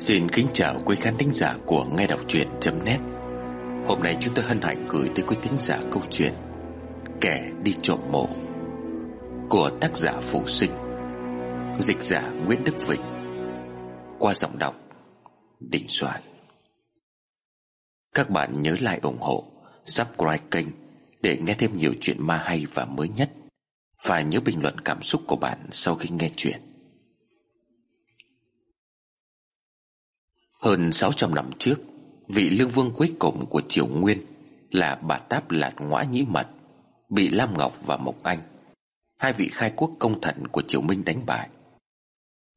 Xin kính chào quý khán thính giả của Nghe Đọc Truyện.net Hôm nay chúng tôi hân hạnh gửi tới quý thính giả câu chuyện Kẻ đi trộm mộ Của tác giả Phụ Sinh, Dịch giả Nguyễn Đức Vịnh, Qua giọng đọc Định Soạn. Các bạn nhớ like ủng hộ, Subscribe kênh Để nghe thêm nhiều chuyện ma hay và mới nhất Và nhớ bình luận cảm xúc của bạn sau khi nghe chuyện. Hơn 600 năm trước, Vị lương vương cuối cùng của Triều Nguyên Là bà Táp Lạt Ngoã Nhĩ Mật, Bị Lam Ngọc và Mộc Anh, Hai vị khai quốc công thần của Triều Minh đánh bại.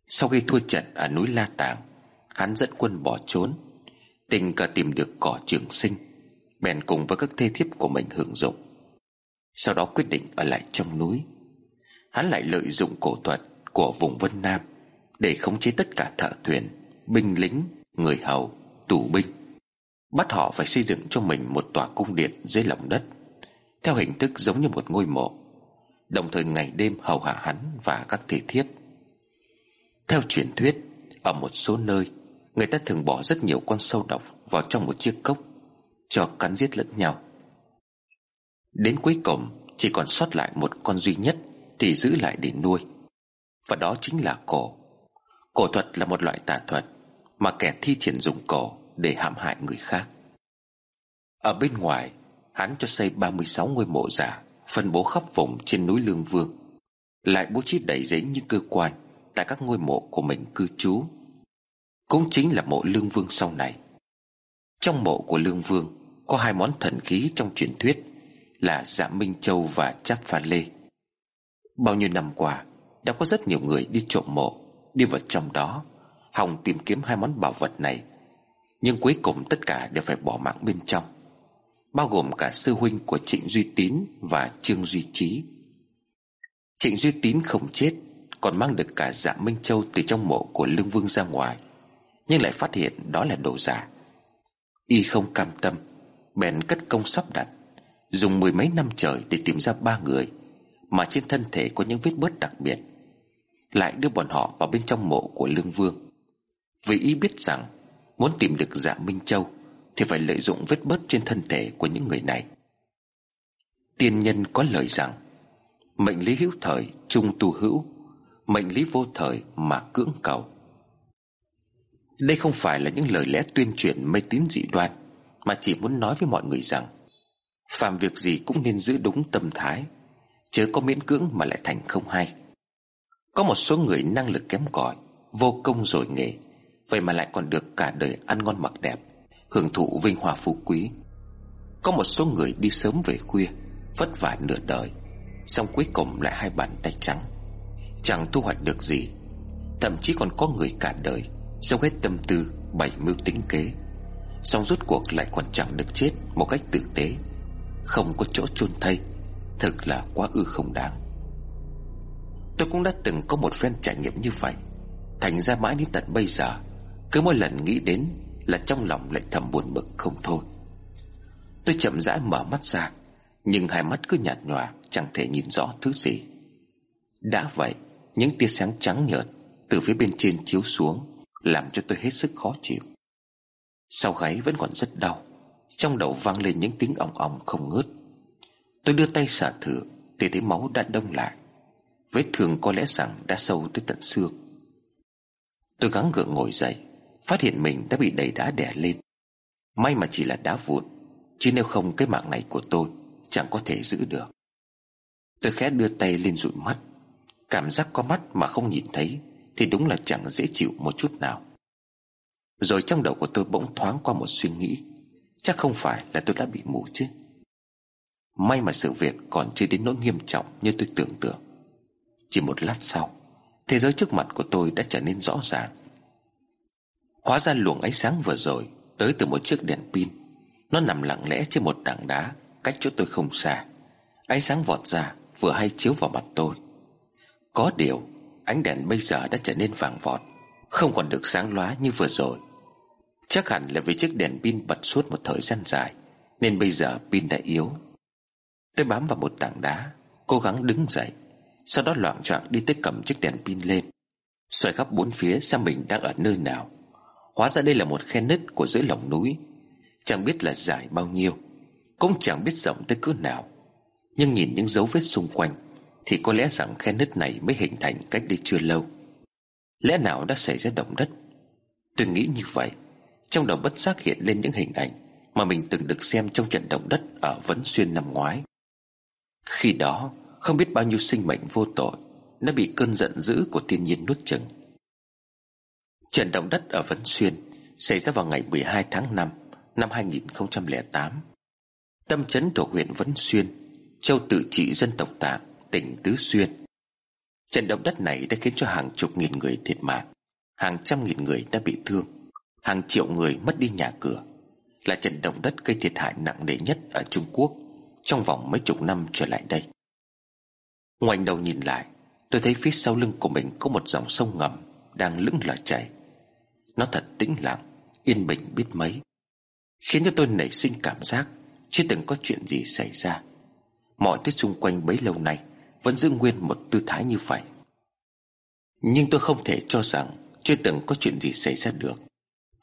Sau khi thua trận ở núi La Tàng, Hắn dẫn quân bỏ trốn, Tình cờ tìm được cỏ trường sinh, Bèn cùng với các thê thiếp của mình hưởng dụng. Sau đó quyết định ở lại trong núi. Hắn lại lợi dụng cổ thuật của vùng Vân Nam Để khống chế tất cả thợ thuyền, Binh lính người hầu, tù binh. Bắt họ phải xây dựng cho mình một tòa cung điện dưới lòng đất Theo hình thức giống như một ngôi mộ Đồng thời ngày đêm hầu hạ hắn và các thể thiếp Theo truyền thuyết Ở một số nơi Người ta thường bỏ rất nhiều con sâu độc Vào trong một chiếc cốc Cho cắn giết lẫn nhau. Đến cuối cùng Chỉ còn sót lại một con duy nhất Thì giữ lại để nuôi Và đó chính là cổ. Cổ thuật là một loại tà thuật mà kẻ thi triển dùng cổ Để hãm hại người khác. Ở bên ngoài, Hắn cho xây 36 ngôi mộ giả, Phân bố khắp vùng trên núi Lương Vương, Lại bố trí đầy giấy như cơ quan Tại các ngôi mộ của mình cư trú. Cũng chính là mộ Lương Vương sau này. Trong mộ của Lương Vương, Có hai món thần khí trong truyền thuyết Là Dạ Minh Châu và Cháp Pha Lê. Bao nhiêu năm qua, Đã có rất nhiều người đi trộm mộ, Đi vào trong đó. Hồng tìm kiếm hai món bảo vật này. Nhưng cuối cùng tất cả đều phải bỏ mạng bên trong, Bao gồm cả sư huynh của Trịnh Duy Tín Và Trương Duy Trí Trịnh Duy Tín không chết, Còn mang được cả dạ Minh Châu Từ trong mộ của Lương Vương ra ngoài, Nhưng lại phát hiện đó là đồ giả. Y không cam tâm, Bèn cất công sắp đặt, Dùng mười mấy năm trời để tìm ra ba người Mà trên thân thể có những vết bớt đặc biệt, Lại đưa bọn họ vào bên trong mộ của Lương Vương vì y biết rằng Muốn tìm được dạ Minh Châu Thì phải lợi dụng vết bớt trên thân thể của những người này. Tiên nhân có lời rằng, Mệnh lý hữu thời trung tu hữu, Mệnh lý vô thời mà cưỡng cầu. Đây không phải là những lời lẽ tuyên truyền mê tín dị đoan, Mà chỉ muốn nói với mọi người rằng Phạm việc gì cũng nên giữ đúng tâm thái, Chớ có miễn cưỡng mà lại thành không hay. Có một số người năng lực kém cỏi, Vô công rồi nghề Vậy mà lại còn được cả đời ăn ngon mặc đẹp, Hưởng thụ vinh hoa phú quý. Có một số người đi sớm về khuya, Vất vả nửa đời, Xong cuối cùng lại hai bàn tay trắng. Chẳng thu hoạch được gì, Thậm chí còn có người cả đời Xong hết tâm tư bảy mưu tính kế. Xong rốt cuộc lại còn chẳng được chết Một cách tử tế, Không có chỗ chôn thay Thực là quá ư không đáng. Tôi cũng đã từng có một phen trải nghiệm như vậy, Thành ra mãi đến tận bây giờ cứ mỗi lần nghĩ đến Là trong lòng lại thầm buồn bực không thôi. Tôi chậm rãi mở mắt ra, Nhưng hai mắt cứ nhạt nhòa, Chẳng thể nhìn rõ thứ gì. Đã vậy, Những tia sáng trắng nhợt Từ phía bên trên chiếu xuống Làm cho tôi hết sức khó chịu. Sau gáy vẫn còn rất đau, Trong đầu vang lên những tiếng ong ong không ngớt. Tôi đưa tay xả thử, Thì thấy máu đã đông lại. Vết thương có lẽ rằng đã sâu tới tận xương. Tôi gắng gượng ngồi dậy Phát hiện mình đã bị đầy đá đè lên. May mà chỉ là đá vụn, Chứ nếu không cái mạng này của tôi Chẳng có thể giữ được. Tôi khẽ đưa tay lên dụi mắt. Cảm giác có mắt mà không nhìn thấy Thì đúng là chẳng dễ chịu một chút nào. Rồi trong đầu của tôi bỗng thoáng qua một suy nghĩ. Chắc không phải là tôi đã bị mù chứ. May mà sự việc còn chưa đến nỗi nghiêm trọng như tôi tưởng tượng. Chỉ một lát sau, Thế giới trước mặt của tôi đã trở nên rõ ràng. Hóa ra luồng ánh sáng vừa rồi Tới từ một chiếc đèn pin. Nó nằm lặng lẽ trên một tảng đá Cách chỗ tôi không xa. Ánh sáng vọt ra, vừa hay chiếu vào mặt tôi. Có điều, Ánh đèn bây giờ đã trở nên vàng vọt, Không còn được sáng lóa như vừa rồi. Chắc hẳn là vì chiếc đèn pin bật suốt một thời gian dài, Nên bây giờ pin đã yếu. Tôi bám vào một tảng đá, Cố gắng đứng dậy, Sau đó loạn choạng đi tới cầm chiếc đèn pin lên, Xoay khắp bốn phía xem mình đang ở nơi nào. Hóa ra đây là một khe nứt của giữa lòng núi. Chẳng biết là dài bao nhiêu, Cũng chẳng biết rộng tới cỡ nào. Nhưng nhìn những dấu vết xung quanh, Thì có lẽ rằng khe nứt này mới hình thành cách đây chưa lâu. Lẽ nào đã xảy ra động đất? Tôi nghĩ như vậy. Trong đầu bất giác hiện lên những hình ảnh Mà mình từng được xem trong trận động đất Ở Vấn Xuyên năm ngoái. Khi đó, Không biết bao nhiêu sinh mệnh vô tội Đã bị cơn giận dữ của thiên nhiên nuốt chừng Trận động đất ở vân Xuyên Xảy ra vào ngày 12 tháng 5 Năm 2008 Tâm chấn thuộc huyện vân Xuyên, Châu tự trị dân tộc Tạng Tỉnh Tứ Xuyên. Trận động đất này đã khiến cho hàng chục nghìn người thiệt mạng, Hàng trăm nghìn người đã bị thương, Hàng triệu người mất đi nhà cửa. Là trận động đất gây thiệt hại nặng nề nhất ở Trung Quốc Trong vòng mấy chục năm trở lại đây. Ngoảnh đầu nhìn lại, Tôi thấy phía sau lưng của mình có một dòng sông ngầm Đang lững lờ chảy. Nó thật tĩnh lặng, Yên bình biết mấy, Khiến cho tôi nảy sinh cảm giác Chưa từng có chuyện gì xảy ra. Mọi thứ xung quanh bấy lâu nay Vẫn giữ nguyên một tư thái như vậy. Nhưng tôi không thể cho rằng Chưa từng có chuyện gì xảy ra được,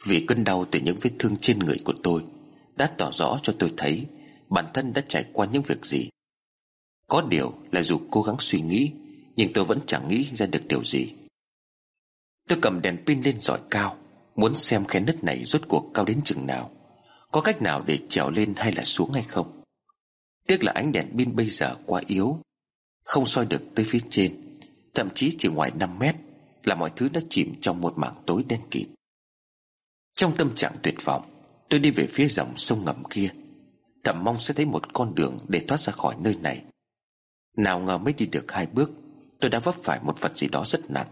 Vì cơn đau từ những vết thương trên người của tôi Đã tỏ rõ cho tôi thấy Bản thân đã trải qua những việc gì. Có điều là dù cố gắng suy nghĩ, Nhưng tôi vẫn chẳng nghĩ ra được điều gì. Tôi cầm đèn pin lên dọi cao, Muốn xem khe nứt này rốt cuộc cao đến chừng nào. Có cách nào để trèo lên hay là xuống hay không? Tiếc là ánh đèn pin bây giờ quá yếu, Không soi được tới phía trên, Thậm chí chỉ ngoài 5 mét Là mọi thứ đã chìm trong một mảng tối đen kịt. Trong tâm trạng tuyệt vọng, Tôi đi về phía dòng sông ngầm kia, Thầm mong sẽ thấy một con đường Để thoát ra khỏi nơi này. Nào ngờ mới đi được hai bước, Tôi đã vấp phải một vật gì đó rất nặng.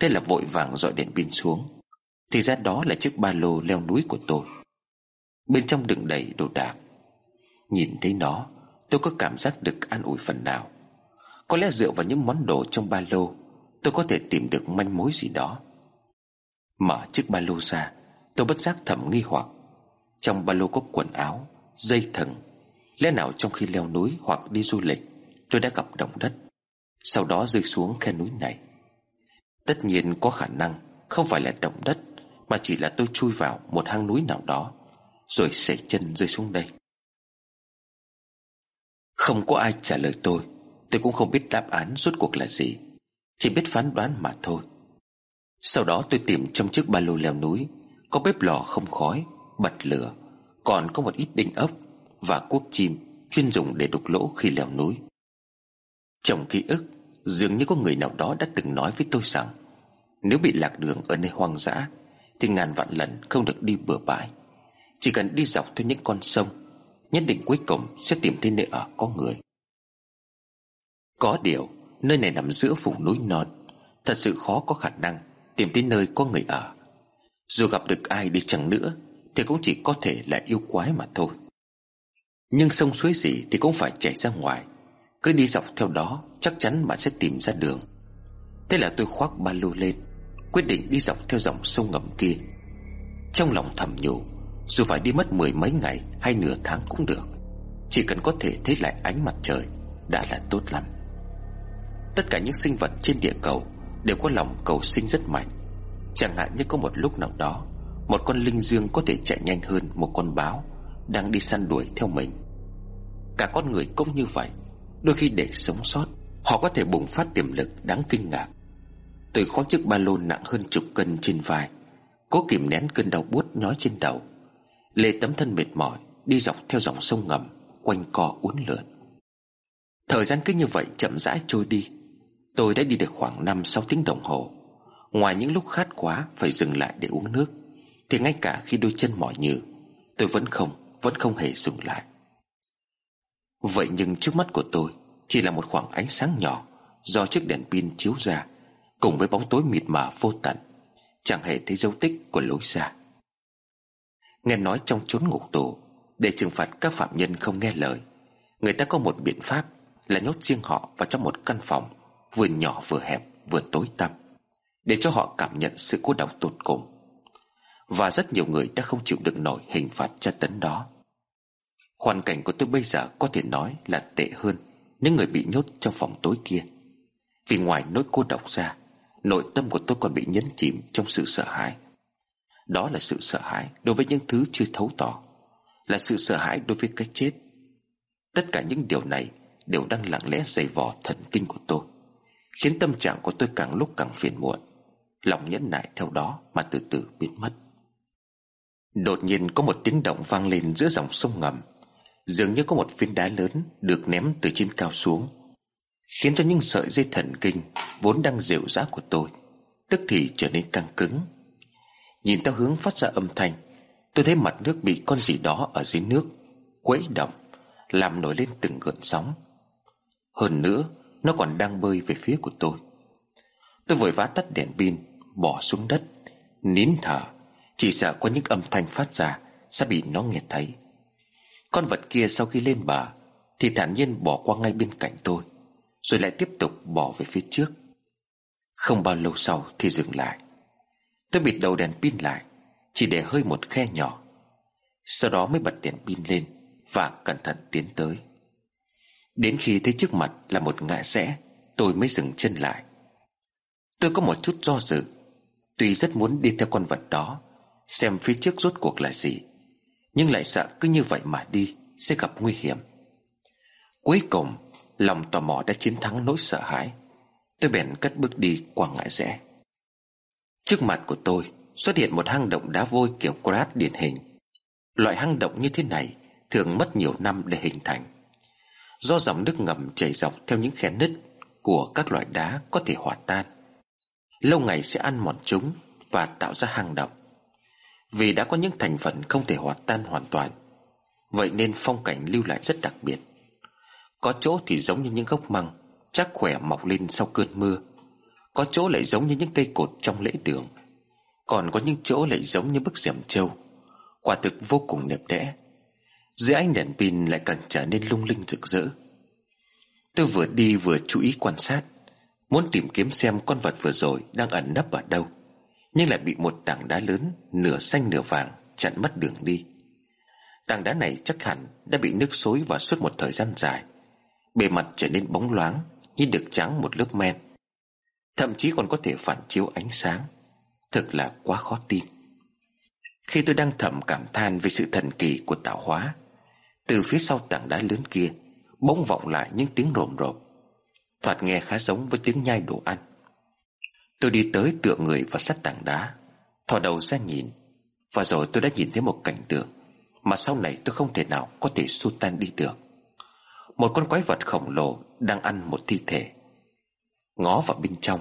Thế là vội vàng dọi đèn pin xuống. Thì ra đó là chiếc ba lô leo núi của tôi. Bên trong đựng đầy đồ đạc. Nhìn thấy nó, Tôi có cảm giác được an ủi phần nào. Có lẽ dựa vào những món đồ trong ba lô, Tôi có thể tìm được manh mối gì đó. Mở chiếc ba lô ra, Tôi bất giác thầm nghi hoặc. Trong ba lô có quần áo, Dây thừng. Lẽ nào trong khi leo núi hoặc đi du lịch, Tôi đã gặp động đất? Sau đó rơi xuống khe núi này. Tất nhiên có khả năng Không phải là động đất, Mà chỉ là tôi chui vào một hang núi nào đó, Rồi sẩy chân rơi xuống đây. Không có ai trả lời tôi. Tôi cũng không biết đáp án suốt cuộc là gì. Chỉ biết phán đoán mà thôi. Sau đó tôi tìm trong chiếc ba lô leo núi, Có bếp lò không khói, Bật lửa, Còn có một ít đinh ốc Và cuốc chim Chuyên dùng để đục lỗ khi leo núi. Trong ký ức Dường như có người nào đó đã từng nói với tôi rằng, Nếu bị lạc đường ở nơi hoang dã, Thì ngàn vạn lần không được đi bừa bãi. Chỉ cần đi dọc theo những con sông, Nhất định cuối cùng sẽ tìm thấy nơi ở có người. Có điều, Nơi này nằm giữa vùng núi non, Thật sự khó có khả năng Tìm thấy nơi có người ở. Dù gặp được ai đi chăng nữa, Thì cũng chỉ có thể là yêu quái mà thôi. Nhưng sông suối gì thì cũng phải chảy ra ngoài cứ đi dọc theo đó, Chắc chắn bạn sẽ tìm ra đường. Thế là tôi khoác ba lô lên, Quyết định đi dọc theo dòng sông ngầm kia. Trong lòng thầm nhủ, Dù phải đi mất mười mấy ngày Hay nửa tháng cũng được. Chỉ cần có thể thấy lại ánh mặt trời, Đã là tốt lắm. Tất cả những sinh vật trên địa cầu Đều có lòng cầu sinh rất mạnh. Chẳng hạn như có một lúc nào đó, Một con linh dương có thể chạy nhanh hơn Một con báo Đang đi săn đuổi theo mình. Cả con người cũng như vậy Đôi khi để sống sót Họ có thể bùng phát tiềm lực đáng kinh ngạc. Tôi khoác chiếc ba lô nặng hơn chục cân trên vai Cố kìm nén cơn đau buốt nhói trên đầu. Lê tấm thân mệt mỏi Đi dọc theo dòng sông ngầm Quanh co uốn lượn. Thời gian cứ như vậy chậm rãi trôi đi. Tôi đã đi được khoảng 5-6 tiếng đồng hồ. Ngoài những lúc khát quá Phải dừng lại để uống nước. Thì ngay cả khi đôi chân mỏi nhừ Tôi vẫn không, vẫn không hề dừng lại. Vậy nhưng trước mắt của tôi Chỉ là một khoảng ánh sáng nhỏ Do chiếc đèn pin chiếu ra, Cùng với bóng tối mịt mờ vô tận, Chẳng hề thấy dấu tích của lối ra. Nghe nói trong chốn ngục tù, Để trừng phạt các phạm nhân không nghe lời, Người ta có một biện pháp Là nhốt riêng họ vào trong một căn phòng Vừa nhỏ vừa hẹp, vừa tối tăm, Để cho họ cảm nhận sự cô độc tột cùng. Và rất nhiều người đã không chịu được nổi hình phạt tra tấn đó. Hoàn cảnh của tôi bây giờ có thể nói là tệ hơn Những người bị nhốt trong phòng tối kia. Vì ngoài nỗi cô độc ra, Nội tâm của tôi còn bị nhấn chìm trong sự sợ hãi. Đó là sự sợ hãi đối với những thứ chưa thấu tỏ, Là sự sợ hãi đối với cái chết. Tất cả những điều này Đều đang lặng lẽ dày vò thần kinh của tôi, Khiến tâm trạng của tôi càng lúc càng phiền muộn. Lòng nhẫn nại theo đó Mà từ từ biến mất. Đột nhiên có một tiếng động vang lên giữa dòng sông ngầm. Dường như có một viên đá lớn Được ném từ trên cao xuống, Khiến cho những sợi dây thần kinh Vốn đang dịu dã của tôi, Tức thì trở nên căng cứng. Nhìn theo hướng phát ra âm thanh, Tôi thấy mặt nước bị con gì đó ở dưới nước Quấy động, Làm nổi lên từng gợn sóng. Hơn nữa, Nó còn đang bơi về phía của tôi. Tôi vội vã tắt đèn pin, Bỏ xuống đất, Nín thở, Chỉ sợ có những âm thanh phát ra Sẽ bị nó nghe thấy. Con vật kia sau khi lên bờ Thì thản nhiên bỏ qua ngay bên cạnh tôi, Rồi lại tiếp tục bỏ về phía trước. Không bao lâu sau thì dừng lại. Tôi bịt đầu đèn pin lại, Chỉ để hơi một khe nhỏ. Sau đó mới bật đèn pin lên Và cẩn thận tiến tới. Đến khi thấy trước mặt là một ngã rẽ, Tôi mới dừng chân lại. Tôi có một chút do dự, Tuy rất muốn đi theo con vật đó, Xem phía trước rốt cuộc là gì. Nhưng lại sợ cứ như vậy mà đi, Sẽ gặp nguy hiểm. Cuối cùng, Lòng tò mò đã chiến thắng nỗi sợ hãi. Tôi bèn cất bước đi qua ngã rẽ. Trước mặt của tôi xuất hiện một hang động đá vôi kiểu crat điển hình. Loại hang động như thế này Thường mất nhiều năm để hình thành. Do dòng nước ngầm chảy dọc theo những khe nứt Của các loại đá có thể hòa tan. Lâu ngày sẽ ăn mòn chúng Và tạo ra hang động. Vì đã có những thành phần không thể hòa tan hoàn toàn. Vậy nên phong cảnh lưu lại rất đặc biệt. Có chỗ thì giống như những gốc măng, Chắc khỏe mọc lên sau cơn mưa. Có chỗ lại giống như những cây cột trong lễ đường. Còn có những chỗ lại giống như bức rèm trâu. Quả thực vô cùng đẹp đẽ. Dưới ánh đèn pin lại càng trở nên lung linh rực rỡ. Tôi vừa đi vừa chú ý quan sát, Muốn tìm kiếm xem con vật vừa rồi đang ẩn nấp ở đâu. Nhưng lại bị một tảng đá lớn, Nửa xanh nửa vàng, chặn mất đường đi. Tảng đá này chắc hẳn đã bị nước xối vào suốt một thời gian dài. Bề mặt trở nên bóng loáng, Như được trắng một lớp men. Thậm chí còn có thể phản chiếu ánh sáng. Thực là quá khó tin. Khi tôi đang thầm cảm than Về sự thần kỳ của tạo hóa, Từ phía sau tảng đá lớn kia, Bỗng vọng lại những tiếng rồm rộp. Thoạt nghe khá giống với tiếng nhai đồ ăn. Tôi đi tới tựa người vào sát tảng đá, Thò đầu ra nhìn. Và rồi tôi đã nhìn thấy một cảnh tượng Mà sau này tôi không thể nào có thể xua tan đi được. Một con quái vật khổng lồ Đang ăn một thi thể. Ngó vào bên trong,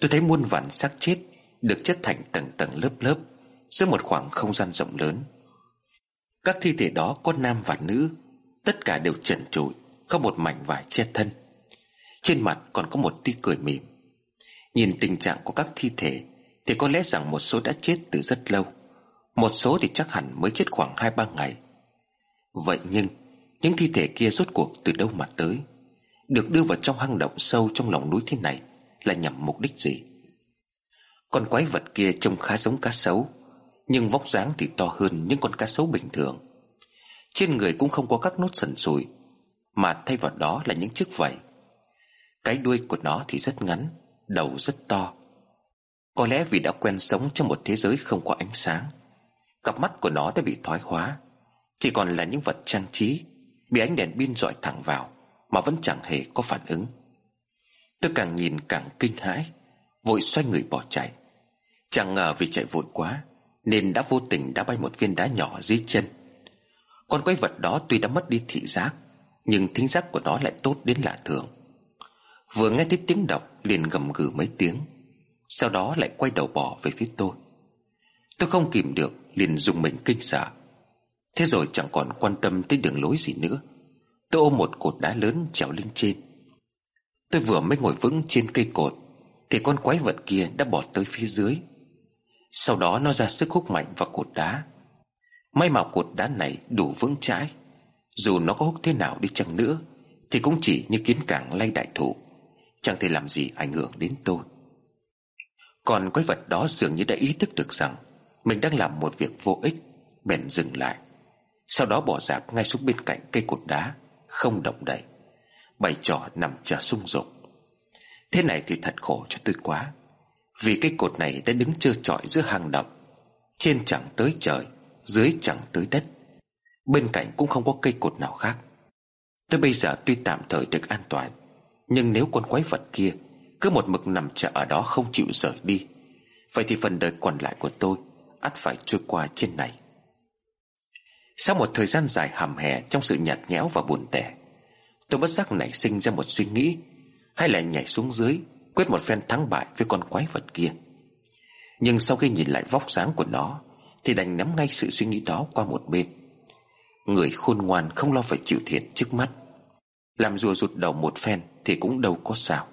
Tôi thấy muôn vàn xác chết Được chất thành tầng tầng lớp lớp Giữa một khoảng không gian rộng lớn. Các thi thể đó có nam và nữ, Tất cả đều trần trụi Không một mảnh vải che thân. Trên mặt còn có một tia cười mỉm. Nhìn tình trạng của các thi thể, Thì có lẽ rằng một số đã chết từ rất lâu. Một số thì chắc hẳn mới chết khoảng hai ba ngày. Vậy nhưng, Những thi thể kia rốt cuộc từ đâu mà tới? Được đưa vào trong hang động sâu trong lòng núi thế này Là nhằm mục đích gì? Con quái vật kia trông khá giống cá sấu, Nhưng vóc dáng thì to hơn những con cá sấu bình thường. Trên người cũng không có các nốt sần sùi, Mà thay vào đó là những chiếc vảy. Cái đuôi của nó thì rất ngắn Đầu rất to. Có lẽ vì đã quen sống trong một thế giới không có ánh sáng. Cặp mắt của nó đã bị thoái hóa. Chỉ còn là những vật trang trí, Bị ánh đèn pin dọi thẳng vào, mà vẫn chẳng hề có phản ứng. Tôi càng nhìn càng kinh hãi, Vội xoay người bỏ chạy. Chẳng ngờ vì chạy vội quá, Nên đã vô tình đã bay một viên đá nhỏ dưới chân. Con quái vật đó tuy đã mất đi thị giác, Nhưng thính giác của nó lại tốt đến lạ thường. Vừa nghe thấy tiếng đọc liền gầm gừ mấy tiếng. Sau đó lại quay đầu bỏ về phía tôi. Tôi không kìm được, liền dùng mình kinh sợ. Thế rồi chẳng còn quan tâm tới đường lối gì nữa. Tôi ôm một cột đá lớn trèo lên trên. Tôi vừa mới ngồi vững trên cây cột, Thì con quái vật kia đã bỏ tới phía dưới. Sau đó nó ra sức hút mạnh vào cột đá. May mà cột đá này đủ vững chãi. Dù nó có hút thế nào đi chăng nữa, Thì cũng chỉ như kiến cảng lay đại thủ Chẳng thể làm gì ảnh hưởng đến tôi. Còn quái vật đó dường như đã ý thức được rằng Mình đang làm một việc vô ích, Bèn dừng lại. Sau đó bỏ dạp ngay xuống bên cạnh cây cột đá, không động đậy. Bày trò nằm chờ sung dục Thế này thì thật khổ cho tôi quá, Vì cây cột này đã đứng trơ trọi giữa hang động, Trên chẳng tới trời, Dưới chẳng tới đất. Bên cạnh cũng không có cây cột nào khác. Tôi bây giờ tuy tạm thời được an toàn nhưng nếu con quái vật kia Cứ một mực nằm chờ ở đó không chịu rời đi, Vậy thì phần đời còn lại của tôi ắt phải trôi qua trên này. Sau một thời gian dài hầm hè Trong sự nhạt nhẽo và buồn tẻ, Tôi bất giác nảy sinh ra một suy nghĩ, Hay là nhảy xuống dưới, Quyết một phen thắng bại với con quái vật kia. Nhưng sau khi nhìn lại vóc dáng của nó, Thì đành nắm ngay sự suy nghĩ đó qua một bên. Người khôn ngoan không lo phải chịu thiệt trước mắt, Làm rùa rụt đầu một phen thì cũng đâu có sao.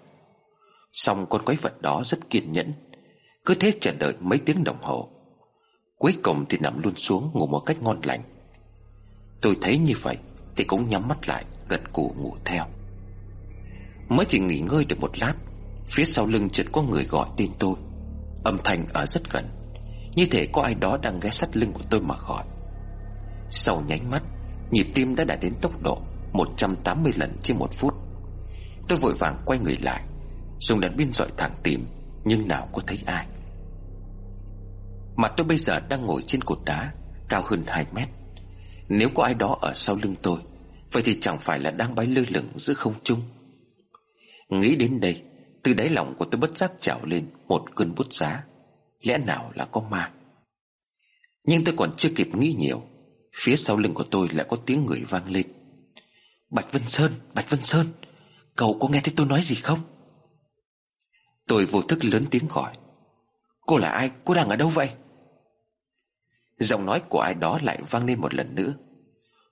Xong con quái vật đó rất kiên nhẫn. Cứ thế chờ đợi mấy tiếng đồng hồ. Cuối cùng thì nằm luôn xuống Ngủ một cách ngon lành. Tôi thấy như vậy Thì cũng nhắm mắt lại, Gật cù ngủ theo. Mới chỉ nghỉ ngơi được một lát, Phía sau lưng chợt có người gọi tên tôi. Âm thanh ở rất gần. Như thể có ai đó đang ghé sát lưng của tôi mà gọi. Sau nháy mắt, Nhịp tim đã đạt đến tốc độ 180 lần trên một phút. Tôi vội vàng quay người lại. Dùng đèn pin dọi thẳng tìm, Nhưng nào có thấy ai. Mặt tôi bây giờ đang ngồi trên cột đá, Cao hơn 2 mét. Nếu có ai đó ở sau lưng tôi, Vậy thì chẳng phải là đang bay lơ lửng giữa không trung. Nghĩ đến đây, Từ đáy lòng của tôi bất giác trào lên Một cơn bút giá. Lẽ nào là có ma? Nhưng tôi còn chưa kịp nghĩ nhiều. Phía sau lưng của tôi lại có tiếng người vang lên. Bạch Vân Sơn, Bạch Vân Sơn! Cậu có nghe thấy tôi nói gì không? Tôi vô thức lớn tiếng gọi. Cô là ai? Cô đang ở đâu vậy? Giọng nói của ai đó lại vang lên một lần nữa.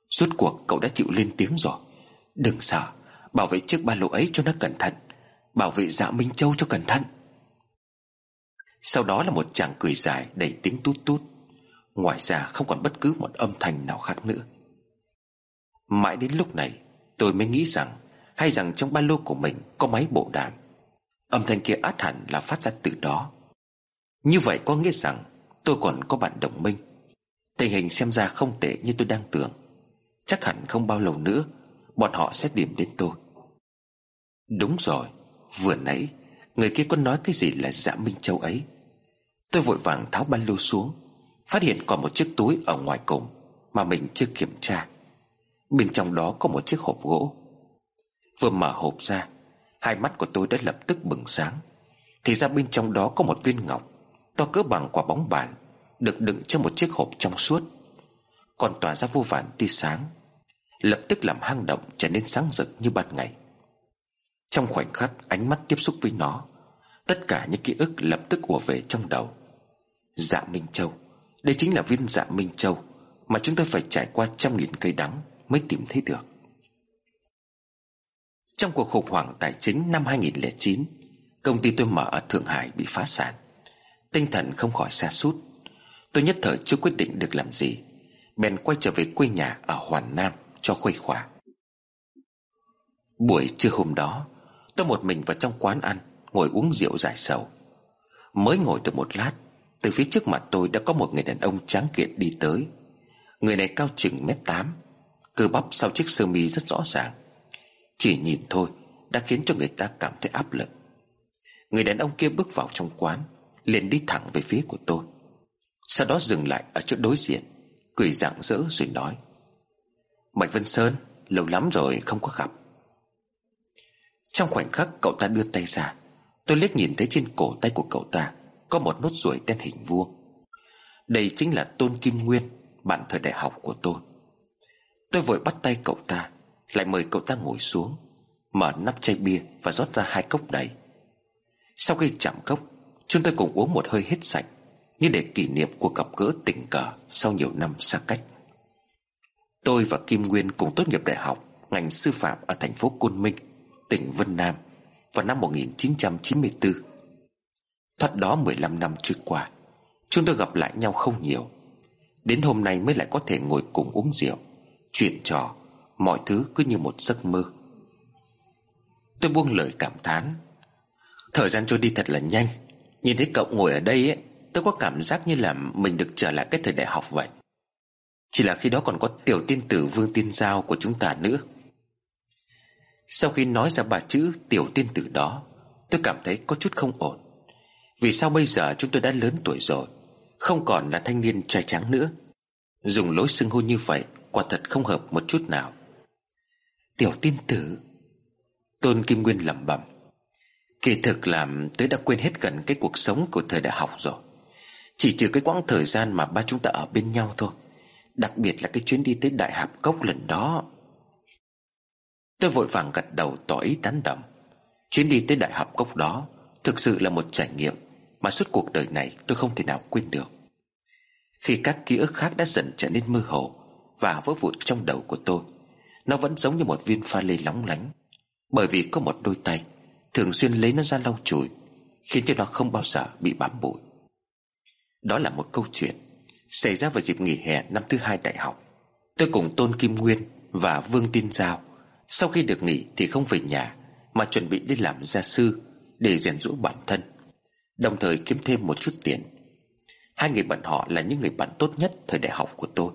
Suốt cuộc cậu đã chịu lên tiếng rồi. Đừng sợ, Bảo vệ chiếc ba lô ấy cho nó cẩn thận. Bảo vệ dạ Minh Châu cho cẩn thận. Sau đó là một chàng cười dài, đầy tiếng tút tút. Ngoài ra không còn bất cứ một âm thanh nào khác nữa. Mãi đến lúc này, Tôi mới nghĩ rằng hay rằng trong ba lô của mình có máy bộ đàm. Âm thanh kia át hẳn là phát ra từ đó. Như vậy có nghĩa rằng Tôi còn có bạn đồng minh. Tình hình xem ra không tệ như tôi đang tưởng. Chắc hẳn không bao lâu nữa, Bọn họ sẽ điểm đến tôi. Đúng rồi, Vừa nãy, Người kia có nói cái gì là dạ Minh Châu ấy? Tôi vội vàng tháo ba lô xuống, Phát hiện còn một chiếc túi ở ngoài cùng Mà mình chưa kiểm tra. Bên trong đó có một chiếc hộp gỗ. Vừa mở hộp ra, Hai mắt của tôi đã lập tức bừng sáng. Thì ra bên trong đó có một viên ngọc, To cỡ bằng quả bóng bàn, Được đựng trong một chiếc hộp trong suốt. Còn tỏa ra vô vàn tia sáng, Lập tức làm hang động trở nên sáng rực như ban ngày. Trong khoảnh khắc ánh mắt tiếp xúc với nó, Tất cả những ký ức lập tức ùa về trong đầu. Dạ Minh Châu, Đây chính là viên dạ Minh Châu Mà chúng ta phải trải qua trăm nghìn cây đắng Mới tìm thấy được. Trong cuộc khủng hoảng tài chính năm 2009 Công ty tôi mở ở Thượng Hải bị phá sản. Tinh thần không khỏi xa sút. Tôi nhất thời chưa quyết định được làm gì, Bèn quay trở về quê nhà ở Hoàn Nam cho khuây khỏa. Buổi trưa hôm đó, Tôi một mình vào trong quán ăn, Ngồi uống rượu giải sầu. Mới ngồi được một lát, Từ phía trước mặt tôi đã có một người đàn ông tráng kiện đi tới. Người này cao chừng mét tám, Cơ bắp sau chiếc sơ mi rất rõ ràng. Chỉ nhìn thôi Đã khiến cho người ta cảm thấy áp lực. Người đàn ông kia bước vào trong quán, liền đi thẳng về phía của tôi. Sau đó dừng lại ở chỗ đối diện, Cười rạng rỡ rồi nói Bạch Vân Sơn, Lâu lắm rồi không có gặp. Trong khoảnh khắc cậu ta đưa tay ra, Tôi liếc nhìn thấy trên cổ tay của cậu ta Có một nốt ruồi đen hình vuông. Đây chính là Tôn Kim Nguyên, Bạn thời đại học của tôi. Tôi vội bắt tay cậu ta lại mời cậu ta ngồi xuống, Mở nắp chai bia và rót ra hai cốc đầy. Sau khi chạm cốc, Chúng tôi cùng uống một hơi hết sạch, Như để kỷ niệm cuộc gặp gỡ tình cờ Sau nhiều năm xa cách. Tôi và Kim Nguyên cùng tốt nghiệp đại học, Ngành sư phạm ở thành phố Côn Minh, Tỉnh Vân Nam Vào năm 1994 Thoát đó 15 năm trôi qua, Chúng tôi gặp lại nhau không nhiều. Đến hôm nay mới lại có thể ngồi cùng uống rượu, Chuyện trò Mọi thứ cứ như một giấc mơ. Tôi buông lời cảm thán. Thời gian trôi đi thật là nhanh. Nhìn thấy cậu ngồi ở đây ấy, Tôi có cảm giác như là mình được trở lại cái thời đại học vậy. Chỉ là khi đó còn có tiểu tiên tử Vương Tiên Giao của chúng ta nữa. Sau khi nói ra ba chữ tiểu tiên tử đó, Tôi cảm thấy có chút không ổn. Vì sao bây giờ chúng tôi đã lớn tuổi rồi, Không còn là thanh niên trai tráng nữa? Dùng lối xưng hô như vậy Quả thật không hợp một chút nào. Tiểu tiên tử. Tôn Kim Nguyên lẩm bẩm. Kỳ thực làm tớ đã quên hết gần cái cuộc sống của thời đại học rồi. Chỉ trừ cái quãng thời gian mà ba chúng ta ở bên nhau thôi. Đặc biệt là cái chuyến đi tới Đại Hạp Cốc lần đó. Tôi vội vàng gật đầu tỏ ý tán đồng. Chuyến đi tới Đại Hạp Cốc đó Thực sự là một trải nghiệm Mà suốt cuộc đời này tôi không thể nào quên được. Khi các ký ức khác đã dần trở nên mơ hồ Và vỡ vụn trong đầu của tôi nó vẫn giống như một viên pha lê lóng lánh. Bởi vì có một đôi tay, Thường xuyên lấy nó ra lau chùi, Khiến cho nó không bao giờ bị bám bụi. Đó là một câu chuyện Xảy ra vào dịp nghỉ hè năm thứ hai đại học. Tôi cùng Tôn Kim Nguyên Và Vương Tiên Giao, Sau khi được nghỉ thì không về nhà, Mà chuẩn bị đi làm gia sư Để rèn rũa bản thân, Đồng thời kiếm thêm một chút tiền. Hai người bạn họ là những người bạn tốt nhất Thời đại học của tôi.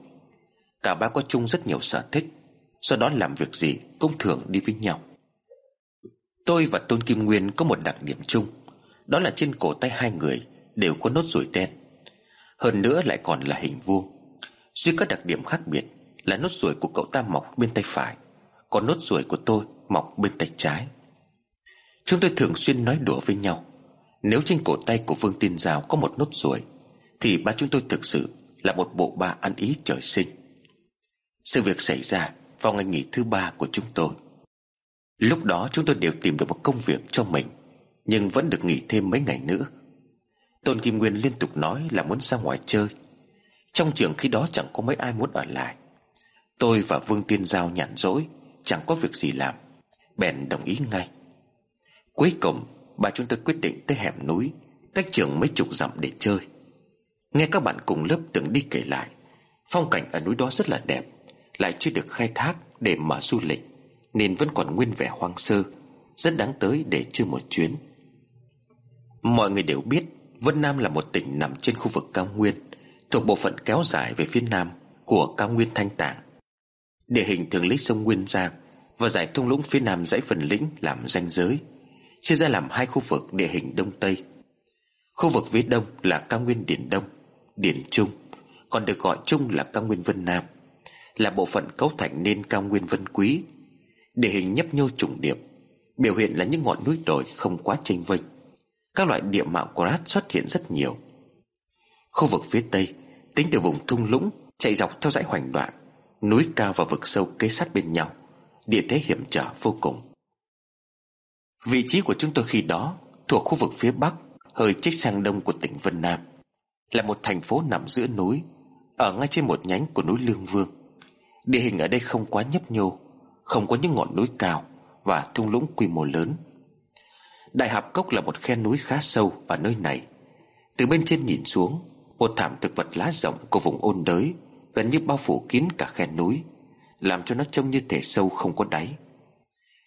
Cả ba có chung rất nhiều sở thích sau đó làm việc gì cũng thường đi với nhau. Tôi và Tôn Kim Nguyên có một đặc điểm chung, Đó là trên cổ tay hai người Đều có nốt ruồi đen, Hơn nữa lại còn là hình vuông. Duy có đặc điểm khác biệt Là nốt ruồi của cậu ta mọc bên tay phải, Còn nốt ruồi của tôi mọc bên tay trái. Chúng tôi thường xuyên nói đùa với nhau, Nếu trên cổ tay của Vương Tiên Giao có một nốt ruồi, Thì ba chúng tôi thực sự Là một bộ ba ăn ý trời sinh. Sự việc xảy ra vào ngày nghỉ thứ ba của chúng tôi. Lúc đó chúng tôi đều tìm được một công việc cho mình, Nhưng vẫn được nghỉ thêm mấy ngày nữa. Tôn Kim Nguyên liên tục nói là muốn ra ngoài chơi. Trong trường khi đó chẳng có mấy ai muốn ở lại. Tôi và Vương Tiên Giao nhàn rỗi, Chẳng có việc gì làm. Bèn đồng ý ngay. Cuối cùng, bà chúng tôi quyết định tới hẻm núi, Cách trường mấy chục dặm để chơi. Nghe các bạn cùng lớp từng đi kể lại, Phong cảnh ở núi đó rất là đẹp. Lại chưa được khai thác để mở du lịch, nên vẫn còn nguyên vẻ hoang sơ, Rất đáng tới để chơi một chuyến. Mọi người đều biết Vân Nam là một tỉnh nằm trên khu vực cao nguyên, Thuộc bộ phận kéo dài về phía nam Của cao nguyên Thanh Tạng. Địa hình thường lấy sông Nguyên Giang Và giải thung lũng phía nam dãy phần lĩnh Làm ranh giới, Chia ra làm hai khu vực địa hình Đông Tây. Khu vực phía đông là cao nguyên Điển Đông, Điển Trung, Còn được gọi chung là cao nguyên Vân Nam. Là bộ phận cấu thành nên cao nguyên Vân Quý. Địa hình nhấp nhô trùng điệp, Biểu hiện là những ngọn núi đồi không quá chênh vênh. Các loại địa mạo Krat xuất hiện rất nhiều. Khu vực phía tây, Tính từ vùng thung lũng, Chạy dọc theo dãy hoành đoạn, Núi cao và vực sâu kế sát bên nhau, Địa thế hiểm trở vô cùng. Vị trí của chúng tôi khi đó Thuộc khu vực phía bắc, Hơi chích sang đông của tỉnh Vân Nam, Là một thành phố nằm giữa núi, Ở ngay trên một nhánh của núi Lương Vương. Địa hình ở đây không quá nhấp nhô, không có những ngọn núi cao Và thung lũng quy mô lớn. Đại Hạp Cốc là một khe núi khá sâu ở nơi này, Từ bên trên nhìn xuống, Một thảm thực vật lá rộng của vùng ôn đới, Gần như bao phủ kín cả khe núi, Làm cho nó trông như thể sâu không có đáy.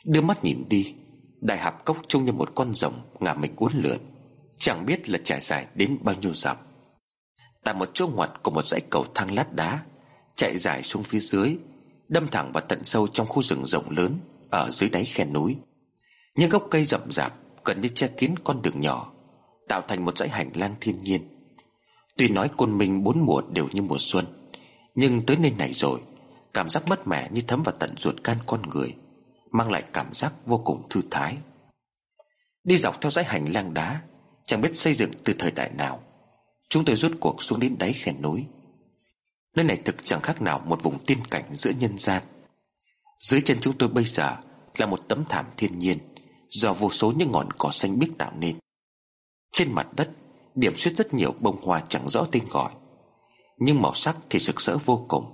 Đưa mắt nhìn đi, Đại Hạp Cốc trông như một con rồng Ngả mình uốn lượn, Chẳng biết là trải dài đến bao nhiêu dặm. Tại một chỗ ngoặt của một dãy cầu thang lát đá Chạy dài xuống phía dưới, Đâm thẳng vào tận sâu trong khu rừng rộng lớn Ở dưới đáy khe núi. Những gốc cây rậm rạp Gần như che kín con đường nhỏ, Tạo thành một dãy hành lang thiên nhiên. Tuy nói côn minh bốn mùa đều như mùa xuân, Nhưng tới nơi này rồi, Cảm giác mất mẻ như thấm vào tận ruột can con người, Mang lại cảm giác vô cùng thư thái. Đi dọc theo dãy hành lang đá, Chẳng biết xây dựng từ thời đại nào, Chúng tôi rút cuộc xuống đến đáy khe núi. Nơi này thực chẳng khác nào một vùng tiên cảnh giữa nhân gian. Dưới chân chúng tôi bây giờ Là một tấm thảm thiên nhiên, Do vô số những ngọn cỏ xanh biếc tạo nên. Trên mặt đất, Điểm xuyết rất nhiều bông hoa chẳng rõ tên gọi, Nhưng màu sắc thì rực rỡ vô cùng.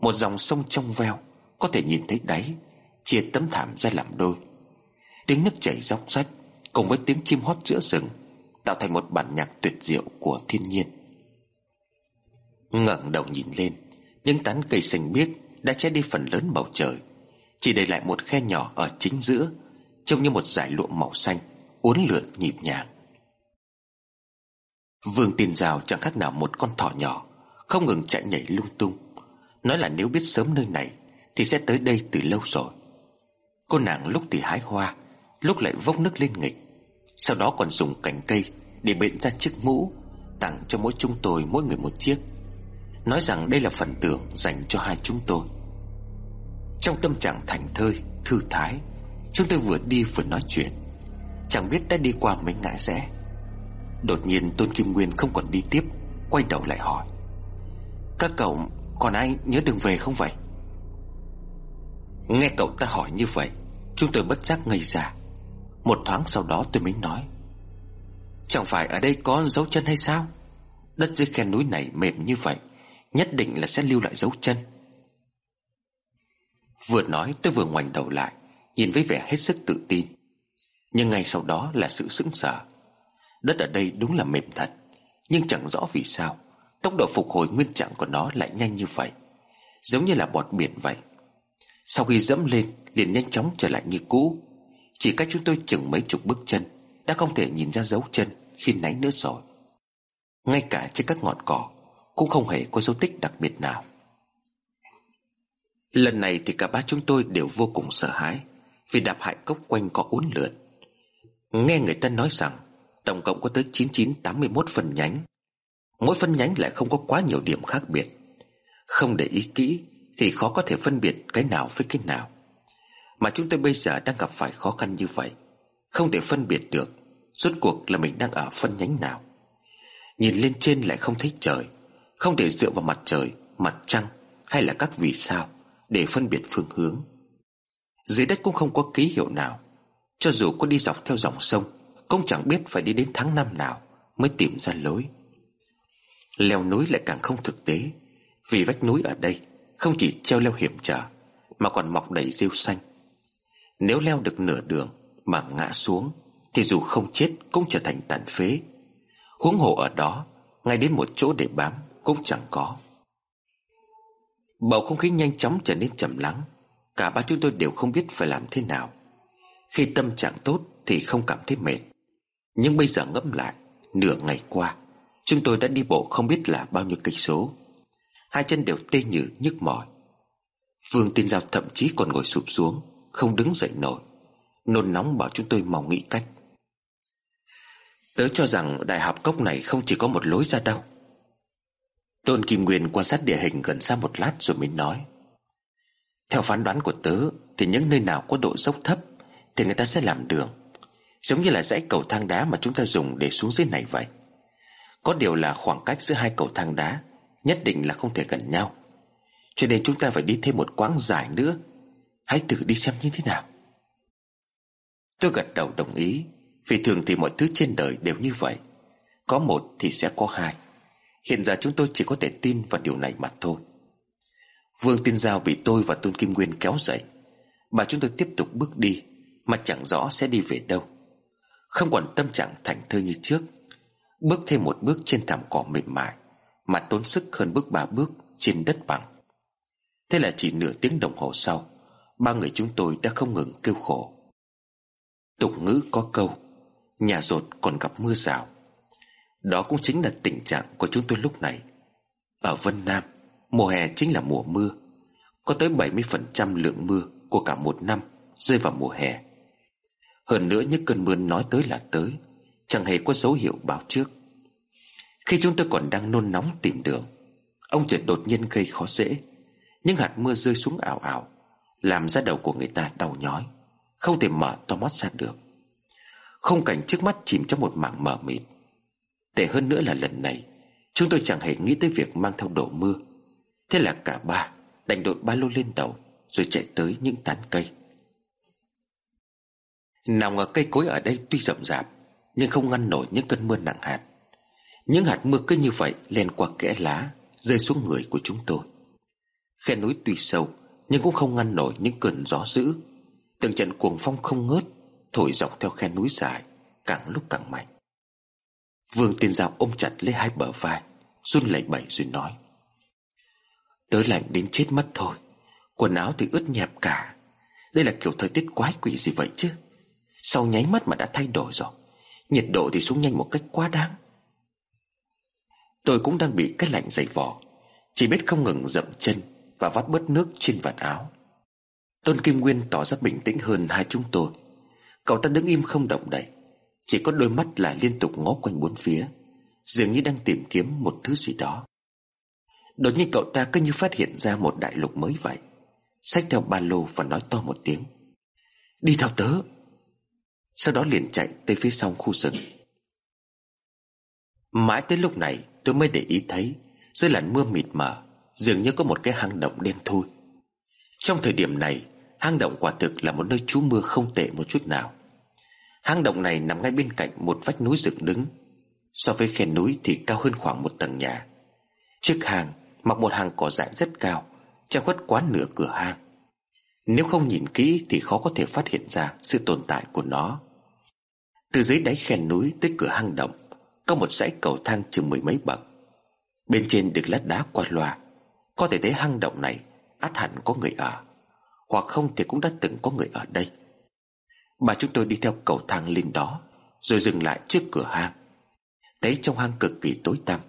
Một dòng sông trong veo, Có thể nhìn thấy đáy, Chia tấm thảm ra làm đôi. Tiếng nước chảy róc rách Cùng với tiếng chim hót giữa rừng, Tạo thành một bản nhạc tuyệt diệu của thiên nhiên ngẩng đầu nhìn lên. Những tán cây xanh biếc Đã che đi phần lớn bầu trời. Chỉ để lại một khe nhỏ ở chính giữa, Trông như một dải lụa màu xanh, Uốn lượn nhịp nhàng. Vương tin rào chẳng khác nào một con thỏ nhỏ, Không ngừng chạy nhảy lung tung. Nói là nếu biết sớm nơi này, Thì sẽ tới đây từ lâu rồi. Cô nàng lúc thì hái hoa, Lúc lại vốc nước lên nghịch. Sau đó còn dùng cành cây Để bệnh ra chiếc mũ, Tặng cho mỗi chúng tôi mỗi người một chiếc. Nói rằng đây là phần thưởng dành cho hai chúng tôi. Trong tâm trạng thành thơi, thư thái Chúng tôi vừa đi vừa nói chuyện. Chẳng biết đã đi qua mấy ngã rẽ. Đột nhiên Tôn Kim Nguyên không còn đi tiếp Quay đầu lại hỏi. Các cậu còn ai nhớ đường về không vậy? Nghe cậu ta hỏi như vậy Chúng tôi bất giác ngây ra. Một thoáng sau đó tôi mới nói. Chẳng phải ở đây có dấu chân hay sao? Đất dưới khe núi này mềm như vậy Nhất định là sẽ lưu lại dấu chân. Vừa nói, tôi vừa ngoảnh đầu lại, Nhìn với vẻ hết sức tự tin. Nhưng ngay sau đó là sự sững sờ. Đất ở đây đúng là mềm thật, Nhưng chẳng rõ vì sao, Tốc độ phục hồi nguyên trạng của nó lại nhanh như vậy, Giống như là bọt biển vậy. Sau khi dẫm lên, liền nhanh chóng trở lại như cũ. Chỉ cách chúng tôi chừng mấy chục bước chân, Đã không thể nhìn ra dấu chân Khi nãy nữa rồi. Ngay cả trên các ngọn cỏ cũng không hề có dấu tích đặc biệt nào. Lần này thì cả ba chúng tôi đều vô cùng sợ hãi Vì đạp hại cốc quanh có uốn lượn. Nghe người ta nói rằng Tổng cộng có tới 9981 phần nhánh. Mỗi phân nhánh lại không có quá nhiều điểm khác biệt. Không để ý kỹ Thì khó có thể phân biệt cái nào với cái nào. Mà chúng tôi bây giờ đang gặp phải khó khăn như vậy, Không thể phân biệt được Rốt cuộc là mình đang ở phân nhánh nào. Nhìn lên trên lại không thấy trời. Không thể dựa vào mặt trời, Mặt trăng hay là các vì sao Để phân biệt phương hướng. Dưới đất cũng không có ký hiệu nào. Cho dù có đi dọc theo dòng sông, Cũng chẳng biết phải đi đến tháng năm nào Mới tìm ra lối. Leo núi lại càng không thực tế, Vì vách núi ở đây Không chỉ treo leo hiểm trở, Mà còn mọc đầy rêu xanh. Nếu leo được nửa đường Mà ngã xuống, Thì dù không chết cũng trở thành tàn phế. Huống hồ ở đó, Ngay đến một chỗ để bám cũng chẳng có. Bầu không khí nhanh chóng trở nên trầm lắng. Cả ba chúng tôi đều không biết phải làm thế nào. Khi tâm trạng tốt Thì không cảm thấy mệt. Nhưng bây giờ ngẫm lại, Nửa ngày qua, Chúng tôi đã đi bộ không biết là bao nhiêu cây số. Hai chân đều tê nhừ nhức mỏi. Vương Tiên Giao thậm chí còn ngồi sụp xuống, Không đứng dậy nổi, Nôn nóng bảo chúng tôi mau nghĩ cách. Tớ cho rằng đại học cốc này không chỉ có một lối ra đâu. Tôn Kim Nguyên quan sát địa hình gần xa một lát rồi mới nói. Theo phán đoán của tớ Thì những nơi nào có độ dốc thấp, Thì người ta sẽ làm đường. Giống như là dãy cầu thang đá mà chúng ta dùng để xuống dưới này vậy. Có điều là khoảng cách giữa hai cầu thang đá Nhất định là không thể gần nhau. Cho nên chúng ta phải đi thêm một quãng dài nữa. Hãy thử đi xem như thế nào. Tôi gật đầu đồng ý, Vì thường thì mọi thứ trên đời đều như vậy. Có một thì sẽ có hai. Hiện giờ chúng tôi chỉ có thể tin vào điều này mà thôi. Vương Tiên Giao bị tôi và Tôn Kim Nguyên kéo dậy. Bà chúng tôi tiếp tục bước đi, Mà chẳng rõ sẽ đi về đâu. Không còn tâm trạng thành thơ như trước. Bước thêm một bước trên thảm cỏ mềm mại, Mà tốn sức hơn bước ba bước trên đất bằng. Thế là chỉ nửa tiếng đồng hồ sau, Ba người chúng tôi đã không ngừng kêu khổ. Tục ngữ có câu, Nhà rột còn gặp mưa rào. Đó cũng chính là tình trạng của chúng tôi lúc này. Ở Vân Nam, Mùa hè chính là mùa mưa. Có tới 70% lượng mưa của cả một năm Rơi vào mùa hè. Hơn nữa những cơn mưa nói tới là tới, Chẳng hề có dấu hiệu báo trước. Khi chúng tôi còn đang nôn nóng tìm đường, Ông trời đột nhiên gây khó dễ. Những hạt mưa rơi xuống ảo ảo, Làm ra đầu của người ta đau nhói, Không thể mở to mắt ra được. Không cảnh trước mắt chìm trong một mảng mờ mịt. Tệ hơn nữa là lần này. Chúng tôi chẳng hề nghĩ tới việc mang theo đổ mưa. Thế là cả ba Đành đội ba lô lên đầu Rồi chạy tới những tán cây. Nào ngờ cây cối ở đây tuy rậm rạp, nhưng không ngăn nổi những cơn mưa nặng hạt. Những hạt mưa cứ như vậy len qua kẽ lá, Rơi xuống người của chúng tôi. Khe núi tuy sâu, Nhưng cũng không ngăn nổi những cơn gió dữ. Từng trận cuồng phong không ngớt Thổi dọc theo khe núi dài, Càng lúc càng mạnh. Vương tiên giao ôm chặt lấy hai bờ vai, run lẩy bẩy rồi nói. Tớ lạnh đến chết mất thôi, Quần áo thì ướt nhẹp cả. Đây là kiểu thời tiết quái quỷ gì vậy chứ? Sau nháy mắt mà đã thay đổi rồi, Nhiệt độ thì xuống nhanh một cách quá đáng. Tôi cũng đang bị cái lạnh dày vò, Chỉ biết không ngừng dậm chân Và vắt bớt nước trên vạt áo. Tôn Kim Nguyên tỏ ra bình tĩnh hơn hai chúng tôi. Cậu ta đứng im không động đậy chỉ có đôi mắt là liên tục ngó quanh bốn phía, Dường như đang tìm kiếm một thứ gì đó. Đột nhiên cậu ta cứ như phát hiện ra một đại lục mới vậy. Xách theo ba lô và nói to một tiếng. Đi theo tớ. Sau đó liền chạy tới phía sau khu rừng. Mãi tới lúc này, tôi mới để ý thấy, Dưới làn mưa mịt mờ, Dường như có một cái hang động đen thui. Trong thời điểm này, Hang động quả thực là một nơi trú mưa không tệ một chút nào. Hang động này nằm ngay bên cạnh một vách núi dựng đứng. So với khe núi thì cao hơn khoảng một tầng nhà. Trước hang Mặc một hàng cỏ dại rất cao, Che khuất quá nửa cửa hang. Nếu không nhìn kỹ thì khó có thể phát hiện ra Sự tồn tại của nó. Từ dưới đáy khe núi tới cửa hang động, Có một dãy cầu thang chừng mười mấy bậc. Bên trên được lát đá qua loa. Có thể thấy hang động này át hẳn có người ở, Hoặc không thì cũng đã từng có người ở đây. Bà chúng tôi đi theo cầu thang lên đó, Rồi dừng lại trước cửa hang. Thấy trong hang cực kỳ tối tăm,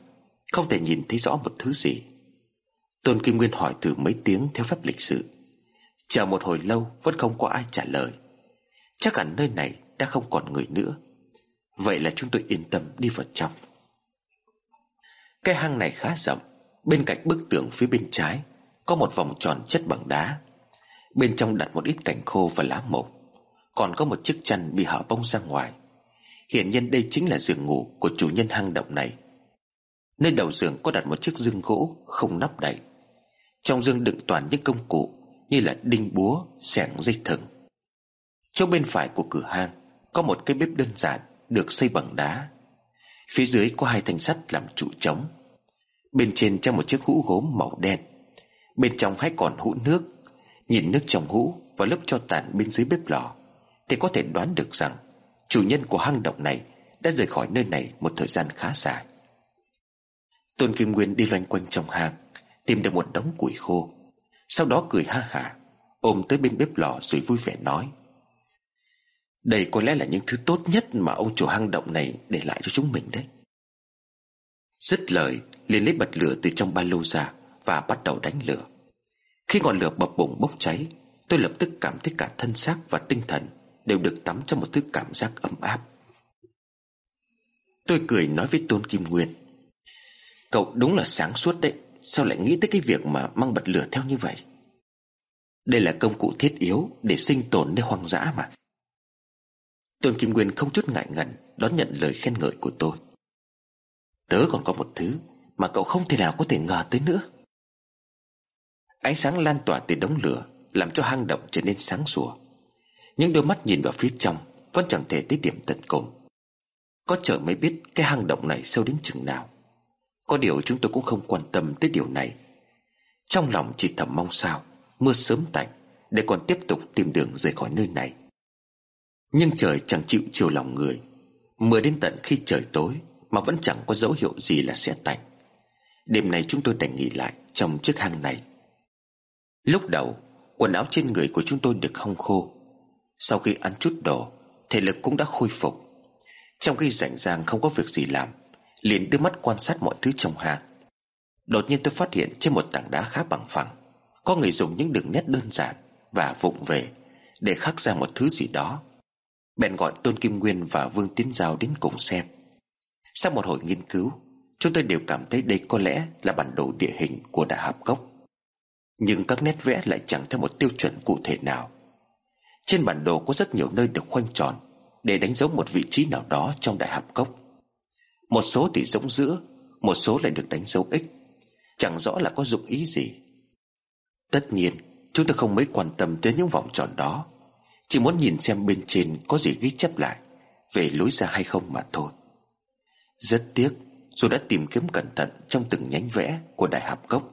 Không thể nhìn thấy rõ một thứ gì. Tôn Kim Nguyên hỏi thử mấy tiếng theo phép lịch sự. Chờ một hồi lâu, Vẫn không có ai trả lời. Chắc hẳn nơi này đã không còn người nữa. Vậy là chúng tôi yên tâm đi vào trong. Cái hang này khá rộng. Bên cạnh bức tường phía bên trái, Có một vòng tròn chất bằng đá. Bên trong đặt một ít cảnh khô và lá mộc. Còn có một chiếc chăn bị hở bông ra ngoài. Hiện nhiên đây chính là giường ngủ Của chủ nhân hang động này. Nơi đầu giường có đặt một chiếc giường gỗ Không nắp đậy. Trong giường đựng toàn những công cụ Như là đinh búa, xẻng dây thừng. Chỗ bên phải của cửa hang Có một cái bếp đơn giản Được xây bằng đá. Phía dưới có hai thanh sắt làm trụ trống. Bên trên treo một chiếc hũ gốm màu đen. Bên trong hay còn hũ nước. Nhìn nước trong hũ Và lớp cho tàn bên dưới bếp lò. Thì có thể đoán được rằng, Chủ nhân của hang động này Đã rời khỏi nơi này một thời gian khá dài. Tôn Kim Nguyên đi loanh quanh trong hang, Tìm được một đống củi khô. Sau đó cười ha hả, Ôm tới bên bếp lò rồi vui vẻ nói, Đây có lẽ là những thứ tốt nhất Mà ông chủ hang động này để lại cho chúng mình đấy. Dứt lời, liền lấy bật lửa từ trong ba lô ra Và bắt đầu đánh lửa. Khi ngọn lửa bập bùng bốc cháy, Tôi lập tức cảm thấy cả thân xác và tinh thần Đều được tắm trong một thứ cảm giác ấm áp. Tôi cười nói với Tôn Kim Nguyên, Cậu đúng là sáng suốt đấy, Sao lại nghĩ tới cái việc mà mang bật lửa theo như vậy? Đây là công cụ thiết yếu Để sinh tồn nơi hoang dã mà. Tôn Kim Nguyên không chút ngại ngần Đón nhận lời khen ngợi của tôi. Tớ còn có một thứ Mà cậu không thể nào có thể ngờ tới nữa. Ánh sáng lan tỏa từ đống lửa Làm cho hang động trở nên sáng sủa. Những đôi mắt nhìn vào phía trong Vẫn chẳng thể tới điểm tận cùng. Có trời mới biết cái hang động này sâu đến chừng nào. Có điều chúng tôi cũng không quan tâm tới điều này. Trong lòng chỉ thầm mong sao Mưa sớm tạnh Để còn tiếp tục tìm đường rời khỏi nơi này. Nhưng trời chẳng chịu chiều lòng người. Mưa đến tận khi trời tối Mà vẫn chẳng có dấu hiệu gì là sẽ tạnh. Đêm này chúng tôi đành nghỉ lại Trong chiếc hang này. Lúc đầu, Quần áo trên người của chúng tôi được hong khô sau khi ăn chút đồ, Thể lực cũng đã khôi phục. Trong khi rảnh rang không có việc gì làm, liền đưa mắt quan sát mọi thứ trong hang. Đột nhiên tôi phát hiện trên một tảng đá khá bằng phẳng, có người dùng những đường nét đơn giản và vụng về để khắc ra một thứ gì đó. Bèn gọi tôn kim nguyên và vương tiến giao đến cùng xem. Sau một hồi nghiên cứu, chúng tôi đều cảm thấy đây có lẽ là bản đồ địa hình của đại hạp cốc. Nhưng các nét vẽ lại chẳng theo một tiêu chuẩn cụ thể nào trên bản đồ có rất nhiều nơi được khoanh tròn để đánh dấu một vị trí nào đó trong đại hạp cốc. Một số thì giống giữa Một số lại được đánh dấu x. Chẳng rõ là có dụng ý gì. Tất nhiên, Chúng tôi không mấy quan tâm tới những vòng tròn đó. Chỉ muốn nhìn xem bên trên Có gì ghi chép lại, Về lối ra hay không mà thôi. Rất tiếc, Dù đã tìm kiếm cẩn thận Trong từng nhánh vẽ của đại hạp cốc,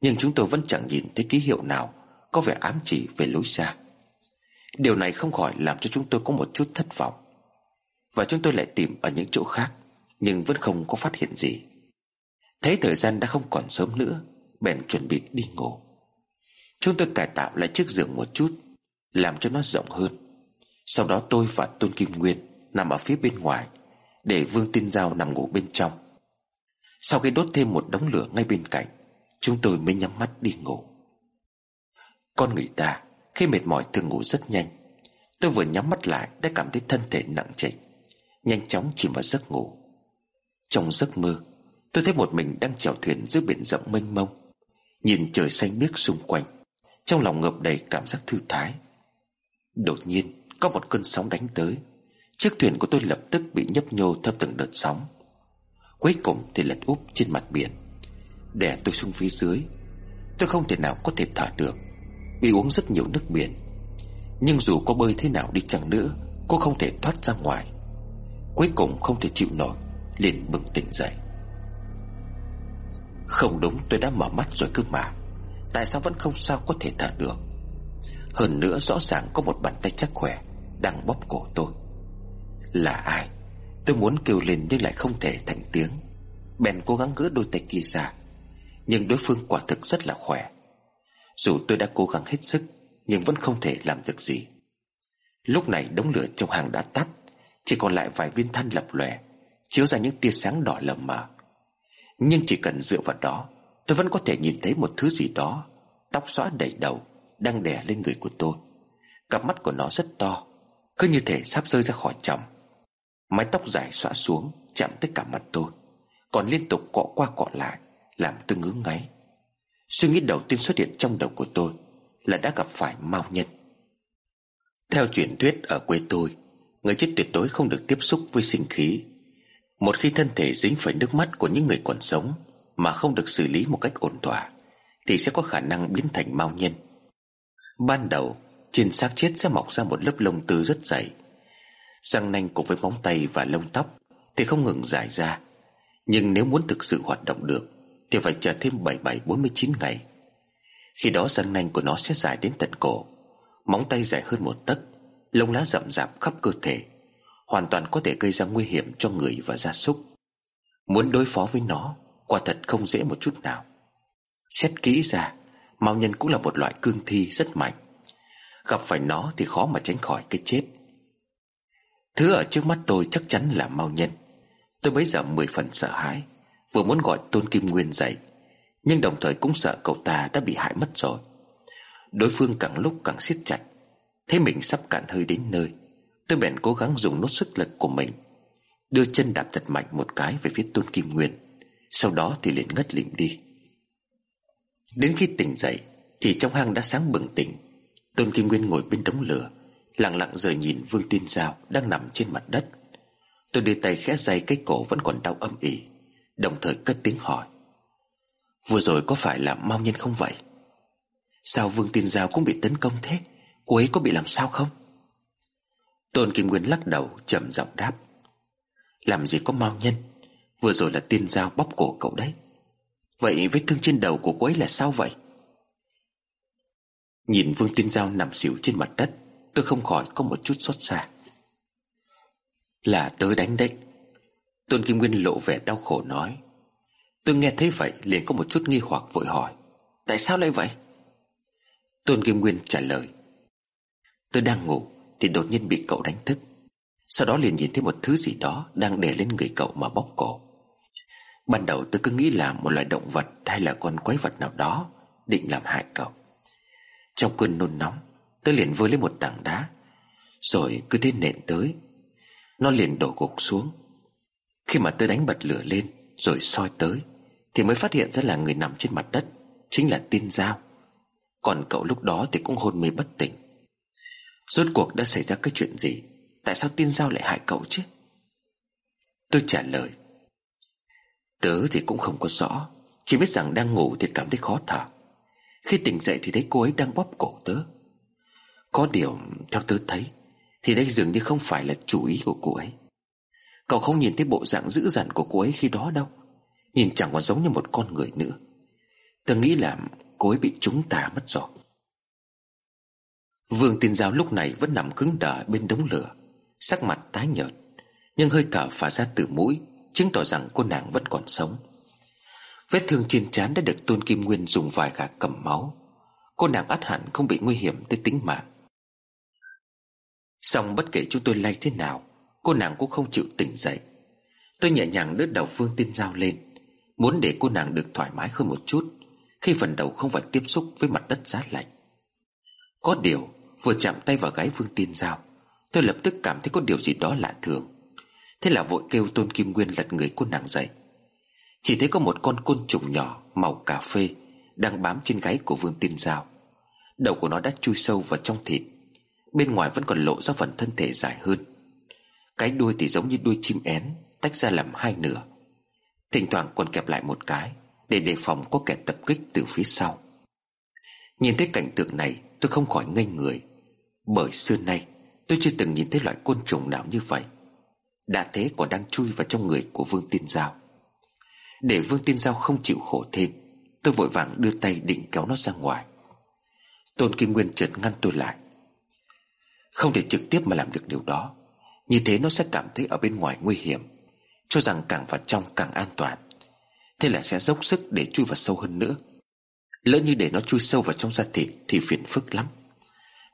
Nhưng chúng tôi vẫn chẳng nhìn thấy ký hiệu nào Có vẻ ám chỉ về lối ra. Điều này không khỏi làm cho chúng tôi có một chút thất vọng. Và chúng tôi lại tìm ở những chỗ khác, nhưng vẫn không có phát hiện gì. Thấy thời gian đã không còn sớm nữa, Bèn chuẩn bị đi ngủ. Chúng tôi cải tạo lại chiếc giường một chút, Làm cho nó rộng hơn. Sau đó tôi và Tôn Kim Nguyên Nằm ở phía bên ngoài, Để Vương Tiên Giao nằm ngủ bên trong. Sau khi đốt thêm một đống lửa ngay bên cạnh, Chúng tôi mới nhắm mắt đi ngủ. Con người ta khi mệt mỏi thường ngủ rất nhanh. Tôi vừa nhắm mắt lại Đã cảm thấy thân thể nặng trịch, Nhanh chóng chìm vào giấc ngủ. Trong giấc mơ, Tôi thấy một mình đang chèo thuyền giữa biển rộng mênh mông, Nhìn trời xanh biếc xung quanh, Trong lòng ngập đầy cảm giác thư thái. Đột nhiên, Có một cơn sóng đánh tới, Chiếc thuyền của tôi lập tức bị nhấp nhô theo từng đợt sóng. Cuối cùng thì lật úp trên mặt biển. Đè tôi xuống phía dưới, Tôi không thể nào có thể thở được vì uống rất nhiều nước biển. Nhưng dù có bơi thế nào đi chăng nữa, Cô không thể thoát ra ngoài. Cuối cùng không thể chịu nổi, liền bừng tỉnh dậy. Không đúng, tôi đã mở mắt rồi cơ mà. Tại sao vẫn không sao có thể thở được? Hơn nữa rõ ràng có một bàn tay chắc khỏe Đang bóp cổ tôi. Là ai? Tôi muốn kêu lên nhưng lại không thể thành tiếng. Bèn cố gắng gỡ đôi tay kia ra. Nhưng đối phương quả thực rất là khỏe. Dù tôi đã cố gắng hết sức, Nhưng vẫn không thể làm được gì. Lúc này đống lửa trong hàng đã tắt, Chỉ còn lại vài viên than lập lòe, Chiếu ra những tia sáng đỏ lờ mờ. Nhưng chỉ cần dựa vào đó, Tôi vẫn có thể nhìn thấy một thứ gì đó, Tóc xõa đầy đầu, Đang đè lên người của tôi. Cặp mắt của nó rất to, Cứ như thể sắp rơi ra khỏi chồng. Mái tóc dài xõa xuống, Chạm tới cả mặt tôi, Còn liên tục cọ qua cọ lại, Làm tôi ngứa ngáy. Suy nghĩ đầu tiên xuất hiện trong đầu của tôi Là đã gặp phải Mao Nhân. Theo truyền thuyết ở quê tôi, Người chết tuyệt đối không được tiếp xúc với sinh khí. Một khi thân thể dính phải nước mắt của những người còn sống Mà không được xử lý một cách ổn thỏa, Thì sẽ có khả năng biến thành Mao Nhân. Ban đầu, Trên xác chết sẽ mọc ra một lớp lông tơ rất dày. Răng nanh cùng với móng tay và lông tóc Thì không ngừng dài ra. Nhưng nếu muốn thực sự hoạt động được thì phải chờ thêm 77-49 ngày. Khi đó răng nanh của nó sẽ dài đến tận cổ. Móng tay dài hơn một tấc, Lông lá rậm rạp khắp cơ thể, Hoàn toàn có thể gây ra nguy hiểm cho người và gia súc. Muốn đối phó với nó, Quả thật không dễ một chút nào. Xét kỹ ra, Mao nhân cũng là một loại cương thi rất mạnh. Gặp phải nó thì khó mà tránh khỏi cái chết. Thứ ở trước mắt tôi chắc chắn là Mao Nhân. Tôi bấy giờ mười phần sợ hãi. Vừa muốn gọi Tôn Kim Nguyên dậy, Nhưng đồng thời cũng sợ cậu ta đã bị hại mất rồi. Đối phương càng lúc càng siết chặt, Thấy mình sắp cạn hơi đến nơi, Tôi bèn cố gắng dùng nốt sức lực của mình, Đưa chân đạp thật mạnh một cái về phía Tôn Kim Nguyên, Sau đó thì liền ngất lịm đi. Đến khi tỉnh dậy, Thì trong hang đã sáng bừng tỉnh. Tôn Kim Nguyên ngồi bên đống lửa, Lặng lặng rời nhìn Vương Tiên Giao Đang nằm trên mặt đất. Tôi đưa tay khẽ dây cái cổ vẫn còn đau âm ỉ. Đồng thời cất tiếng hỏi. Vừa rồi có phải là mau nhân không vậy? Sao Vương Tiên Giao cũng bị tấn công thế? Cô ấy có bị làm sao không? Tôn Kim Nguyên lắc đầu, trầm giọng đáp. Làm gì có mau nhân? Vừa rồi là tiên giao bóp cổ cậu đấy. Vậy vết thương trên đầu của cô ấy là sao vậy? Nhìn Vương Tiên Giao nằm xỉu trên mặt đất, Tôi không khỏi có một chút xót xa. Là tớ đánh đấy. Tôn Kim Nguyên lộ vẻ đau khổ nói. Tôi nghe thấy vậy liền có một chút nghi hoặc vội hỏi, Tại sao lại vậy? Tôn Kim Nguyên trả lời, Tôi đang ngủ Thì đột nhiên bị cậu đánh thức. Sau đó liền nhìn thấy một thứ gì đó Đang đè lên người cậu mà bóp cổ. Ban đầu tôi cứ nghĩ là một loài động vật Hay là con quái vật nào đó Định làm hại cậu. Trong cơn nôn nóng, Tôi liền vơ lấy một tảng đá, Rồi cứ thế nện tới. Nó liền đổ gục xuống khi mà tôi đánh bật lửa lên, Rồi soi tới, Thì mới phát hiện ra là người nằm trên mặt đất, Chính là tiên giao. Còn cậu lúc đó thì cũng hôn mê bất tỉnh. Rốt cuộc đã xảy ra cái chuyện gì? Tại sao tiên giao lại hại cậu chứ? Tôi trả lời. Tớ thì cũng không có rõ, Chỉ biết rằng đang ngủ thì cảm thấy khó thở. Khi tỉnh dậy thì thấy cô ấy đang bóp cổ tớ. Có điều, theo tớ thấy, Thì đây dường như không phải là chủ ý của cô ấy. Cậu không nhìn thấy bộ dạng dữ dằn của cô ấy khi đó đâu. Nhìn chẳng còn giống như một con người nữa. Tôi nghĩ là cô ấy bị chúng ta mất rồi. Vương Tiên Giao lúc này vẫn nằm cứng đờ bên đống lửa, Sắc mặt tái nhợt, Nhưng hơi thở phả ra từ mũi, Chứng tỏ rằng cô nàng vẫn còn sống. Vết thương trên trán đã được Tôn Kim Nguyên dùng vài gà cầm máu. Cô nàng át hẳn không bị nguy hiểm tới tính mạng. Xong bất kể chúng tôi lay thế nào Cô nàng cũng không chịu tỉnh dậy. Tôi nhẹ nhàng đứt đầu Phương Tiên Giao lên, Muốn để cô nàng được thoải mái hơn một chút, Khi phần đầu không phải tiếp xúc với mặt đất giá lạnh. Có điều, Vừa chạm tay vào gáy Phương Tiên Giao, Tôi lập tức cảm thấy có điều gì đó lạ thường. Thế là vội kêu Tôn Kim Nguyên lật người cô nàng dậy. Chỉ thấy có một con côn trùng nhỏ Màu cà phê Đang bám trên gáy của Vương Tiên Giao. Đầu của nó đã chui sâu vào trong thịt, Bên ngoài vẫn còn lộ ra phần thân thể dài hơn. Cái đuôi thì giống như đuôi chim én, Tách ra làm hai nửa. Thỉnh thoảng còn kẹp lại một cái Để đề phòng có kẻ tập kích từ phía sau. Nhìn thấy cảnh tượng này, Tôi không khỏi ngây người. Bởi xưa nay, tôi chưa từng nhìn thấy loại côn trùng nào như vậy. Đã thế còn đang chui vào trong người của Vương Tiên Giao. Để Vương Tiên Giao không chịu khổ thêm, Tôi vội vàng đưa tay định kéo nó ra ngoài. Tôn Kim Nguyên chợt ngăn tôi lại. Không thể trực tiếp mà làm được điều đó. Như thế nó sẽ cảm thấy ở bên ngoài nguy hiểm, Cho rằng càng vào trong càng an toàn. Thế là sẽ dốc sức để chui vào sâu hơn nữa. Lỡ như để nó chui sâu vào trong da thịt Thì phiền phức lắm.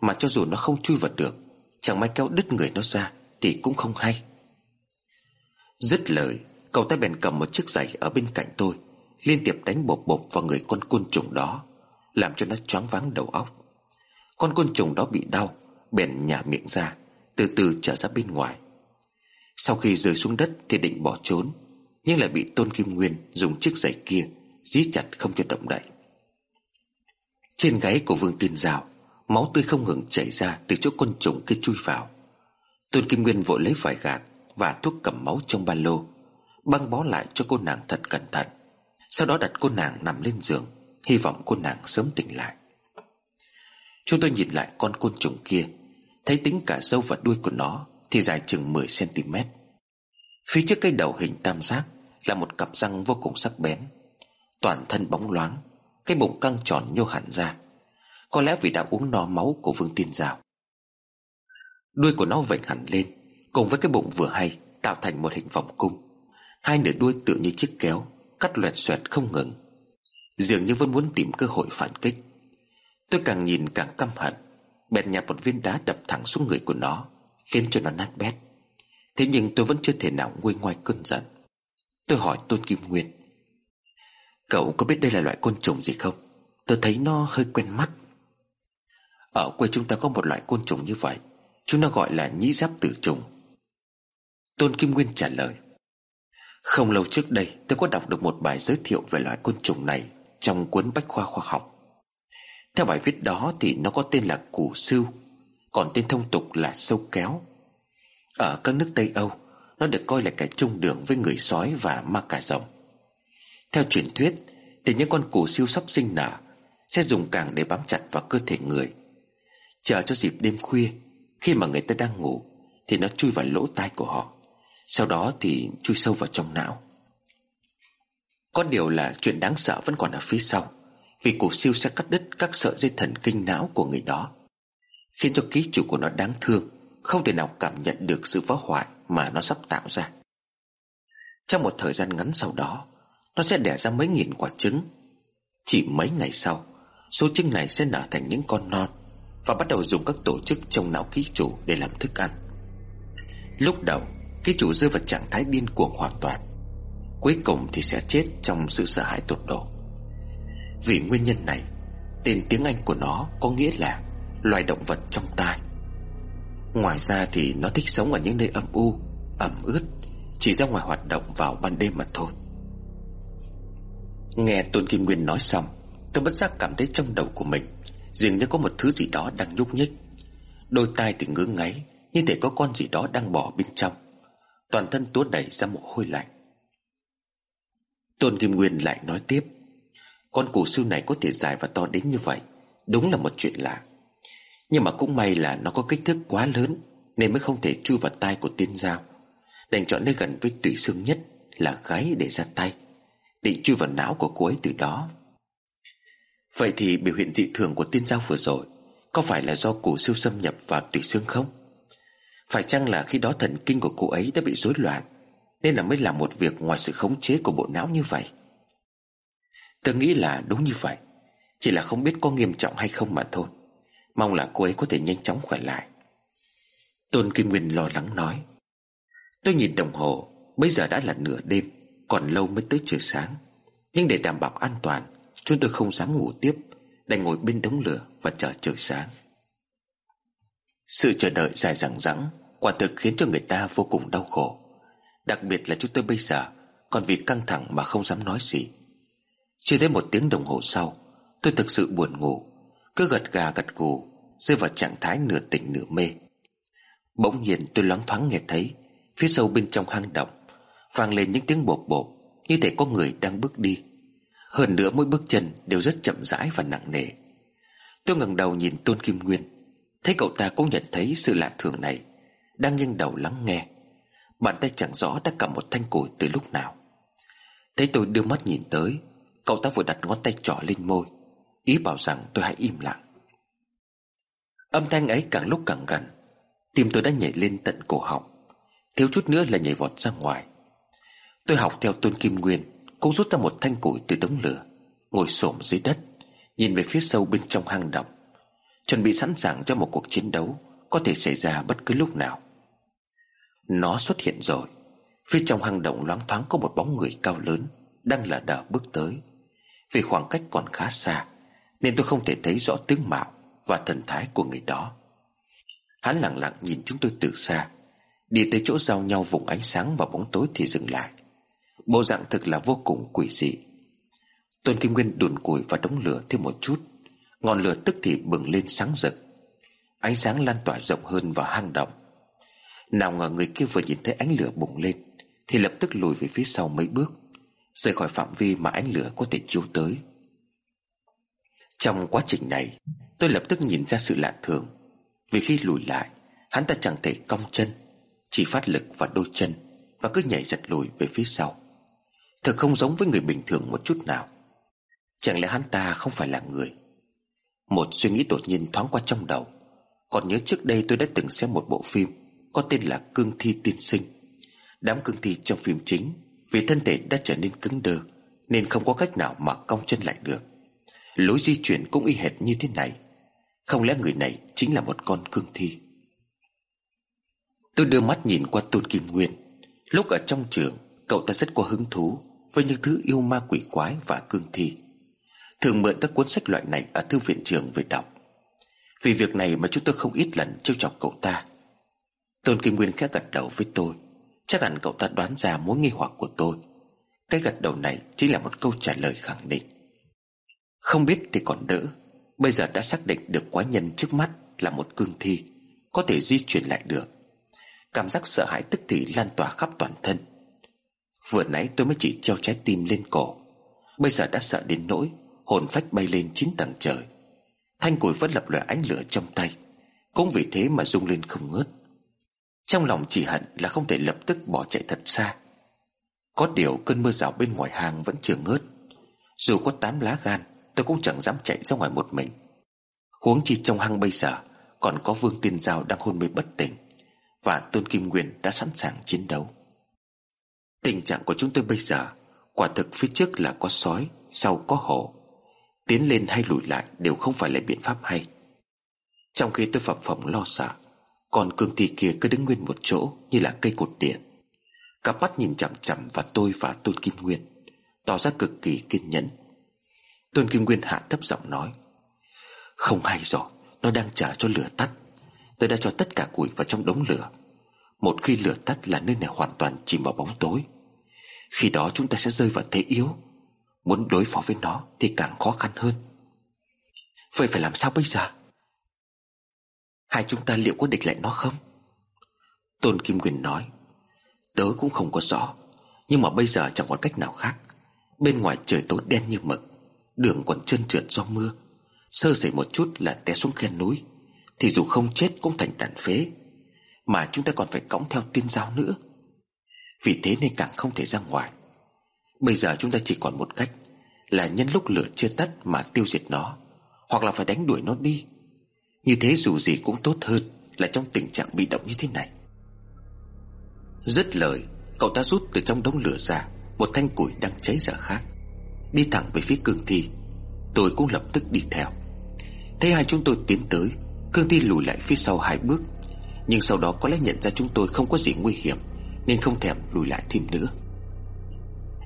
Mà cho dù nó không chui vào được, Chẳng may kéo đứt người nó ra Thì cũng không hay. Dứt lời, Cậu ta bèn cầm một chiếc giày ở bên cạnh tôi, Liên tiếp đánh bột bột vào người con côn trùng đó, Làm cho nó choáng váng đầu óc. Con côn trùng đó bị đau, Bèn nhả miệng ra. Từ từ trở ra bên ngoài. Sau khi rơi xuống đất thì định bỏ trốn, Nhưng lại bị Tôn Kim Nguyên Dùng chiếc giày kia Dí chặt không cho động đậy. Trên gáy của Vương Tiên Giao, Máu tươi không ngừng chảy ra Từ chỗ côn trùng kia chui vào. Tôn Kim Nguyên vội lấy vải gạc Và thuốc cầm máu trong ba lô, Băng bó lại cho cô nàng thật cẩn thận. Sau đó đặt cô nàng nằm lên giường, Hy vọng cô nàng sớm tỉnh lại. Chúng tôi nhìn lại con côn trùng kia Thấy tính cả dâu và đuôi của nó Thì dài chừng 10cm Phía trước cái đầu hình tam giác Là một cặp răng vô cùng sắc bén, Toàn thân bóng loáng, Cái bụng căng tròn nhô hẳn ra. Có lẽ vì đã uống no máu của Vương Tiên Giao. Đuôi của nó vệnh hẳn lên, Cùng với cái bụng vừa hay Tạo thành một hình vòng cung. Hai nửa đuôi tựa như chiếc kéo, Cắt loẹt xoẹt không ngừng. Dường như vẫn muốn tìm cơ hội phản kích. Tôi càng nhìn càng căm hận. Bèn nhặt một viên đá đập thẳng xuống người của nó, Khiến cho nó nát bét. Thế nhưng tôi vẫn chưa thể nào nguôi ngoai cơn giận. Tôi hỏi Tôn Kim Nguyên, Cậu có biết đây là loại côn trùng gì không? Tôi thấy nó hơi quen mắt. Ở quê chúng ta có một loại côn trùng như vậy, Chúng nó gọi là nhĩ giáp tử trùng. Tôn Kim Nguyên trả lời, Không lâu trước đây, tôi có đọc được một bài giới thiệu về loại côn trùng này Trong cuốn Bách Khoa Khoa học. Theo bài viết đó thì nó có tên là củ sưu Còn tên thông tục là sâu kéo. Ở các nước Tây Âu, Nó được coi là kẻ chung đường với người sói và ma cà rồng. Theo truyền thuyết, Thì những con củ siêu sắp sinh nở Sẽ dùng càng để bám chặt vào cơ thể người. Chờ cho dịp đêm khuya, Khi mà người ta đang ngủ, Thì nó chui vào lỗ tai của họ. Sau đó thì chui sâu vào trong não. Có điều là chuyện đáng sợ vẫn còn ở phía sau. Vì cổ siêu sẽ cắt đứt các sợi dây thần kinh não của người đó, Khiến cho ký chủ của nó đáng thương, Không thể nào cảm nhận được sự phá hoại Mà nó sắp tạo ra. Trong một thời gian ngắn sau đó, Nó sẽ đẻ ra mấy nghìn quả trứng. Chỉ mấy ngày sau, Số trứng này sẽ nở thành những con non Và bắt đầu dùng các tổ chức trong não ký chủ Để làm thức ăn. Lúc đầu, Ký chủ rơi vào trạng thái điên cuồng hoàn toàn. Cuối cùng thì sẽ chết Trong sự sợ hãi tột độ. Vì nguyên nhân này Tên tiếng Anh của nó có nghĩa là Loài động vật trong tai. Ngoài ra thì nó thích sống ở những nơi âm u, Ẩm ướt, Chỉ ra ngoài hoạt động vào ban đêm mà thôi. Nghe Tôn Kim Nguyên nói xong, Tôi bất giác cảm thấy trong đầu của mình Dường như có một thứ gì đó đang nhúc nhích. Đôi tai thì ngứa ngáy, Như thể có con gì đó đang bỏ bên trong. Toàn thân túa đẩy ra mồ hôi lạnh. Tôn Kim Nguyên lại nói tiếp. Con củ sư này có thể dài và to đến như vậy, Đúng là một chuyện lạ. Nhưng mà cũng may là nó có kích thước quá lớn, Nên mới không thể chui vào tay của tiên giao Đành chọn nơi gần với tủy xương nhất Là gáy để ra tay, Định chui vào não của cô ấy từ đó. Vậy thì biểu hiện dị thường của tiên giao vừa rồi Có phải là do củ siêu xâm nhập vào tủy xương không? Phải chăng là khi đó thần kinh của cô ấy đã bị rối loạn, Nên là mới làm một việc ngoài sự khống chế của bộ não như vậy? Tôi nghĩ là đúng như vậy. Chỉ là không biết có nghiêm trọng hay không mà thôi. Mong là cô ấy có thể nhanh chóng khỏe lại. Tôn Kim Nguyên lo lắng nói. Tôi nhìn đồng hồ. Bây giờ đã là nửa đêm. Còn lâu mới tới trời sáng. Nhưng để đảm bảo an toàn, Chúng tôi không dám ngủ tiếp. Đành ngồi bên đống lửa và chờ trời sáng. Sự chờ đợi dài dằng dẵng Quả thực khiến cho người ta vô cùng đau khổ. Đặc biệt là chúng tôi bây giờ Còn vì căng thẳng mà không dám nói gì. Chưa tới một tiếng đồng hồ sau, Tôi thực sự buồn ngủ. Cứ gật gà gật gù, Rơi vào trạng thái nửa tỉnh nửa mê. Bỗng nhiên tôi loáng thoáng nghe thấy, Phía sâu bên trong hang động, vang lên những tiếng bộp bộp, Như thể có người đang bước đi. Hơn nữa mỗi bước chân đều rất chậm rãi và nặng nề. Tôi ngẩng đầu nhìn Tôn Kim Nguyên, Thấy cậu ta cũng nhận thấy sự lạ thường này, Đang nghiêng đầu lắng nghe. Bàn tay chẳng rõ đã cầm một thanh củi từ lúc nào. Thấy tôi đưa mắt nhìn tới Cậu ta vừa đặt ngón tay trỏ lên môi, Ý bảo rằng tôi hãy im lặng. Âm thanh ấy càng lúc càng gần, Tim tôi đã nhảy lên tận cổ họng, Thiếu chút nữa là nhảy vọt ra ngoài. Tôi học theo Tôn Kim Nguyên, Cũng rút ra một thanh củi từ đống lửa, Ngồi xổm dưới đất, Nhìn về phía sâu bên trong hang động, Chuẩn bị sẵn sàng cho một cuộc chiến đấu Có thể xảy ra bất cứ lúc nào. Nó xuất hiện rồi, Phía trong hang động loáng thoáng có một bóng người cao lớn Đang là đờ bước tới. Vì khoảng cách còn khá xa, Nên tôi không thể thấy rõ tướng mạo Và thần thái của người đó. Hắn lặng lặng nhìn chúng tôi từ xa, Đi tới chỗ giao nhau vùng ánh sáng và bóng tối thì dừng lại. Bộ dạng thực là vô cùng quỷ dị. Tôn Kim Nguyên đùn củi và đống lửa thêm một chút, Ngọn lửa tức thì bừng lên sáng rực. Ánh sáng lan tỏa rộng hơn vào hang động. Nào ngờ người kia vừa nhìn thấy ánh lửa bùng lên, Thì lập tức lùi về phía sau mấy bước. Rời khỏi phạm vi mà ánh lửa có thể chiếu tới. Trong quá trình này, Tôi lập tức nhìn ra sự lạ thường. Vì khi lùi lại, Hắn ta chẳng thể cong chân, Chỉ phát lực vào đôi chân Và cứ nhảy giật lùi về phía sau. Thật không giống với người bình thường một chút nào. Chẳng lẽ hắn ta không phải là người? Một suy nghĩ đột nhiên thoáng qua trong đầu. Còn nhớ trước đây tôi đã từng xem một bộ phim Có tên là Cương Thi Tiên Sinh. Đám cương thi trong phim chính vì thân thể đã trở nên cứng đơ, Nên không có cách nào mà cong chân lại được. Lối di chuyển cũng y hệt như thế này. Không lẽ người này chính là một con cương thi? Tôi đưa mắt nhìn qua Tôn Kim Nguyên. Lúc ở trong trường, Cậu ta rất có hứng thú Với những thứ yêu ma quỷ quái và cương thi. Thường mượn các cuốn sách loại này Ở thư viện trường về đọc. Vì việc này mà chúng tôi không ít lần trêu chọc cậu ta. Tôn Kim Nguyên khẽ gật đầu với tôi. Chắc hẳn cậu ta đoán ra mối nghi hoặc của tôi. Cái gật đầu này Chính là một câu trả lời khẳng định. Không biết thì còn đỡ. Bây giờ đã xác định được quái nhân trước mắt Là một cương thi, Có thể di chuyển lại được. Cảm giác sợ hãi tức thì lan tỏa khắp toàn thân. Vừa nãy tôi mới chỉ treo trái tim lên cổ. Bây giờ đã sợ đến nỗi Hồn phách bay lên chín tầng trời. Thanh củi vẫn lập lòe ánh lửa trong tay. Cũng vì thế mà rung lên không ngớt. Trong lòng chỉ hận là không thể lập tức bỏ chạy thật xa. Có điều cơn mưa rào bên ngoài hàng vẫn chưa ngớt. Dù có tám lá gan, Tôi cũng chẳng dám chạy ra ngoài một mình. Huống chi trong hang bây giờ, Còn có Vương Tiên Giao đang hôn mê bất tỉnh, Và Tôn Kim Nguyên đã sẵn sàng chiến đấu. Tình trạng của chúng tôi bây giờ, Quả thực phía trước là có sói, Sau có hổ. Tiến lên hay lùi lại đều không phải là biện pháp hay. Trong khi tôi phập phồng lo sợ còn cương thi kia cứ đứng nguyên một chỗ Như là cây cột điện. Cặp mắt nhìn chằm chằm vào tôi và Tôn Kim Nguyên, Tỏ ra cực kỳ kiên nhẫn. Tôn Kim Nguyên hạ thấp giọng nói, Không hay rồi, Nó đang chờ cho lửa tắt. Tôi đã cho tất cả củi vào trong đống lửa. Một khi lửa tắt là nơi này hoàn toàn chìm vào bóng tối. Khi đó chúng ta sẽ rơi vào thế yếu. Muốn đối phó với nó Thì càng khó khăn hơn. Vậy phải làm sao bây giờ? Hai chúng ta liệu có địch lại nó không? Tôn Kim Quyền nói, Tớ cũng không có rõ, Nhưng mà bây giờ chẳng còn cách nào khác. Bên ngoài trời tối đen như mực, Đường còn trơn trượt do mưa. Sơ sẩy một chút là té xuống khe núi, Thì dù không chết cũng thành tàn phế. Mà chúng ta còn phải cõng theo tiên giao nữa. Vì thế nên càng không thể ra ngoài. Bây giờ chúng ta chỉ còn một cách, Là nhân lúc lửa chưa tắt mà tiêu diệt nó, Hoặc là phải đánh đuổi nó đi. Như thế dù gì cũng tốt hơn Là trong tình trạng bị động như thế này. Dứt lời, Cậu ta rút từ trong đống lửa ra, Một thanh củi đang cháy dở khác. Đi thẳng về phía cương thi, Tôi cũng lập tức đi theo. Thấy hai chúng tôi tiến tới, Cương thi lùi lại phía sau hai bước. Nhưng sau đó có lẽ nhận ra chúng tôi không có gì nguy hiểm, Nên không thèm lùi lại thêm nữa.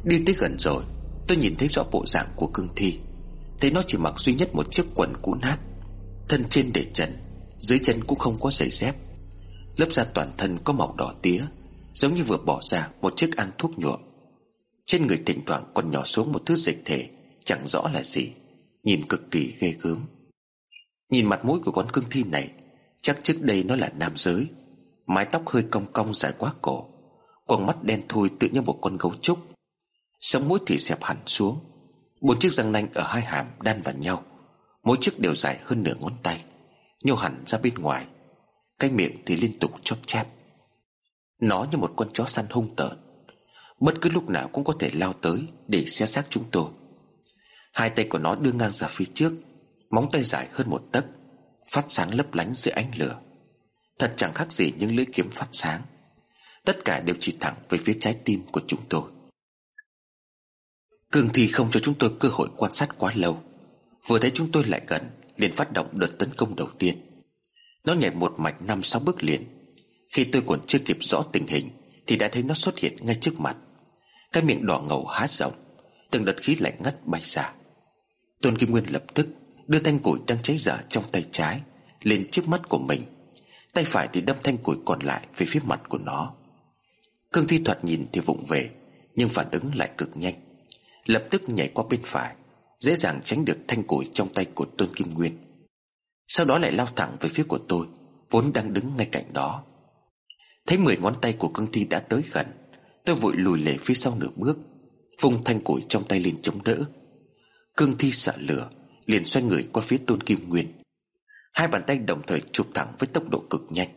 Đi tới gần rồi, Tôi nhìn thấy rõ bộ dạng của cương thi. Thấy nó chỉ mặc duy nhất một chiếc quần cũ nát Thân trên để trần, Dưới chân cũng không có giày dép. Lớp da toàn thân có màu đỏ tía, Giống như vừa bỏ ra một chiếc ăn thuốc nhuộm. Trên người thỉnh thoảng còn nhỏ xuống một thứ dịch thể, Chẳng rõ là gì, Nhìn cực kỳ ghê gớm. Nhìn mặt mũi của con cương thi này, Chắc trước đây nó là nam giới, Mái tóc hơi cong cong dài quá cổ, Quầng mắt đen thui tự như một con gấu trúc. Sống mũi thì xẹp hẳn xuống, Bốn chiếc răng nanh ở hai hàm đan vào nhau. Mỗi chiếc đều dài hơn nửa ngón tay, Nhô hẳn ra bên ngoài. Cái miệng thì liên tục chóp chép. Nó như một con chó săn hung tợn. Bất cứ lúc nào cũng có thể lao tới Để xé xác chúng tôi. Hai tay của nó đưa ngang ra phía trước, Móng tay dài hơn một tấc, Phát sáng lấp lánh dưới ánh lửa. Thật chẳng khác gì những lưỡi kiếm phát sáng. Tất cả đều chỉ thẳng về phía trái tim của chúng tôi. Cương thi không cho chúng tôi cơ hội quan sát quá lâu. Vừa thấy chúng tôi lại gần, liền phát động đợt tấn công đầu tiên. Nó nhảy một mạch năm sáu bước liền. Khi tôi còn chưa kịp rõ tình hình, Thì đã thấy nó xuất hiện ngay trước mặt. Cái miệng đỏ ngầu há rộng, Từng đợt khí lạnh ngắt bay ra. Tôn Kim Nguyên lập tức Đưa thanh củi đang cháy dở trong tay trái Lên trước mắt của mình. Tay phải thì đâm thanh củi còn lại Về phía mặt của nó. Cương thi thoạt nhìn thì vụng về, Nhưng phản ứng lại cực nhanh. Lập tức nhảy qua bên phải Dễ dàng tránh được thanh củi trong tay của Tôn Kim Nguyên. Sau đó lại lao thẳng về phía của tôi, Vốn đang đứng ngay cạnh đó. Thấy mười ngón tay của cương thi đã tới gần, Tôi vội lùi lề phía sau nửa bước Phung thanh củi trong tay lên chống đỡ. Cương thi sợ lửa, Liền xoay người qua phía Tôn Kim Nguyên. Hai bàn tay đồng thời chụp thẳng với tốc độ cực nhanh.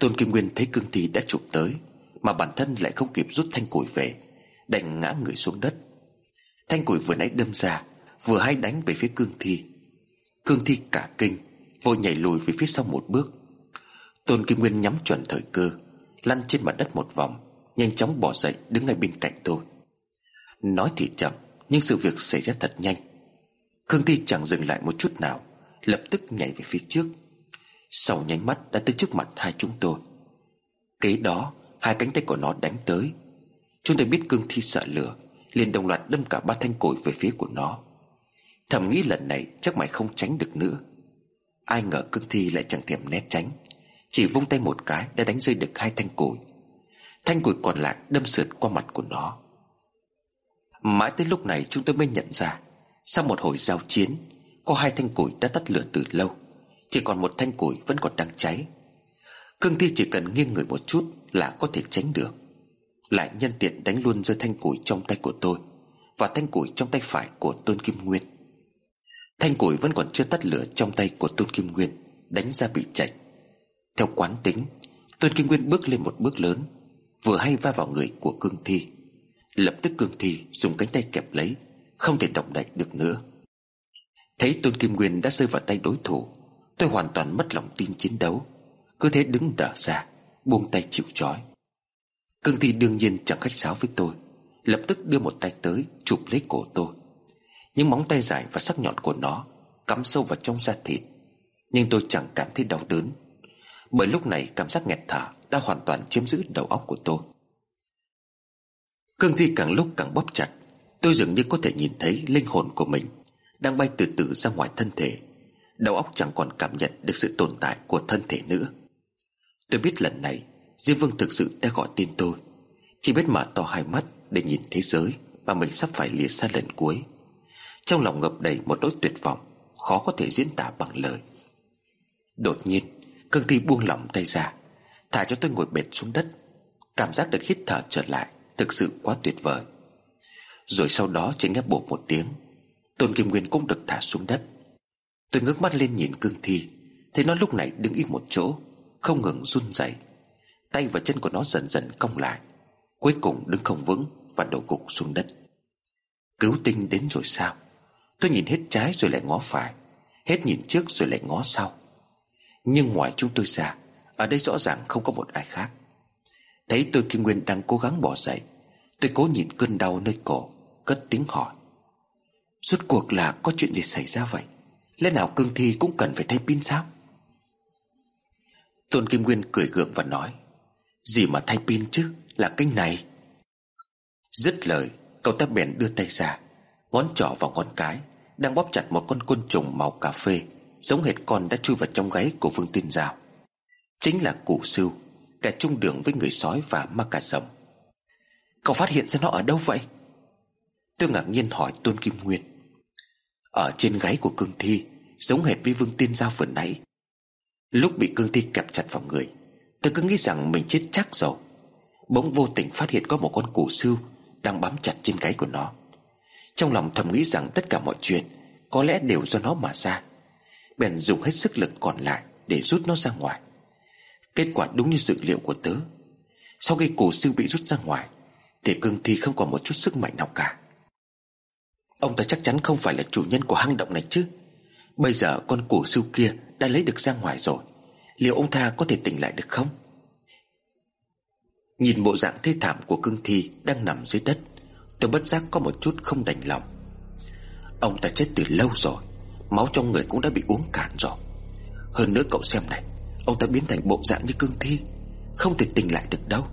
Tôn Kim Nguyên thấy cương thi đã chụp tới, Mà bản thân lại không kịp rút thanh củi về, Đành ngã người xuống đất. Thanh củi vừa nãy đâm ra, Vừa hay đánh về phía cương thi. Cương thi cả kinh, Vội nhảy lùi về phía sau một bước. Tôn Kim Nguyên nhắm chuẩn thời cơ, Lăn trên mặt đất một vòng, Nhanh chóng bỏ dậy, đứng ngay bên cạnh tôi. Nói thì chậm, Nhưng sự việc xảy ra thật nhanh. Cương thi chẳng dừng lại một chút nào, Lập tức nhảy về phía trước. Sau nhánh mắt đã tới trước mặt hai chúng tôi. Kế đó, Hai cánh tay của nó đánh tới. Chúng tôi biết cương thi sợ lửa liền đồng loạt đâm cả ba thanh cổi về phía của nó. Thầm nghĩ lần này chắc mày không tránh được nữa. Ai ngờ cương thi lại chẳng thèm né tránh, Chỉ vung tay một cái đã đánh rơi được hai thanh cổi Thanh cổi còn lại đâm sượt qua mặt của nó. Mãi tới lúc này chúng tôi mới nhận ra, Sau một hồi giao chiến, Có hai thanh củi đã tắt lửa từ lâu, Chỉ còn một thanh củi vẫn còn đang cháy. Cương thi chỉ cần nghiêng người một chút Là có thể tránh được lại nhân tiện đánh luôn rơi thanh củi trong tay của tôi Và thanh củi trong tay phải của Tôn Kim Nguyên. Thanh củi vẫn còn chưa tắt lửa trong tay của Tôn Kim Nguyên, Đánh ra bị chảy Theo quán tính, Tôn Kim Nguyên bước lên một bước lớn, Vừa hay va vào người của cương thi. Lập tức cương thi dùng cánh tay kẹp lấy, Không thể động đậy được nữa. Thấy Tôn Kim Nguyên đã rơi vào tay đối thủ, Tôi hoàn toàn mất lòng tin chiến đấu. Cứ thế đứng đờ ra, Buông tay chịu trói. Cương thi đương nhiên chẳng khách sáo với tôi, Lập tức đưa một tay tới Chụp lấy cổ tôi. Những móng tay dài và sắc nhọn của nó Cắm sâu vào trong da thịt, Nhưng tôi chẳng cảm thấy đau đớn. Bởi lúc này cảm giác nghẹt thở Đã hoàn toàn chiếm giữ đầu óc của tôi. Cương thi càng lúc càng bóp chặt, Tôi dường như có thể nhìn thấy linh hồn của mình Đang bay từ từ ra ngoài thân thể. Đầu óc chẳng còn cảm nhận được sự tồn tại của thân thể nữa. Tôi biết lần này Diêm Vương thực sự đã gọi tên tôi. Chỉ biết mở to hai mắt để nhìn thế giới Mà mình sắp phải lìa xa lần cuối. Trong lòng ngập đầy một nỗi tuyệt vọng, Khó có thể diễn tả bằng lời. Đột nhiên, Cương thi buông lỏng tay ra, Thả cho tôi ngồi bệt xuống đất. Cảm giác được hít thở trở lại Thực sự quá tuyệt vời. Rồi sau đó chỉ nghe bộ một tiếng, Tôn Kim Nguyên cũng được thả xuống đất. Tôi ngước mắt lên nhìn cương thi, Thấy nó lúc này đứng im một chỗ, Không ngừng run rẩy. Tay và chân của nó dần dần cong lại. Cuối cùng đứng không vững Và đổ gục xuống đất. Cứu tinh đến rồi sao? Tôi nhìn hết trái rồi lại ngó phải. Hết nhìn trước rồi lại ngó sau. Nhưng ngoài chúng tôi ra, Ở đây rõ ràng không có một ai khác. Thấy tôi Kim Nguyên đang cố gắng bỏ dậy, Tôi cố nhìn cơn đau nơi cổ, Cất tiếng hỏi. Rốt cuộc là có chuyện gì xảy ra vậy? Lẽ nào cương thi cũng cần phải thay pin sao? Tôn Kim Nguyên cười gượng và nói gì mà thay pin chứ? Là cái này. Dứt lời, Cậu ta bèn đưa tay ra, Ngón trỏ vào ngón cái, Đang bóp chặt một con côn trùng màu cà phê, Giống hệt con đã chui vào trong gáy của Vương Tiên Giao. Chính là củ sưu Cả chung đường với người sói và ma cà rồng. Cậu phát hiện ra nó ở đâu vậy? Tôi ngạc nhiên hỏi Tôn Kim Nguyên. Ở trên gáy của cương thi, Giống hệt với Vương Tiên Giao vừa nãy. Lúc bị cương thi kẹp chặt vào người Tôi cứ nghĩ rằng mình chết chắc rồi. Bỗng vô tình phát hiện có một con củ sưu Đang bám chặt trên gáy của nó. Trong lòng thầm nghĩ rằng tất cả mọi chuyện Có lẽ đều do nó mà ra. Bèn dùng hết sức lực còn lại Để rút nó ra ngoài. Kết quả đúng như dự liệu của tớ. Sau khi cổ sư bị rút ra ngoài, Thì cương thi không còn một chút sức mạnh nào cả. Ông ta chắc chắn không phải là chủ nhân của hang động này chứ. Bây giờ con cổ sư kia Đã lấy được ra ngoài rồi. Liệu ông ta có thể tỉnh lại được không? Nhìn bộ dạng thê thảm của cương thi Đang nằm dưới đất, Tôi bất giác có một chút không đành lòng. Ông ta chết từ lâu rồi, Máu trong người cũng đã bị uống cạn rồi. Hơn nữa cậu xem này, Ông ta biến thành bộ dạng như cương thi, Không thể tỉnh lại được đâu.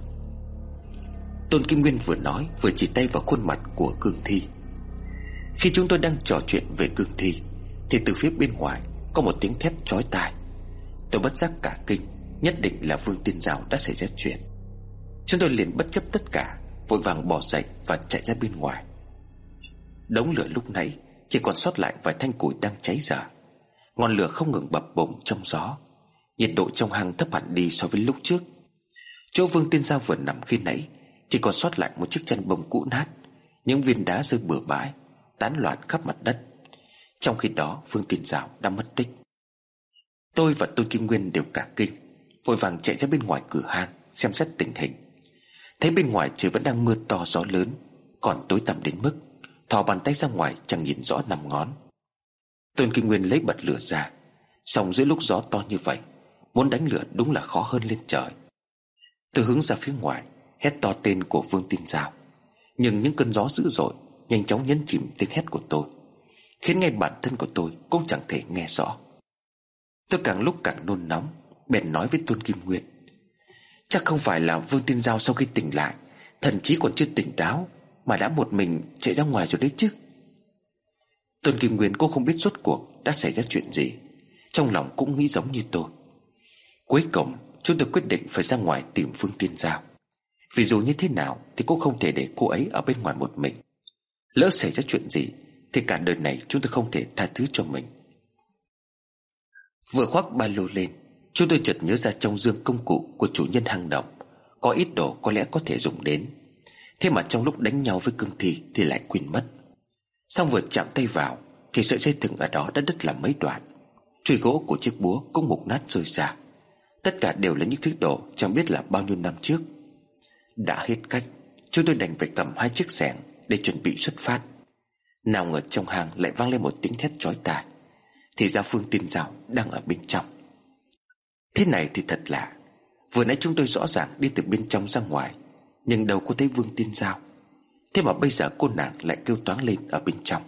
Tôn Kim Nguyên vừa nói, Vừa chỉ tay vào khuôn mặt của cương thi. Khi chúng tôi đang trò chuyện về cương thi, Thì từ phía bên ngoài Có một tiếng thét chói tai. Tôi bất giác cả kinh, Nhất định là Vương Tiên Giao đã xảy ra chuyện. Chúng tôi liền bất chấp tất cả, Vội vàng bỏ dậy và chạy ra bên ngoài. Đống lửa lúc này Chỉ còn sót lại vài thanh củi đang cháy dở. Ngọn lửa không ngừng bập bùng trong gió. Nhiệt độ trong hang thấp hẳn đi so với lúc trước. Chỗ Vương Tiên Giao vừa nằm khi nãy Chỉ còn sót lại một chiếc chăn bông cũ nát, Những viên đá rơi bừa bãi, Tán loạn khắp mặt đất. Trong khi đó, Vương Tiên Giao đã mất tích. Tôi và Tôn Kim Nguyên đều cả kinh, Vội vàng chạy ra bên ngoài cửa hang Xem xét tình hình. Thấy bên ngoài trời vẫn đang mưa to gió lớn, Còn tối tăm đến mức, Thò bàn tay ra ngoài chẳng nhìn rõ nằm ngón. Tôn Kim Nguyên lấy bật lửa ra Xong giữa lúc gió to như vậy, Muốn đánh lửa đúng là khó hơn lên trời. Tôi hướng ra phía ngoài, Hét to tên của Vương Tin Giao. Nhưng những cơn gió dữ dội Nhanh chóng nhấn chìm tiếng hét của tôi, Khiến ngay bản thân của tôi Cũng chẳng thể nghe rõ. Tôi càng lúc càng nôn nóng, Bèn nói với Tôn Kim Nguyên. Chắc không phải là Vương Tiên Giao sau khi tỉnh lại Thần chí còn chưa tỉnh táo, Mà đã một mình chạy ra ngoài rồi đấy chứ. Tôn Kim Nguyên cô không biết suốt cuộc Đã xảy ra chuyện gì, Trong lòng cũng nghĩ giống như tôi. Cuối cùng, chúng tôi quyết định phải ra ngoài tìm Phương Tiên Giao. Vì dù như thế nào Thì cũng không thể để cô ấy ở bên ngoài một mình. Lỡ xảy ra chuyện gì Thì cả đời này chúng tôi không thể tha thứ cho mình. Vừa khoác ba lô lên, Chúng tôi chợt nhớ ra trong dương công cụ Của chủ nhân hang động, Có ít đồ có lẽ có thể dùng đến. Thế mà trong lúc đánh nhau với cương thi Thì lại quên mất. Xong vừa chạm tay vào, Thì sợi dây thừng ở đó đã đứt làm mấy đoạn. Chùy gỗ của chiếc búa cũng mục nát rơi ra. Tất cả đều là những thứ đồ Chẳng biết là bao nhiêu năm trước. Đã hết cách, Chúng tôi đành phải cầm hai chiếc xẻng Để chuẩn bị xuất phát. Nào ngờ trong hàng lại vang lên một tiếng thét chói tai. Thì ra Phương Tiên Giao đang ở bên trong. Thế này thì thật lạ. Vừa nãy chúng tôi rõ ràng đi từ bên trong ra ngoài, Nhưng đâu có thấy Vương Tiên Giao. Thế mà bây giờ cô nàng lại kêu toáng lên ở bên trong.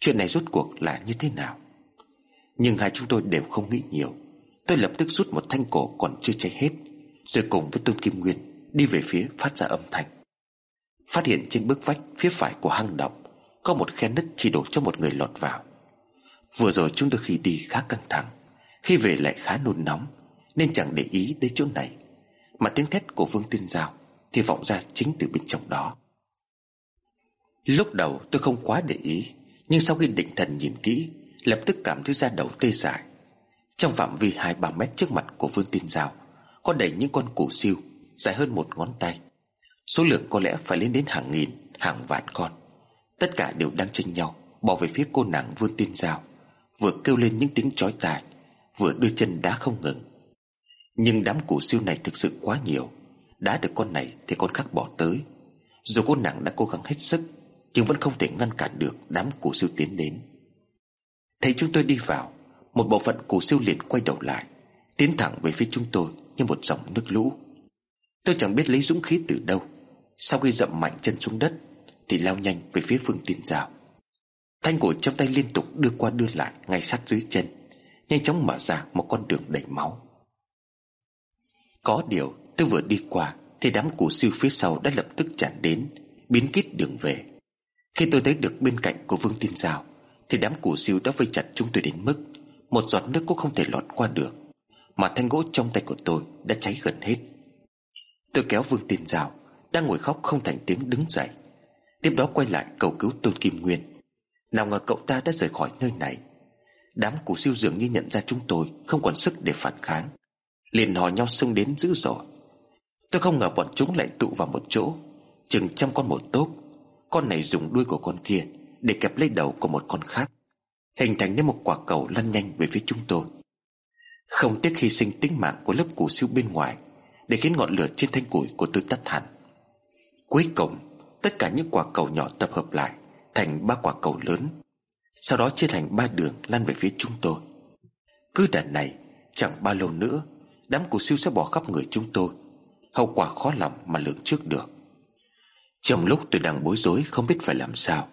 Chuyện này rốt cuộc là như thế nào? Nhưng hai chúng tôi đều không nghĩ nhiều. Tôi lập tức rút một thanh cổ còn chưa cháy hết, Rồi cùng với Tôn Kim Nguyên Đi về phía phát ra âm thanh. Phát hiện trên bức vách phía phải của hang động Có một khe nứt chỉ đổ cho một người lọt vào. Vừa rồi chúng tôi khi đi khá căng thẳng, Khi về lại khá nôn nóng, Nên chẳng để ý đến chỗ này. Mà tiếng thét của Vương Tiên Giao Thì vọng ra chính từ bên trong đó. Lúc đầu tôi không quá để ý, Nhưng sau khi định thần nhìn kỹ, Lập tức cảm thấy da đầu tê dại. Trong phạm vi hai, ba mét trước mặt của Vương Tiên Giao, Có đầy những con củ siêu, Dài hơn một ngón tay. Số lượng có lẽ phải lên đến hàng nghìn, Hàng vạn con. Tất cả đều đang tranh nhau, Bỏ về phía cô nàng Vương Tiên Giao. Vừa kêu lên những tiếng chói tai, Vừa đưa chân đá không ngừng. Nhưng đám củ siêu này thực sự quá nhiều. Đá được con này thì con khác bỏ tới. Dù cô nàng đã cố gắng hết sức, Nhưng vẫn không thể ngăn cản được Đám củ siêu tiến đến. Thấy chúng tôi đi vào, Một bộ phận củ siêu liền quay đầu lại, Tiến thẳng về phía chúng tôi Như một dòng nước lũ. Tôi chẳng biết lấy dũng khí từ đâu. Sau khi dậm mạnh chân xuống đất, Thì lao nhanh về phía phương tiên giao. Thanh gỗ trong tay liên tục đưa qua đưa lại, Ngay sát dưới chân, Nhanh chóng mở ra một con đường đầy máu. Có điều, tôi vừa đi qua, Thì đám củ siêu phía sau đã lập tức chặn đến, Biến kít đường về. Khi tôi thấy được bên cạnh của Vương Tiên Giao, Thì đám củ siêu đã vây chặt chúng tôi đến mức Một giọt nước cũng không thể lọt qua được, Mà thanh gỗ trong tay của tôi đã cháy gần hết. Tôi kéo Vương Tiên Giao, Đang ngồi khóc không thành tiếng đứng dậy. Tiếp đó quay lại cầu cứu Tôn Kim Nguyên. Nào ngờ cậu ta đã rời khỏi nơi này. Đám củ siêu dường như nhận ra chúng tôi, Không còn sức để phản kháng. Liền hò nhau xông đến dữ dội. Tôi không ngờ bọn chúng lại tụ vào một chỗ, Chừng trăm con một tốp. Con này dùng đuôi của con kia Để kẹp lấy đầu của một con khác, Hình thành nên một quả cầu lăn nhanh về phía chúng tôi. Không tiếc hy sinh tính mạng của lớp củ siêu bên ngoài Để khiến ngọn lửa trên thanh củi của tôi tắt hẳn. Cuối cùng, Tất cả những quả cầu nhỏ tập hợp lại Thành ba quả cầu lớn, Sau đó chia thành ba đường lăn về phía chúng tôi. Cứ đợt này, Chẳng bao lâu nữa, Đám cổ siêu sẽ bỏ khắp người chúng tôi. Hậu quả khó lòng mà lường trước được. Trong lúc tôi đang bối rối Không biết phải làm sao,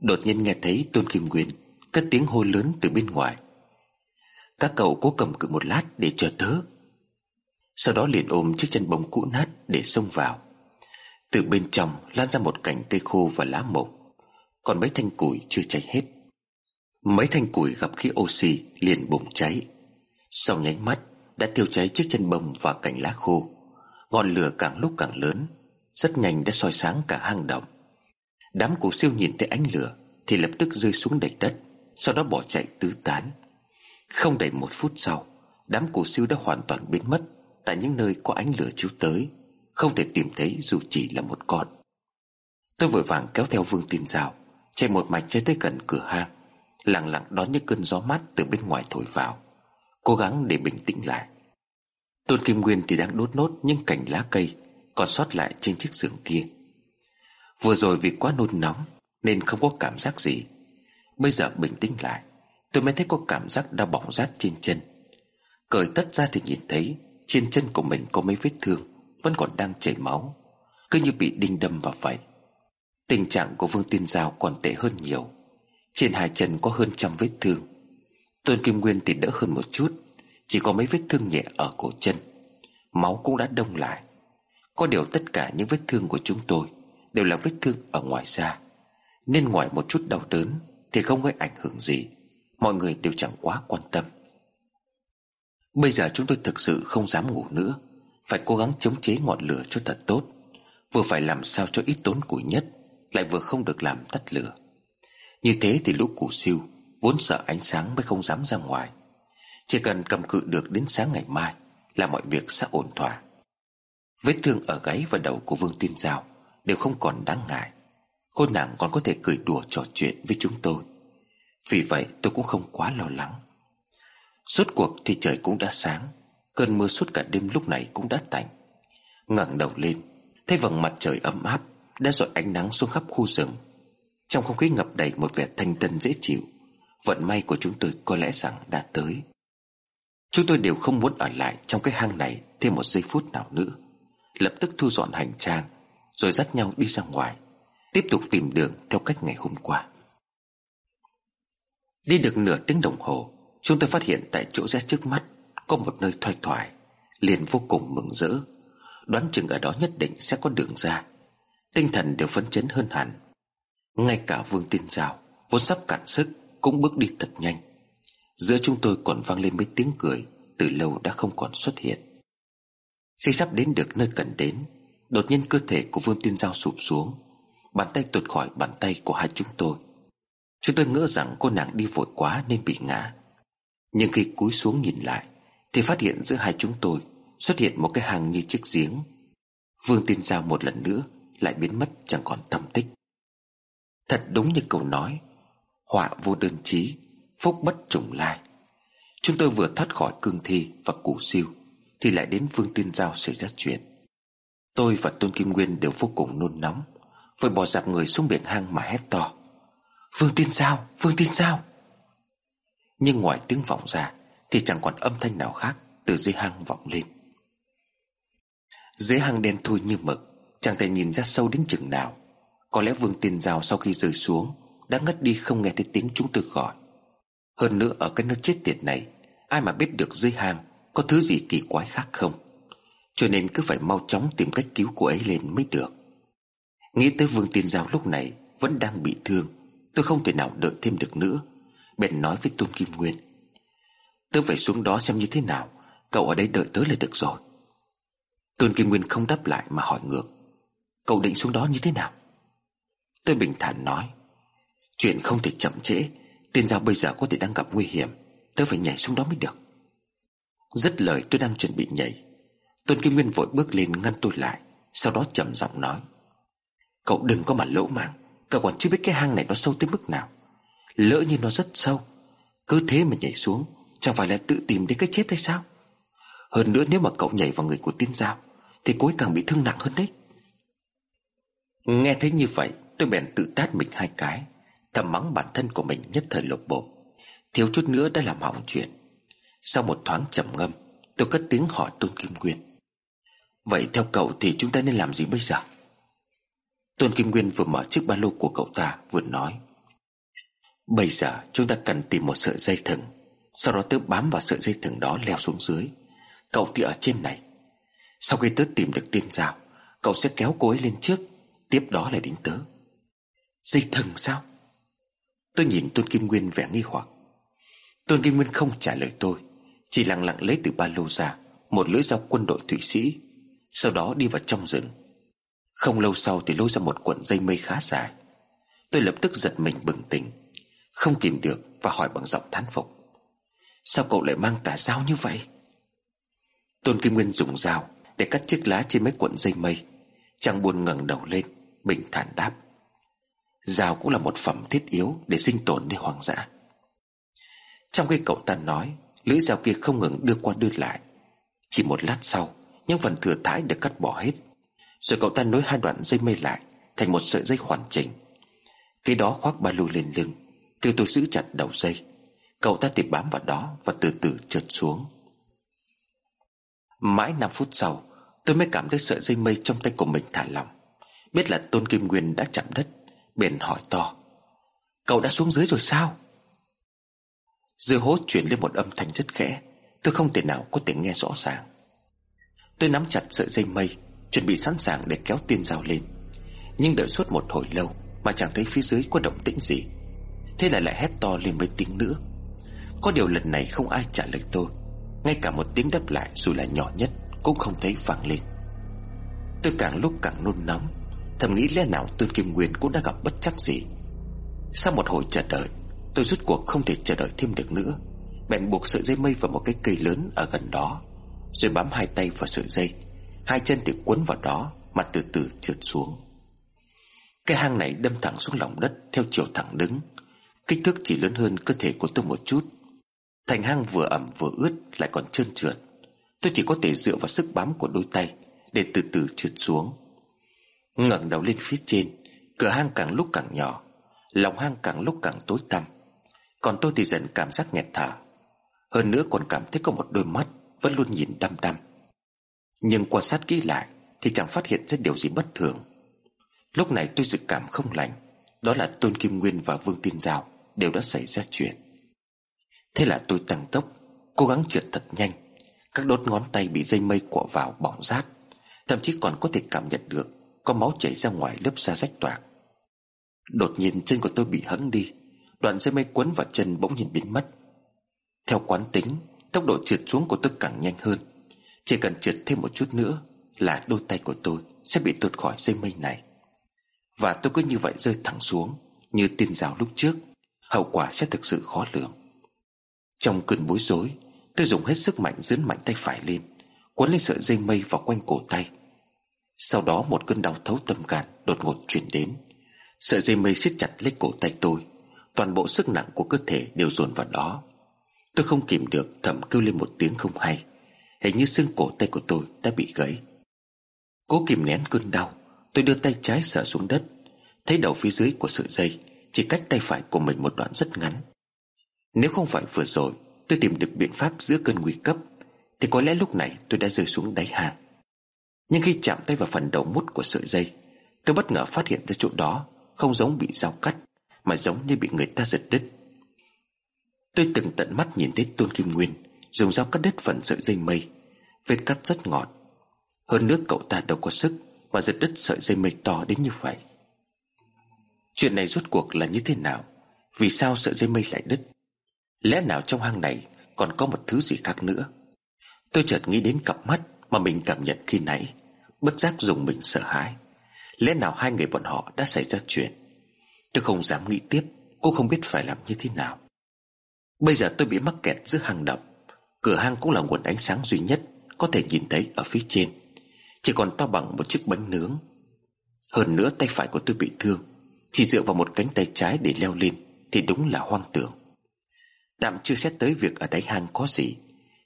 Đột nhiên nghe thấy Tôn Kim Nguyên Cất tiếng hô lớn từ bên ngoài. Các cậu cố cầm cự một lát để chờ tớ. Sau đó liền ôm chiếc chân bóng cũ nát Để xông vào. Từ bên trong lan ra một cành cây khô và lá mộc. Còn mấy thanh củi chưa cháy hết. Mấy thanh củi gặp khí oxy liền bùng cháy. Sau nháy mắt, đã tiêu cháy chiếc chân bông và cành lá khô. Ngọn lửa càng lúc càng lớn, Rất nhanh đã soi sáng cả hang động. Đám củ siêu nhìn thấy ánh lửa Thì lập tức rơi xuống đầy đất, Sau đó bỏ chạy tứ tán. Không đầy một phút sau, Đám củ siêu đã hoàn toàn biến mất Tại những nơi có ánh lửa chiếu tới. Không thể tìm thấy dù chỉ là một con. Tôi vội vàng kéo theo Vương Tin Giao. Chạy một mạch chạy tới gần cửa hang, Lặng lặng đón những cơn gió mát từ bên ngoài thổi vào, Cố gắng để bình tĩnh lại. Tôn Kim Nguyên thì đang đốt nốt những cành lá cây Còn sót lại trên chiếc giường kia. Vừa rồi vì quá nôn nóng Nên không có cảm giác gì. Bây giờ bình tĩnh lại, Tôi mới thấy có cảm giác đau bỏng rát trên chân. Cởi tất ra thì nhìn thấy Trên chân của mình có mấy vết thương Vẫn còn đang chảy máu, Cứ như bị đinh đâm vào vậy Tình trạng của Vương Tiên Giao còn tệ hơn nhiều. Trên hai chân có hơn trăm vết thương. Tôn Kim Nguyên thì đỡ hơn một chút, Chỉ có mấy vết thương nhẹ ở cổ chân. Máu cũng đã đông lại. Có điều tất cả những vết thương của chúng tôi Đều là vết thương ở ngoài da. Nên ngoài một chút đau đớn Thì không gây ảnh hưởng gì. Mọi người đều chẳng quá quan tâm. Bây giờ chúng tôi thực sự không dám ngủ nữa. Phải cố gắng chống chế ngọn lửa cho thật tốt. Vừa phải làm sao cho ít tốn củi nhất. Lại vừa không được làm tắt lửa. Như thế thì lũ củ siêu, Vốn sợ ánh sáng mới không dám ra ngoài. Chỉ cần cầm cự được đến sáng ngày mai Là mọi việc sẽ ổn thỏa. Vết thương ở gáy và đầu của Vương Tiên Giao Đều không còn đáng ngại. Cô nàng còn có thể cười đùa trò chuyện với chúng tôi. Vì vậy tôi cũng không quá lo lắng. Suốt cuộc thì trời cũng đã sáng, Cơn mưa suốt cả đêm lúc này cũng đã tạnh. Ngẩng đầu lên, Thấy vầng mặt trời ấm áp đã dọi ánh nắng xuống khắp khu rừng Trong không khí ngập đầy một vẻ thanh tân dễ chịu, Vận may của chúng tôi có lẽ rằng đã tới. Chúng tôi đều không muốn ở lại Trong cái hang này thêm một giây phút nào nữa. Lập tức thu dọn hành trang, Rồi dắt nhau đi ra ngoài, Tiếp tục tìm đường theo cách ngày hôm qua. Đi được nửa tiếng đồng hồ, Chúng tôi phát hiện tại chỗ rẽ trước mắt Có một nơi thoai thoải, Liền vô cùng mừng rỡ. Đoán chừng ở đó nhất định sẽ có đường ra. Tinh thần đều phấn chấn hơn hẳn. Ngay cả Vương Tiên Giao, Vốn sắp cạn sức, cũng bước đi thật nhanh. Giữa chúng tôi còn vang lên mấy tiếng cười, Từ lâu đã không còn xuất hiện. Khi sắp đến được nơi cần đến, Đột nhiên cơ thể của Vương Tiên Giao sụp xuống, Bàn tay tuột khỏi bàn tay của hai chúng tôi. Chúng tôi ngỡ rằng cô nàng đi vội quá nên bị ngã. Nhưng khi cúi xuống nhìn lại, Thì phát hiện giữa hai chúng tôi Xuất hiện một cái hàng như chiếc giếng. Vương Tiên Giao một lần nữa lại biến mất chẳng còn tâm tích. Thật đúng như câu nói Họa vô đơn chí Phúc bất trùng lai. Chúng tôi vừa thoát khỏi cương thi và củ siêu Thì lại đến phương Tiên Giao xảy ra chuyện. Tôi và Tôn Kim Nguyên đều vô cùng nôn nóng Vội bỏ dạp người xuống biển hang mà hét to. Vương Tiên Giao, Vương Tiên Giao! Nhưng ngoài tiếng vọng ra Thì chẳng còn âm thanh nào khác Từ dưới hang vọng lên. Dưới hang đen thui như mực Chẳng thể nhìn ra sâu đến chừng nào. Có lẽ Vương Tiên Giao sau khi rơi xuống, đã ngất đi không nghe thấy tiếng chúng tôi gọi. Hơn nữa ở cái nơi chết tiệt này, Ai mà biết được dưới hang Có thứ gì kỳ quái khác không? Cho nên cứ phải mau chóng tìm cách cứu cô ấy lên mới được. Nghĩ tới Vương Tiên Giao lúc này Vẫn đang bị thương, Tôi không thể nào đợi thêm được nữa, Bèn nói với Tôn Kim Nguyên. Tớ phải xuống đó xem như thế nào, Cậu ở đây đợi tớ là được rồi. Tôn Kim Nguyên không đáp lại mà hỏi ngược. Cậu định xuống đó như thế nào? Tôi bình thản nói, Chuyện không thể chậm trễ, Tiên giao bây giờ có thể đang gặp nguy hiểm Tôi phải nhảy xuống đó mới được. Dứt lời, tôi đang chuẩn bị nhảy. Tôn Kim Nguyên vội bước lên ngăn tôi lại, Sau đó trầm giọng nói, Cậu đừng có mà lỗ màng Cậu còn chưa biết cái hang này nó sâu tới mức nào. Lỡ như nó rất sâu, Cứ thế mà nhảy xuống, Chẳng phải là tự tìm đến cái chết hay sao? Hơn nữa nếu mà cậu nhảy vào người của tiên giao Thì cô ấy càng bị thương nặng hơn đấy. Nghe thấy như vậy, Tôi bèn tự tát mình hai cái, Thầm mắng bản thân của mình nhất thời lột bộ Thiếu chút nữa đã làm hỏng chuyện. Sau một thoáng trầm ngâm, Tôi cất tiếng hỏi Tôn Kim Nguyên. Vậy theo cậu thì chúng ta nên làm gì bây giờ? Tôn Kim Nguyên vừa mở chiếc ba lô của cậu ta, Vừa nói. Bây giờ chúng ta cần tìm một sợi dây thừng, Sau đó tớ bám vào sợi dây thừng đó leo xuống dưới. Cậu thì ở trên này. Sau khi tớ tìm được tiên giao Cậu sẽ kéo cô ấy lên trước. Tiếp đó là đến tớ. Dây thần sao? Tôi nhìn Tôn Kim Nguyên vẻ nghi hoặc. Tôn Kim Nguyên không trả lời tôi, Chỉ lặng lặng lấy từ ba lô ra, Một lưỡi dao quân đội Thụy Sĩ, Sau đó đi vào trong rừng. Không lâu sau thì lôi ra một cuộn dây mây khá dài. Tôi lập tức giật mình bừng tỉnh, Không kìm được và hỏi bằng giọng thán phục. Sao cậu lại mang cả dao như vậy? Tôn Kim Nguyên dùng dao Để cắt chiếc lá trên mấy cuộn dây mây, chàng buồn ngẩng đầu lên. Bình thản đáp Dao cũng là một phẩm thiết yếu Để sinh tồn nơi hoang dã Trong khi cậu ta nói, Lưỡi dao kia không ngừng đưa qua đưa lại. Chỉ một lát sau, Những phần thừa thãi được cắt bỏ hết, Rồi cậu ta nối hai đoạn dây mây lại Thành một sợi dây hoàn chỉnh. Cái đó khoác ba lô lên lưng, Kêu tôi giữ chặt đầu dây. Cậu ta thì bám vào đó Và từ từ trượt xuống. Mãi 5 phút sau, Tôi mới cảm thấy sợi dây mây trong tay của mình thả lỏng. Biết là Tôn Kim Nguyên đã chạm đất, Bèn hỏi to, Cậu đã xuống dưới rồi sao? Dưới hố chuyển lên một âm thanh rất khẽ, Tôi không thể nào có thể nghe rõ ràng. Tôi nắm chặt sợi dây mây, Chuẩn bị sẵn sàng để kéo tiên dao lên. Nhưng đợi suốt một hồi lâu Mà chẳng thấy phía dưới có động tĩnh gì. Thế là lại hét to lên mấy tiếng nữa. Có điều lần này không ai trả lời tôi. Ngay cả một tiếng đáp lại dù là nhỏ nhất Cũng không thấy vang lên. Tôi càng lúc càng nôn nóng. Thầm nghĩ lẽ nào Tôn Kim Nguyên cũng đã gặp bất chắc gì? Sau một hồi chờ đợi, Tôi rút cuộc không thể chờ đợi thêm được nữa. Bèn buộc sợi dây mây vào một cái cây lớn ở gần đó, Rồi bám hai tay vào sợi dây. Hai chân thì quấn vào đó, mặt từ từ trượt xuống. Cái hang này đâm thẳng xuống lòng đất, Theo chiều thẳng đứng. Kích thước chỉ lớn hơn cơ thể của tôi một chút. Thành hang vừa ẩm vừa ướt, Lại còn trơn trượt. Tôi chỉ có thể dựa vào sức bám của đôi tay Để từ từ trượt xuống ngẩng đầu lên phía trên, Cửa hang càng lúc càng nhỏ, Lòng hang càng lúc càng tối tăm. Còn tôi thì dần cảm giác nghẹt thở. Hơn nữa còn cảm thấy có một đôi mắt Vẫn luôn nhìn đăm đăm. Nhưng quan sát kỹ lại Thì chẳng phát hiện ra điều gì bất thường. Lúc này tôi dự cảm không lành, Đó là Tôn Kim Nguyên và Vương Tiên Giao Đều đã xảy ra chuyện. Thế là tôi tăng tốc, Cố gắng trượt thật nhanh. Các đốt ngón tay bị dây mây quọ vào bỏng rát, Thậm chí còn có thể cảm nhận được có máu chảy ra ngoài lớp da rách toạc. Đột nhiên chân của tôi bị hẫng đi, Đoạn dây mây quấn vào chân bỗng nhiên biến mất. Theo quán tính, Tốc độ trượt xuống của tôi càng nhanh hơn. Chỉ cần trượt thêm một chút nữa Là đôi tay của tôi sẽ bị tuột khỏi dây mây này. Và tôi cứ như vậy rơi thẳng xuống, Như tiên rào lúc trước. Hậu quả sẽ thực sự khó lường. Trong cơn bối rối, Tôi dùng hết sức mạnh dướn mạnh tay phải lên Quấn lên sợi dây mây vào quanh cổ tay sau đó một cơn đau thấu tâm can Đột ngột chuyển đến. Sợi dây mây siết chặt lấy cổ tay tôi. Toàn bộ sức nặng của cơ thể đều dồn vào đó. Tôi không kìm được, thầm kêu lên một tiếng không hay. Hình như xương cổ tay của tôi đã bị gãy. Cố kìm nén cơn đau, Tôi đưa tay trái sờ xuống đất. Thấy đầu phía dưới của sợi dây, Chỉ cách tay phải của mình một đoạn rất ngắn. Nếu không phải vừa rồi, Tôi tìm được biện pháp giữa cơn nguy cấp, Thì có lẽ lúc này tôi đã rơi xuống đáy hang nhưng khi chạm tay vào phần đầu mút của sợi dây, Tôi bất ngờ phát hiện ra chỗ đó Không giống bị dao cắt, Mà giống như bị người ta giật đứt. Tôi từng tận mắt nhìn thấy Tôn Kim Nguyên Dùng dao cắt đứt phần sợi dây mây, Vết cắt rất ngọt. Hơn nữa cậu ta đâu có sức Mà giật đứt sợi dây mây to đến như vậy. Chuyện này rốt cuộc là như thế nào? Vì sao sợi dây mây lại đứt? Lẽ nào trong hang này Còn có một thứ gì khác nữa? Tôi chợt nghĩ đến cặp mắt Mà mình cảm nhận khi nãy. Bất giác dùng mình sợ hãi. Lẽ nào hai người bọn họ đã xảy ra chuyện? Tôi không dám nghĩ tiếp, Cô không biết phải làm như thế nào. Bây giờ tôi bị mắc kẹt giữa hang động. Cửa hang cũng là nguồn ánh sáng duy nhất Có thể nhìn thấy ở phía trên. Chỉ còn to bằng một chiếc bánh nướng. Hơn nữa tay phải của tôi bị thương. Chỉ dựa vào một cánh tay trái để leo lên Thì đúng là hoang tưởng. Tạm chưa xét tới việc ở đáy hang có gì.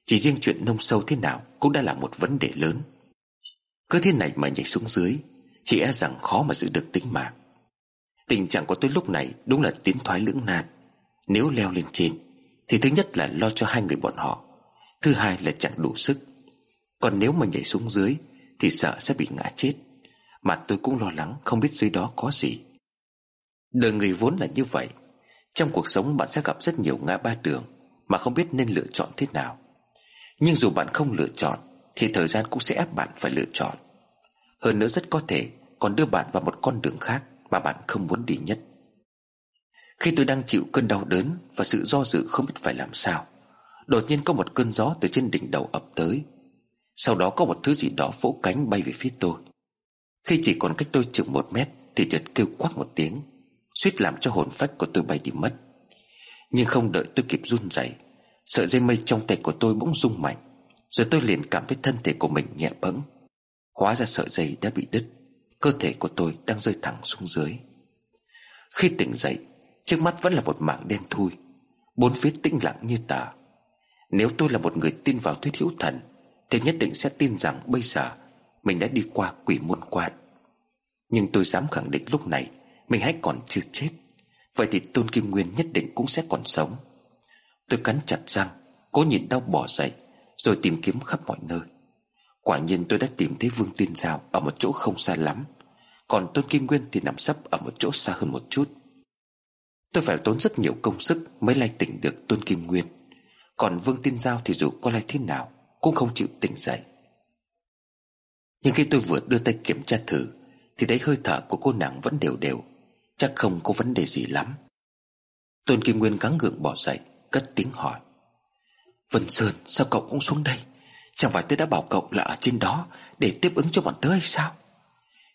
Chỉ riêng chuyện nông sâu thế nào Cũng đã là một vấn đề lớn. Cứ thế này mà nhảy xuống dưới, Chỉ e rằng khó mà giữ được tính mạng. Tình trạng của tôi lúc này Đúng là tiến thoái lưỡng nan. Nếu leo lên trên, Thì thứ nhất là lo cho hai người bọn họ, Thứ hai là chẳng đủ sức. Còn nếu mà nhảy xuống dưới, Thì sợ sẽ bị ngã chết. Mà tôi cũng lo lắng không biết dưới đó có gì. Đời người vốn là như vậy. Trong cuộc sống bạn sẽ gặp rất nhiều ngã ba đường Mà không biết nên lựa chọn thế nào. Nhưng dù bạn không lựa chọn thì thời gian cũng sẽ ép bạn phải lựa chọn. Hơn nữa rất có thể Còn đưa bạn vào một con đường khác Mà bạn không muốn đi nhất. Khi tôi đang chịu cơn đau đớn Và sự do dự không biết phải làm sao, Đột nhiên có một cơn gió từ trên đỉnh đầu ập tới. Sau đó có một thứ gì đó vỗ cánh bay về phía tôi. Khi chỉ còn cách tôi chừng một mét Thì chợt kêu quắc một tiếng, suýt làm cho hồn phách của tôi bay đi mất. Nhưng không đợi tôi kịp run rẩy, Sợi dây mây trong tay của tôi bỗng rung mạnh rồi tôi liền cảm thấy thân thể của mình nhẹ bẫng. Hóa ra sợi dây đã bị đứt, Cơ thể của tôi đang rơi thẳng xuống dưới. Khi tỉnh dậy, Trước mắt vẫn là một mảng đen thui, Bốn phía tĩnh lặng như tờ Nếu tôi là một người tin vào thuyết hữu thần Thì nhất định sẽ tin rằng bây giờ Mình đã đi qua quỷ môn quan. Nhưng tôi dám khẳng định lúc này, mình hãy còn chưa chết. Vậy thì Tôn Kim Nguyên nhất định cũng sẽ còn sống. Tôi cắn chặt răng, Cố nhìn đau bỏ dậy. Rồi tìm kiếm khắp mọi nơi. Quả nhiên tôi đã tìm thấy Vương Tiên Giao Ở một chỗ không xa lắm, Còn Tôn Kim Nguyên thì nằm sấp ở một chỗ xa hơn một chút. Tôi phải tốn rất nhiều công sức Mới lay tỉnh được Tôn Kim Nguyên, Còn Vương Tiên Giao thì dù có lay thế nào Cũng không chịu tỉnh dậy. Nhưng khi tôi vừa đưa tay kiểm tra thử, Thì thấy hơi thở của cô nàng vẫn đều đều, Chắc không có vấn đề gì lắm. Tôn Kim Nguyên gắng gượng bỏ dậy, Cất tiếng hỏi. Vân Sơn, sao cậu cũng xuống đây? Chẳng phải tôi đã bảo cậu là ở trên đó Để tiếp ứng cho bọn tớ hay sao?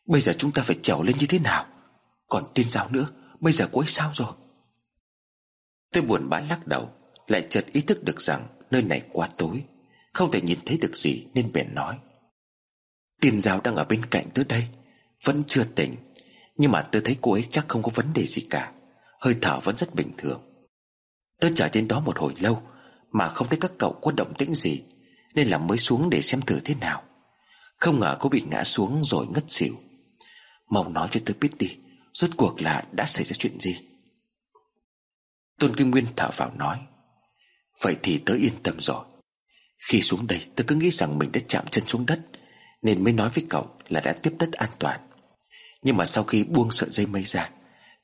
Bây giờ chúng ta phải trèo lên như thế nào? Còn tiên giáo nữa? Bây giờ cô ấy sao rồi? Tôi buồn bã lắc đầu, Lại chợt ý thức được rằng Nơi này quá tối, Không thể nhìn thấy được gì nên bèn nói. Tiên giáo đang ở bên cạnh tớ đây, Vẫn chưa tỉnh, nhưng mà tớ thấy cô ấy chắc không có vấn đề gì cả, Hơi thở vẫn rất bình thường. Tớ chờ trên đó một hồi lâu mà không thấy các cậu có động tĩnh gì, Nên là mới xuống để xem thử thế nào. Không ngờ cô bị ngã xuống rồi ngất xỉu. Mong nói cho tôi biết đi, Rốt cuộc là đã xảy ra chuyện gì? Tôn Kim Nguyên thở vào nói, Vậy thì tớ yên tâm rồi. Khi xuống đây, tớ cứ nghĩ rằng mình đã chạm chân xuống đất, Nên mới nói với cậu là đã tiếp đất an toàn. Nhưng mà sau khi buông sợi dây mây ra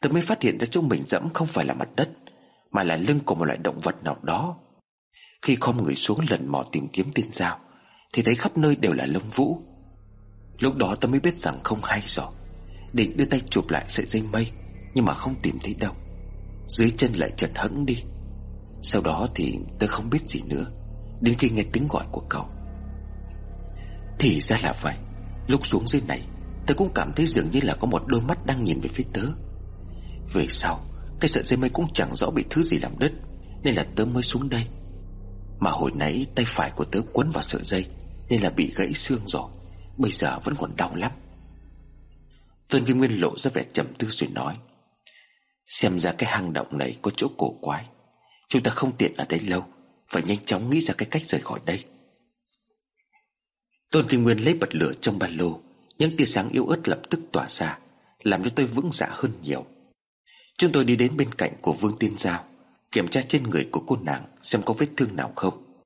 Tôi mới phát hiện ra chỗ mình dẫm không phải là mặt đất, Mà là lưng của một loại động vật nào đó. Khi không người xuống lần mò tìm kiếm tiên dao Thì thấy khắp nơi đều là lông vũ. Lúc đó tôi mới biết rằng không hay rồi. Định đưa tay chụp lại sợi dây mây, Nhưng mà không tìm thấy đâu. Dưới chân lại chật hẫng đi. Sau đó thì tôi không biết gì nữa, Đến khi nghe tiếng gọi của cậu. Thì ra là vậy. Lúc xuống dưới này Tớ cũng cảm thấy dường như là có một đôi mắt đang nhìn về phía tớ. Về sau, Cái sợi dây mây cũng chẳng rõ bị thứ gì làm đứt, Nên là tớ mới xuống đây. Mà hồi nãy tay phải của tớ quấn vào sợi dây Nên là bị gãy xương rồi. Bây giờ vẫn còn đau lắm. Tôn Kim Nguyên lộ ra vẻ trầm tư rồi nói, Xem ra cái hang động này có chỗ cổ quái. Chúng ta không tiện ở đây lâu, Phải nhanh chóng nghĩ ra cái cách rời khỏi đây. Tôn Kim Nguyên lấy bật lửa trong ba lô, những tia sáng yếu ớt lập tức tỏa ra, Làm cho tôi vững dạ hơn nhiều. Chúng tôi đi đến bên cạnh của Vương Tiên Giao. Kiểm tra trên người của cô nàng Xem có vết thương nào không.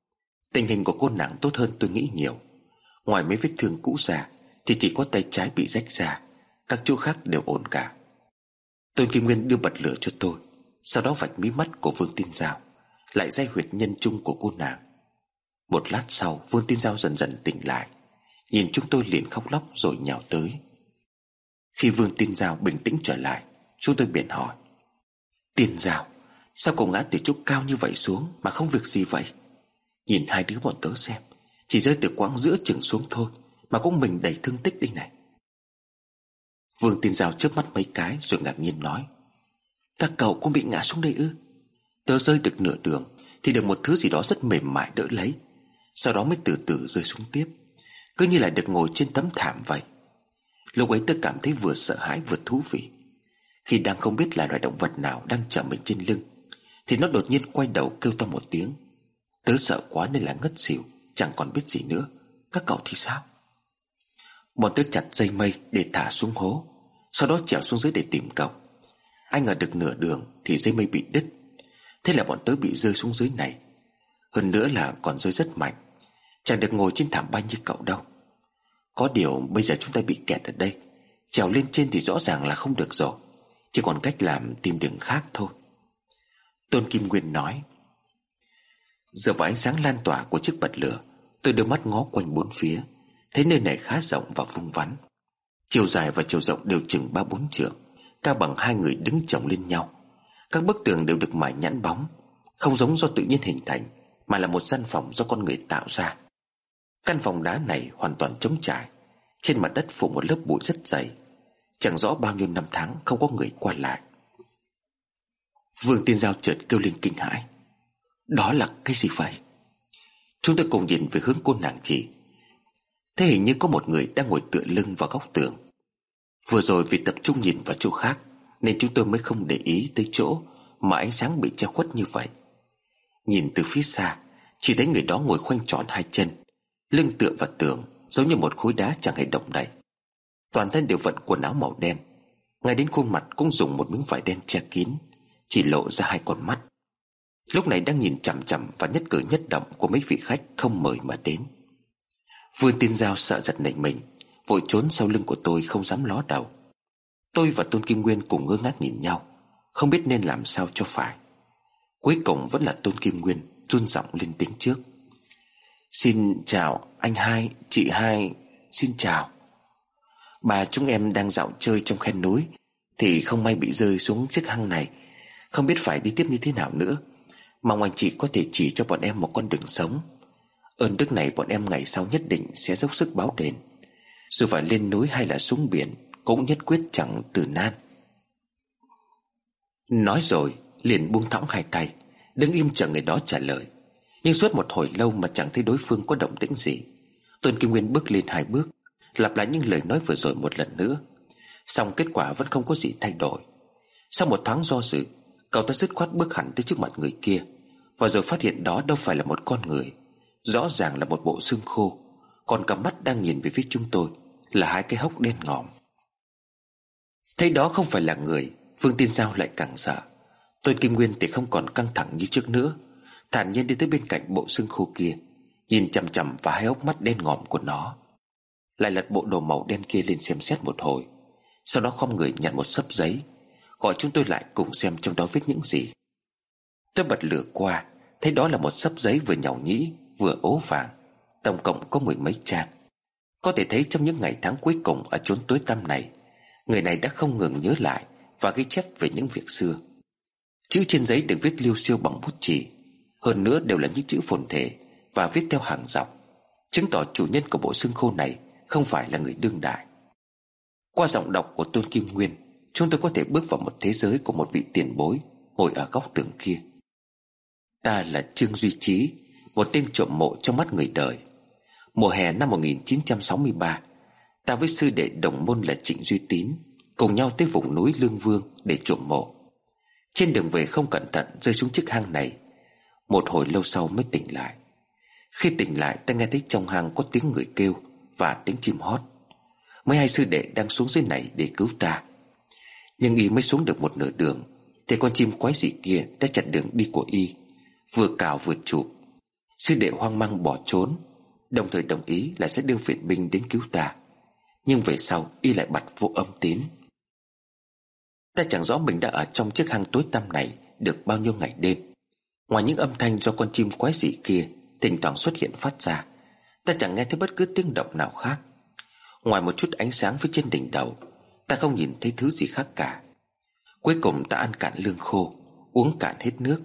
Tình hình của cô nàng tốt hơn tôi nghĩ nhiều. Ngoài mấy vết thương cũ ra, Thì chỉ có tay trái bị rách ra, Các chỗ khác đều ổn cả. Tôn Kim Nguyên đưa bật lửa cho tôi, Sau đó vạch mí mắt của Vương Tiên Giao, Lại dây huyệt nhân trung của cô nàng. Một lát sau, Vương Tiên Giao dần dần tỉnh lại, Nhìn chúng tôi liền khóc lóc rồi nhào tới. Khi Vương Tiên Giao bình tĩnh trở lại, Chúng tôi biển hỏi, Tiên Giao Sao cậu ngã từ chỗ cao như vậy xuống Mà không việc gì vậy? Nhìn hai đứa bọn tớ xem, Chỉ rơi từ quãng giữa chừng xuống thôi Mà cũng mình đầy thương tích đây này. Vương Tiên Giao chớp mắt mấy cái Rồi ngạc nhiên nói, Các cậu cũng bị ngã xuống đây ư? Tớ rơi được nửa đường Thì được một thứ gì đó rất mềm mại đỡ lấy, Sau đó mới từ từ rơi xuống tiếp, Cứ như là được ngồi trên tấm thảm vậy. Lúc ấy tớ cảm thấy vừa sợ hãi vừa thú vị, Khi đang không biết là loài động vật nào Đang chở mình trên lưng thì nó đột nhiên quay đầu kêu to một tiếng. Tớ sợ quá nên là ngất xỉu, Chẳng còn biết gì nữa. Các cậu thì sao? Bọn tớ chặt dây mây để thả xuống hố, Sau đó trèo xuống dưới để tìm cậu. Anh ở được nửa đường Thì dây mây bị đứt. Thế là bọn tớ bị rơi xuống dưới này. Hơn nữa là còn rơi rất mạnh, Chẳng được ngồi trên thảm bay như cậu đâu. Có điều bây giờ chúng ta bị kẹt ở đây, Trèo lên trên thì rõ ràng là không được rồi, Chỉ còn cách làm tìm đường khác thôi. Tôn Kim Nguyên nói. Giờ vào ánh sáng lan tỏa của chiếc bật lửa, Tôi đưa mắt ngó quanh bốn phía. Thấy nơi này khá rộng và vung vắn. Chiều dài và chiều rộng đều chừng ba bốn trượng, Cao bằng hai người đứng chồng lên nhau. Các bức tường đều được mài nhẵn bóng, Không giống do tự nhiên hình thành, Mà là một gian phòng do con người tạo ra. Căn phòng đá này hoàn toàn trống trải, Trên mặt đất phủ một lớp bụi rất dày. Chẳng rõ bao nhiêu năm tháng không có người qua lại. Vương Tiên Giao chợt kêu lên kinh hãi. Đó là cái gì vậy? Chúng tôi cùng nhìn về hướng cô nàng chỉ Thế hình như có một người đang ngồi tựa lưng vào góc tường. Vừa rồi vì tập trung nhìn vào chỗ khác, Nên chúng tôi mới không để ý tới chỗ Mà ánh sáng bị che khuất như vậy. Nhìn từ phía xa, Chỉ thấy người đó ngồi khoanh tròn hai chân, Lưng tựa vào tường, Giống như một khối đá chẳng hề động đậy. Toàn thân đều vận quần áo màu đen. Ngay đến khuôn mặt cũng dùng một miếng vải đen che kín. Chỉ lộ ra hai con mắt. Lúc này đang nhìn chằm chằm Và nhất cử nhất động của mấy vị khách không mời mà đến. Vương Tiên Giao sợ giật nảy mình Vội trốn sau lưng của tôi không dám ló đầu. Tôi và Tôn Kim Nguyên cùng ngơ ngác nhìn nhau Không biết nên làm sao cho phải. Cuối cùng vẫn là Tôn Kim Nguyên run giọng lên tiếng trước. Xin chào anh hai, chị hai Xin chào. Bà chúng em đang dạo chơi trong khe núi Thì không may bị rơi xuống chiếc hang này. Không biết phải đi tiếp như thế nào nữa. Mong anh chị có thể chỉ cho bọn em một con đường sống. Ơn đức này bọn em ngày sau nhất định sẽ dốc sức báo đền. Dù phải lên núi hay là xuống biển, Cũng nhất quyết chẳng từ nan. Nói rồi, liền buông thõng hai tay, Đứng im chờ người đó trả lời. Nhưng suốt một hồi lâu mà chẳng thấy đối phương có động tĩnh gì. Tôn Kim Nguyên bước lên hai bước, Lặp lại những lời nói vừa rồi một lần nữa. Xong kết quả vẫn không có gì thay đổi. Sau một tháng do dự Cậu ta dứt khoát bước hẳn tới trước mặt người kia, Và rồi phát hiện đó đâu phải là một con người, Rõ ràng là một bộ xương khô, Còn cặp mắt đang nhìn về phía chúng tôi Là hai cái hốc đen ngòm. Thấy đó không phải là người, Phương Tiên Giao lại càng sợ. Tôn Kim Nguyên thì không còn căng thẳng như trước nữa, Thản nhiên đi tới bên cạnh bộ xương khô kia, Nhìn chằm chằm vào hai hốc mắt đen ngòm của nó. Lại lật bộ đồ màu đen kia lên xem xét một hồi, Sau đó không người nhận một sấp giấy Gọi chúng tôi lại cùng xem trong đó viết những gì. Tôi bật lửa qua, Thấy đó là một sấp giấy vừa nhỏ nhĩ, Vừa ố vàng. Tổng cộng có mười mấy trang. Có thể thấy trong những ngày tháng cuối cùng Ở chốn tối tăm này, Người này đã không ngừng nhớ lại Và ghi chép về những việc xưa. Chữ trên giấy được viết liêu siêu bằng bút chì, Hơn nữa đều là những chữ phồn thể Và viết theo hàng dọc, Chứng tỏ chủ nhân của bộ xương khô này Không phải là người đương đại. Qua giọng đọc của Tôn Kim Nguyên Chúng tôi có thể bước vào một thế giới Của một vị tiền bối Ngồi ở góc tường kia. Ta là Trương Duy Trí Một tên trộm mộ trong mắt người đời. Mùa hè năm 1963 Ta với sư đệ đồng môn là Trịnh Duy Tín Cùng nhau tới vùng núi Lương Vương Để trộm mộ. Trên đường về không cẩn thận rơi xuống chiếc hang này, Một hồi lâu sau mới tỉnh lại. Khi tỉnh lại, ta nghe thấy trong hang có tiếng người kêu Và tiếng chim hót. Mấy hai sư đệ đang xuống dưới này để cứu ta. Nhưng y mới xuống được một nửa đường, Thì con chim quái dị kia đã chặn đường đi của y, Vừa cào vừa chụp. Sư đệ hoang mang bỏ trốn, Đồng thời đồng ý là sẽ đưa viện binh đến cứu ta. Nhưng về sau, y lại bật vô âm tín. Ta chẳng rõ mình đã ở trong chiếc hang tối tăm này Được bao nhiêu ngày đêm. Ngoài những âm thanh do con chim quái dị kia Thỉnh thoảng xuất hiện phát ra, Ta chẳng nghe thấy bất cứ tiếng động nào khác. Ngoài một chút ánh sáng phía trên đỉnh đầu Ta không nhìn thấy thứ gì khác cả. Cuối cùng ta ăn cạn lương khô, Uống cạn hết nước.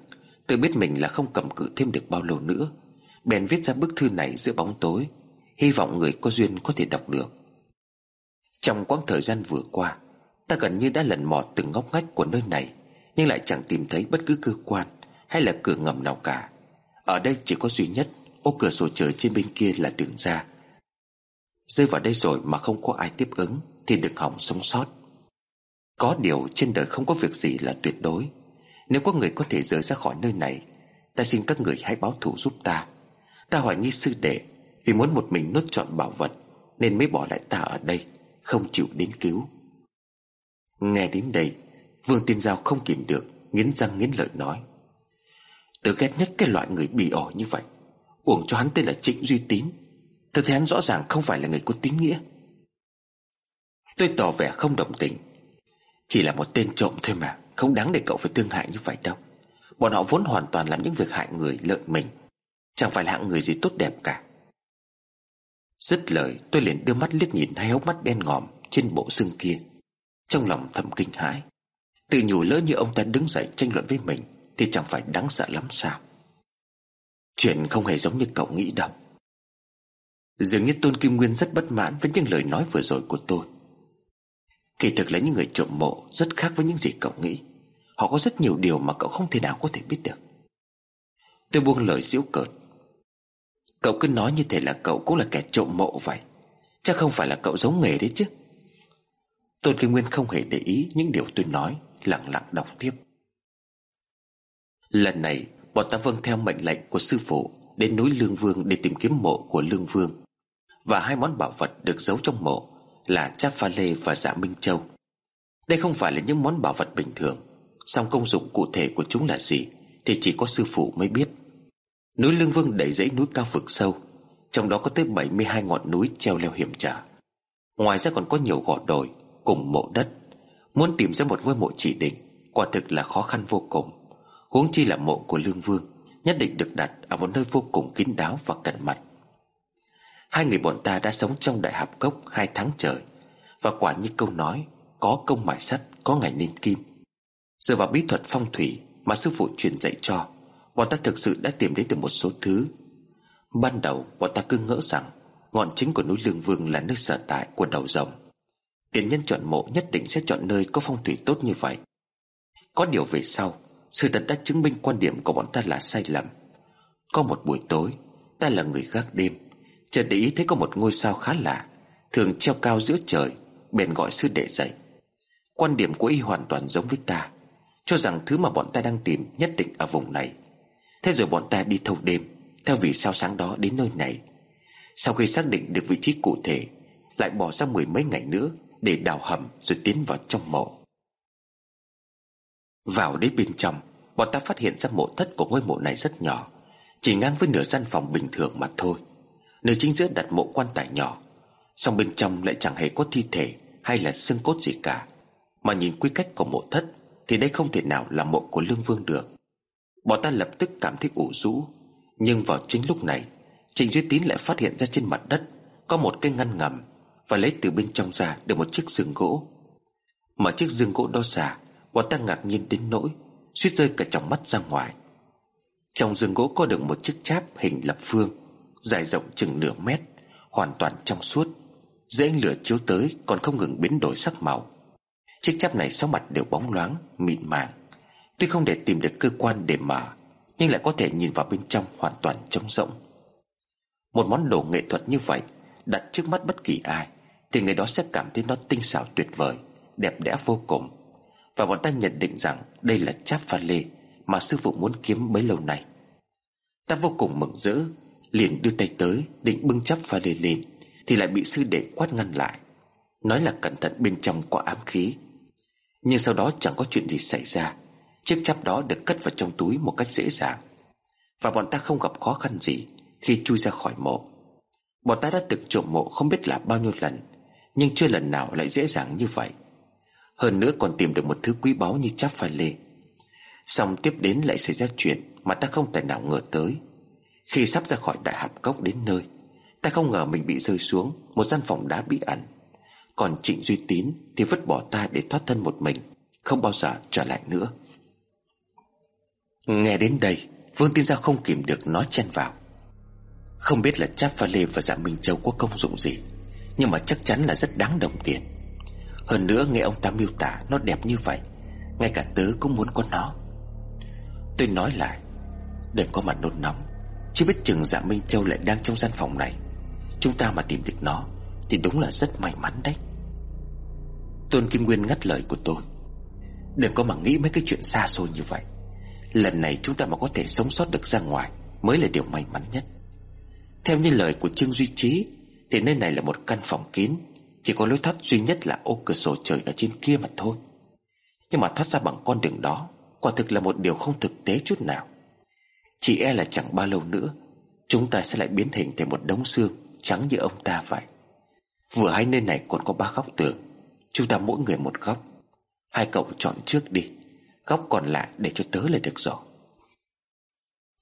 Tự biết mình là không cầm cự thêm được bao lâu nữa. Bèn viết ra bức thư này giữa bóng tối. Hy vọng người có duyên có thể đọc được. Trong quãng thời gian vừa qua, Ta gần như đã lần mò từng ngóc ngách của nơi này, Nhưng lại chẳng tìm thấy bất cứ cơ quan Hay là cửa ngầm nào cả. Ở đây chỉ có duy nhất Ô cửa sổ trời trên bên kia là đường ra. Rơi vào đây rồi mà không có ai tiếp ứng. Thì được hỏng sống sót. Có điều trên đời không có việc gì là tuyệt đối. Nếu có người có thể rời ra khỏi nơi này, Ta xin các người hãy báo thù giúp ta. Ta hoài nghi sư đệ, Vì muốn một mình nốt trọn bảo vật, Nên mới bỏ lại ta ở đây, Không chịu đến cứu. Nghe đến đây, Vương Tiên Giao không kìm được, Nghiến răng nghiến lợi nói. Tớ ghét nhất cái loại người bỉ ổi như vậy. Uổng cho hắn tên là Trịnh Duy Tín. Tớ thấy hắn rõ ràng không phải là người có tín nghĩa. Tôi tỏ vẻ không đồng tình. Chỉ là một tên trộm thôi mà, Không đáng để cậu phải thương hại như vậy đâu. Bọn họ vốn hoàn toàn làm những việc hại người lợi mình. Chẳng phải là hạng người gì tốt đẹp cả. Dứt lời, tôi liền đưa mắt liếc nhìn hai hốc mắt đen ngòm Trên bộ xương kia. Trong lòng thầm kinh hãi. Tự nhủ lỡ như ông ta đứng dậy tranh luận với mình, Thì chẳng phải đáng sợ lắm sao? Chuyện không hề giống như cậu nghĩ đâu. Dường như Tôn Kim Nguyên rất bất mãn Với những lời nói vừa rồi của tôi. Kỳ thực là những người trộm mộ Rất khác với những gì cậu nghĩ. Họ có rất nhiều điều mà cậu không thể nào có thể biết được. Tôi buông lời giễu cợt. Cậu cứ nói như thể là cậu cũng là kẻ trộm mộ vậy. Chắc không phải là cậu giống nghề đấy chứ. Tôn Kim Nguyên không hề để ý những điều tôi nói, Lặng lặng đọc tiếp. Lần này, Bọn ta vâng theo mệnh lệnh của sư phụ Đến núi Lương Vương để tìm kiếm mộ của Lương Vương. Và hai món bảo vật được giấu trong mộ là cháp pha lê và dạ Minh Châu. Đây không phải là những món bảo vật bình thường. Song công dụng cụ thể của chúng là gì Thì chỉ có sư phụ mới biết. Núi Lương Vương đầy dãy núi cao vực sâu, Trong đó có tới 72 ngọn núi treo leo hiểm trở. Ngoài ra còn có nhiều gò đồi Cùng mộ đất. Muốn tìm ra một ngôi mộ chỉ định, Quả thực là khó khăn vô cùng. Huống chi là mộ của Lương Vương, Nhất định được đặt ở một nơi vô cùng kín đáo và cẩn mật. Hai người bọn ta đã sống trong đại hạp cốc Hai tháng trời. Và quả như câu nói Có công mài sắt, có ngày nên kim. Dựa vào bí thuật phong thủy Mà sư phụ truyền dạy cho Bọn ta thực sự đã tìm đến được một số thứ. Ban đầu bọn ta cứ ngỡ rằng Ngọn chính của núi Lương Vương là nơi sở tại của đầu rồng. Tiền nhân chọn mộ nhất định sẽ chọn nơi có phong thủy tốt như vậy. Có điều về sau Sự thật đã chứng minh quan điểm của bọn ta là sai lầm. Có một buổi tối Ta là người gác đêm Chợt để ý thấy có một ngôi sao khá lạ, Thường treo cao giữa trời, Bèn gọi sư đệ dậy Quan điểm của y hoàn toàn giống với ta, Cho rằng thứ mà bọn ta đang tìm Nhất định ở vùng này. Thế rồi bọn ta đi thâu đêm, Theo vì sao sáng đó đến nơi này. Sau khi xác định được vị trí cụ thể, Lại bỏ ra mười mấy ngày nữa Để đào hầm rồi tiến vào trong mộ. Vào đến bên trong, Bọn ta phát hiện ra mộ thất của ngôi mộ này rất nhỏ, Chỉ ngang với nửa gian phòng bình thường mà thôi. Nơi chính giữa đặt mộ quan tài nhỏ. Song bên trong lại chẳng hề có thi thể Hay là xương cốt gì cả. Mà nhìn quy cách của mộ thất, Thì đây không thể nào là mộ của Lương Vương được. Bọn ta lập tức cảm thấy ủ rũ. Nhưng vào chính lúc này Trình Duy Tín lại phát hiện ra trên mặt đất Có một cái ngăn ngầm Và lấy từ bên trong ra được một chiếc giường gỗ. Mở chiếc giường gỗ đo ra Bọn ta ngạc nhiên đến nỗi Suýt rơi cả trong mắt ra ngoài. Trong giường gỗ có được một chiếc cháp hình lập phương. Dài rộng chừng nửa mét, Hoàn toàn trong suốt. Dưới ánh lửa chiếu tới còn không ngừng biến đổi sắc màu. Chiếc chắp này sáu mặt đều bóng loáng, Mịn màng. Tuy không để tìm được cơ quan để mở, Nhưng lại có thể nhìn vào bên trong hoàn toàn trống rỗng. Một món đồ nghệ thuật như vậy, Đặt trước mắt bất kỳ ai, Thì người đó sẽ cảm thấy nó tinh xảo tuyệt vời, Đẹp đẽ vô cùng. Và bọn ta nhận định rằng Đây là cháp pha lê Mà sư phụ muốn kiếm bấy lâu nay. Ta vô cùng mừng rỡ Liền đưa tay tới, định bưng chắp pha lê lên Thì lại bị sư đệ quát ngăn lại, Nói là cẩn thận bên trong có ám khí. Nhưng sau đó chẳng có chuyện gì xảy ra, Chiếc chắp đó được cất vào trong túi một cách dễ dàng. Và bọn ta không gặp khó khăn gì Khi chui ra khỏi mộ. Bọn ta đã từng trộm mộ không biết là bao nhiêu lần, Nhưng chưa lần nào lại dễ dàng như vậy. Hơn nữa còn tìm được một thứ quý báu như chắp pha lê. Xong tiếp đến lại xảy ra chuyện Mà ta không thể nào ngờ tới. Khi sắp ra khỏi đại hạp cốc đến nơi, Ta không ngờ mình bị rơi xuống, Một gian phòng đá bí ẩn. Còn Trịnh Duy Tín thì vứt bỏ ta để thoát thân một mình, Không bao giờ trở lại nữa. Nghe đến đây, Vương Tiên Giao không kìm được nói chen vào. Không biết là cháp pha lê và Giả Minh Châu có công dụng gì, Nhưng mà chắc chắn là rất đáng đồng tiền. Hơn nữa nghe ông ta miêu tả Nó đẹp như vậy, Ngay cả tớ cũng muốn có nó. Tôi nói lại, Đừng có mà nôn nóng. Chứ biết chừng dạ Minh Châu lại đang trong gian phòng này. Chúng ta mà tìm được nó, Thì đúng là rất may mắn đấy. Tôn Kim Nguyên ngắt lời của tôi. Đừng có mà nghĩ mấy cái chuyện xa xôi như vậy. Lần này chúng ta mà có thể sống sót được ra ngoài Mới là điều may mắn nhất. Theo như lời của Trương Duy Trí, Thì nơi này là một căn phòng kín, Chỉ có lối thoát duy nhất là ô cửa sổ trời ở trên kia mà thôi. Nhưng mà thoát ra bằng con đường đó, Quả thực là một điều không thực tế chút nào. Chỉ e là chẳng bao lâu nữa, Chúng ta sẽ lại biến hình thành một đống xương Trắng như ông ta vậy. Vừa hai nơi này còn có ba góc tường, Chúng ta mỗi người một góc. Hai cậu chọn trước đi, Góc còn lại để cho tớ là được rồi.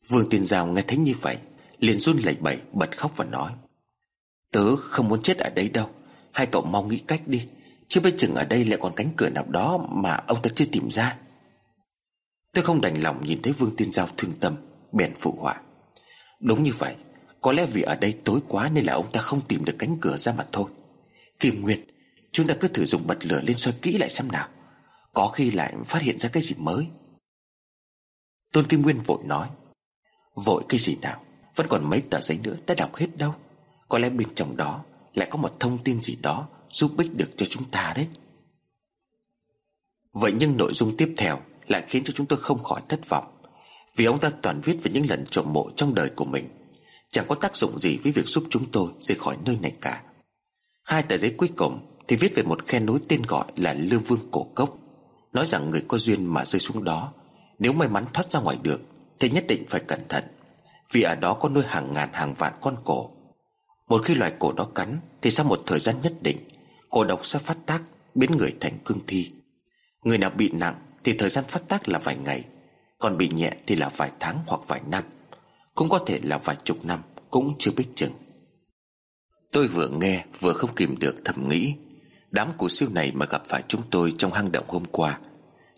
Vương Tiên Giao nghe thấy như vậy, liền run lẩy bẩy, bật khóc và nói, Tớ không muốn chết ở đây đâu, Hai cậu mau nghĩ cách đi, Chứ bây chừng ở đây lại còn cánh cửa nào đó Mà ông ta chưa tìm ra. Tôi không đành lòng nhìn thấy Vương Tiên Giao thương tâm Bèn phụ họa. Đúng như vậy, Có lẽ vì ở đây tối quá Nên là ông ta không tìm được cánh cửa ra mặt thôi. Kim Nguyên, Chúng ta cứ thử dùng bật lửa lên soi kỹ lại xem nào. Có khi lại phát hiện ra cái gì mới. Tôn Kim Nguyên vội nói, Vội cái gì nào? Vẫn còn mấy tờ giấy nữa, đã đọc hết đâu. Có lẽ bên trong đó Lại có một thông tin gì đó Giúp ích được cho chúng ta đấy. Vậy nhưng nội dung tiếp theo Lại khiến cho chúng tôi không khỏi thất vọng. Vì ông ta toàn viết về những lần trộm mộ trong đời của mình, Chẳng có tác dụng gì với việc giúp chúng tôi rời khỏi nơi này cả. Hai tờ giấy cuối cùng thì viết về một khe núi tên gọi là Lương Vương Cổ Cốc, Nói rằng người có duyên mà rơi xuống đó, Nếu may mắn thoát ra ngoài được Thì nhất định phải cẩn thận, Vì ở đó có nuôi hàng ngàn hàng vạn con cổ. Một khi loài cổ đó cắn Thì sau một thời gian nhất định, Cổ độc sẽ phát tác, Biến người thành cương thi. Người nào bị nặng thì thời gian phát tác là vài ngày còn bị nhẹ thì là vài tháng hoặc vài năm. Cũng có thể là vài chục năm, Cũng chưa biết chừng. Tôi vừa nghe, vừa không kìm được thầm nghĩ. Đám cổ siêu này mà gặp phải chúng tôi trong hang động hôm qua,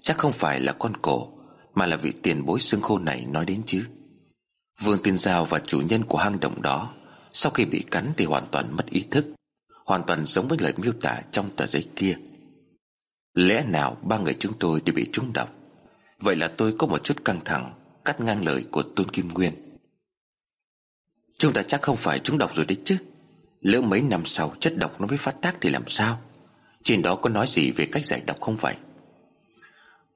Chắc không phải là con cổ, Mà là vị tiền bối xương khô này nói đến chứ. Vương Tiên Giao và chủ nhân của hang động đó, Sau khi bị cắn thì hoàn toàn mất ý thức, Hoàn toàn giống với lời miêu tả trong tờ giấy kia. Lẽ nào ba người chúng tôi đều bị trúng độc? Vậy là tôi có một chút căng thẳng, Cắt ngang lời của Tôn Kim Nguyên. Chúng ta chắc không phải chúng độc rồi đấy chứ. Lỡ mấy năm sau chất độc nó mới phát tác thì làm sao? Trên đó có nói gì về cách giải độc không vậy?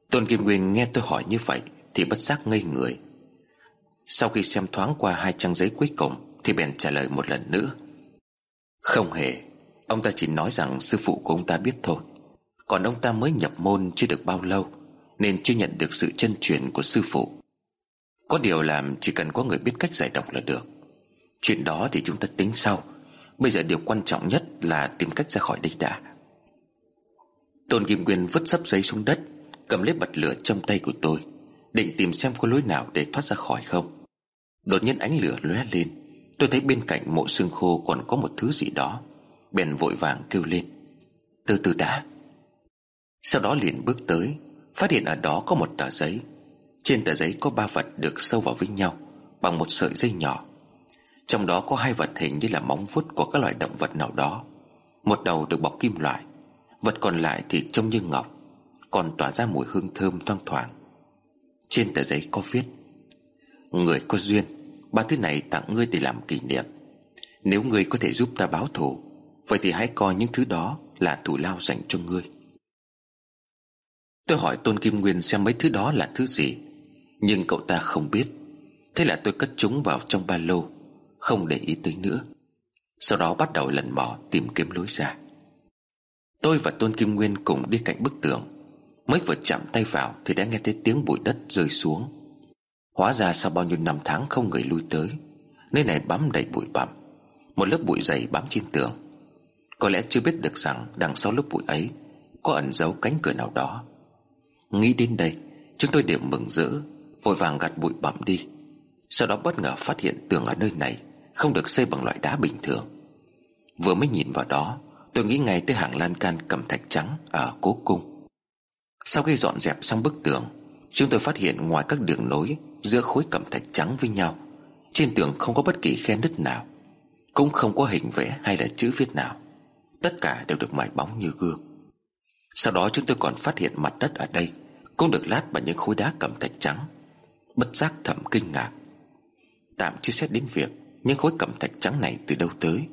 Tôn Kim Nguyên nghe tôi hỏi như vậy Thì bất giác ngây người. Sau khi xem thoáng qua hai trang giấy cuối cùng Thì bèn trả lời một lần nữa. Không hề, Ông ta chỉ nói rằng sư phụ của ông ta biết thôi. Còn ông ta mới nhập môn chưa được bao lâu. Nên chưa nhận được sự chân truyền của sư phụ. Có điều làm chỉ cần có người biết cách giải độc là được. Chuyện đó thì chúng ta tính sau. Bây giờ điều quan trọng nhất là tìm cách ra khỏi đây đã. Tôn Kim Nguyên vứt sắp giấy xuống đất, Cầm lấy bật lửa trong tay của tôi, Định tìm xem có lối nào để thoát ra khỏi không. Đột nhiên ánh lửa lóe lên, Tôi thấy bên cạnh mộ xương khô còn có một thứ gì đó. Bèn vội vàng kêu lên, Từ từ đã. Sau đó liền bước tới Phát hiện ở đó có một tờ giấy. Trên tờ giấy có ba vật được sâu vào với nhau, Bằng một sợi dây nhỏ. Trong đó có hai vật hình như là móng vuốt của các loài động vật nào đó. Một đầu được bọc kim loại, Vật còn lại thì trông như ngọc, Còn tỏa ra mùi hương thơm thoang thoảng. Trên tờ giấy có viết, Người có duyên, Ba thứ này tặng ngươi để làm kỷ niệm. Nếu ngươi có thể giúp ta báo thù, Vậy thì hãy coi những thứ đó Là thù lao dành cho ngươi. Tôi hỏi Tôn Kim Nguyên xem mấy thứ đó là thứ gì. Nhưng cậu ta không biết. Thế là tôi cất chúng vào trong ba lô, Không để ý tới nữa. Sau đó bắt đầu lần mò tìm kiếm lối ra. Tôi và Tôn Kim Nguyên cùng đi cạnh bức tường. Mới vừa chạm tay vào Thì đã nghe thấy tiếng bụi đất rơi xuống. Hóa ra sau bao nhiêu năm tháng không người lui tới, Nơi này bám đầy bụi bặm. Một lớp bụi dày bám trên tường. Có lẽ chưa biết được rằng Đằng sau lớp bụi ấy Có ẩn giấu cánh cửa nào đó. Nghĩ đến đây, Chúng tôi đều mừng rỡ, Vội vàng gạt bụi bặm đi. Sau đó bất ngờ phát hiện tường ở nơi này Không được xây bằng loại đá bình thường. Vừa mới nhìn vào đó, Tôi nghĩ ngay tới hàng lan can cầm thạch trắng Ở cố cung. Sau khi dọn dẹp xong bức tường, Chúng tôi phát hiện ngoài các đường nối Giữa khối cẩm thạch trắng với nhau, Trên tường không có bất kỳ khe nứt nào, Cũng không có hình vẽ hay là chữ viết nào. Tất cả đều được mài bóng như gương. Sau đó chúng tôi còn phát hiện mặt đất ở đây cũng được lát bằng những khối đá cẩm thạch trắng. Bất giác thầm kinh ngạc. Tạm chưa xét đến việc Những khối cẩm thạch trắng này từ đâu tới.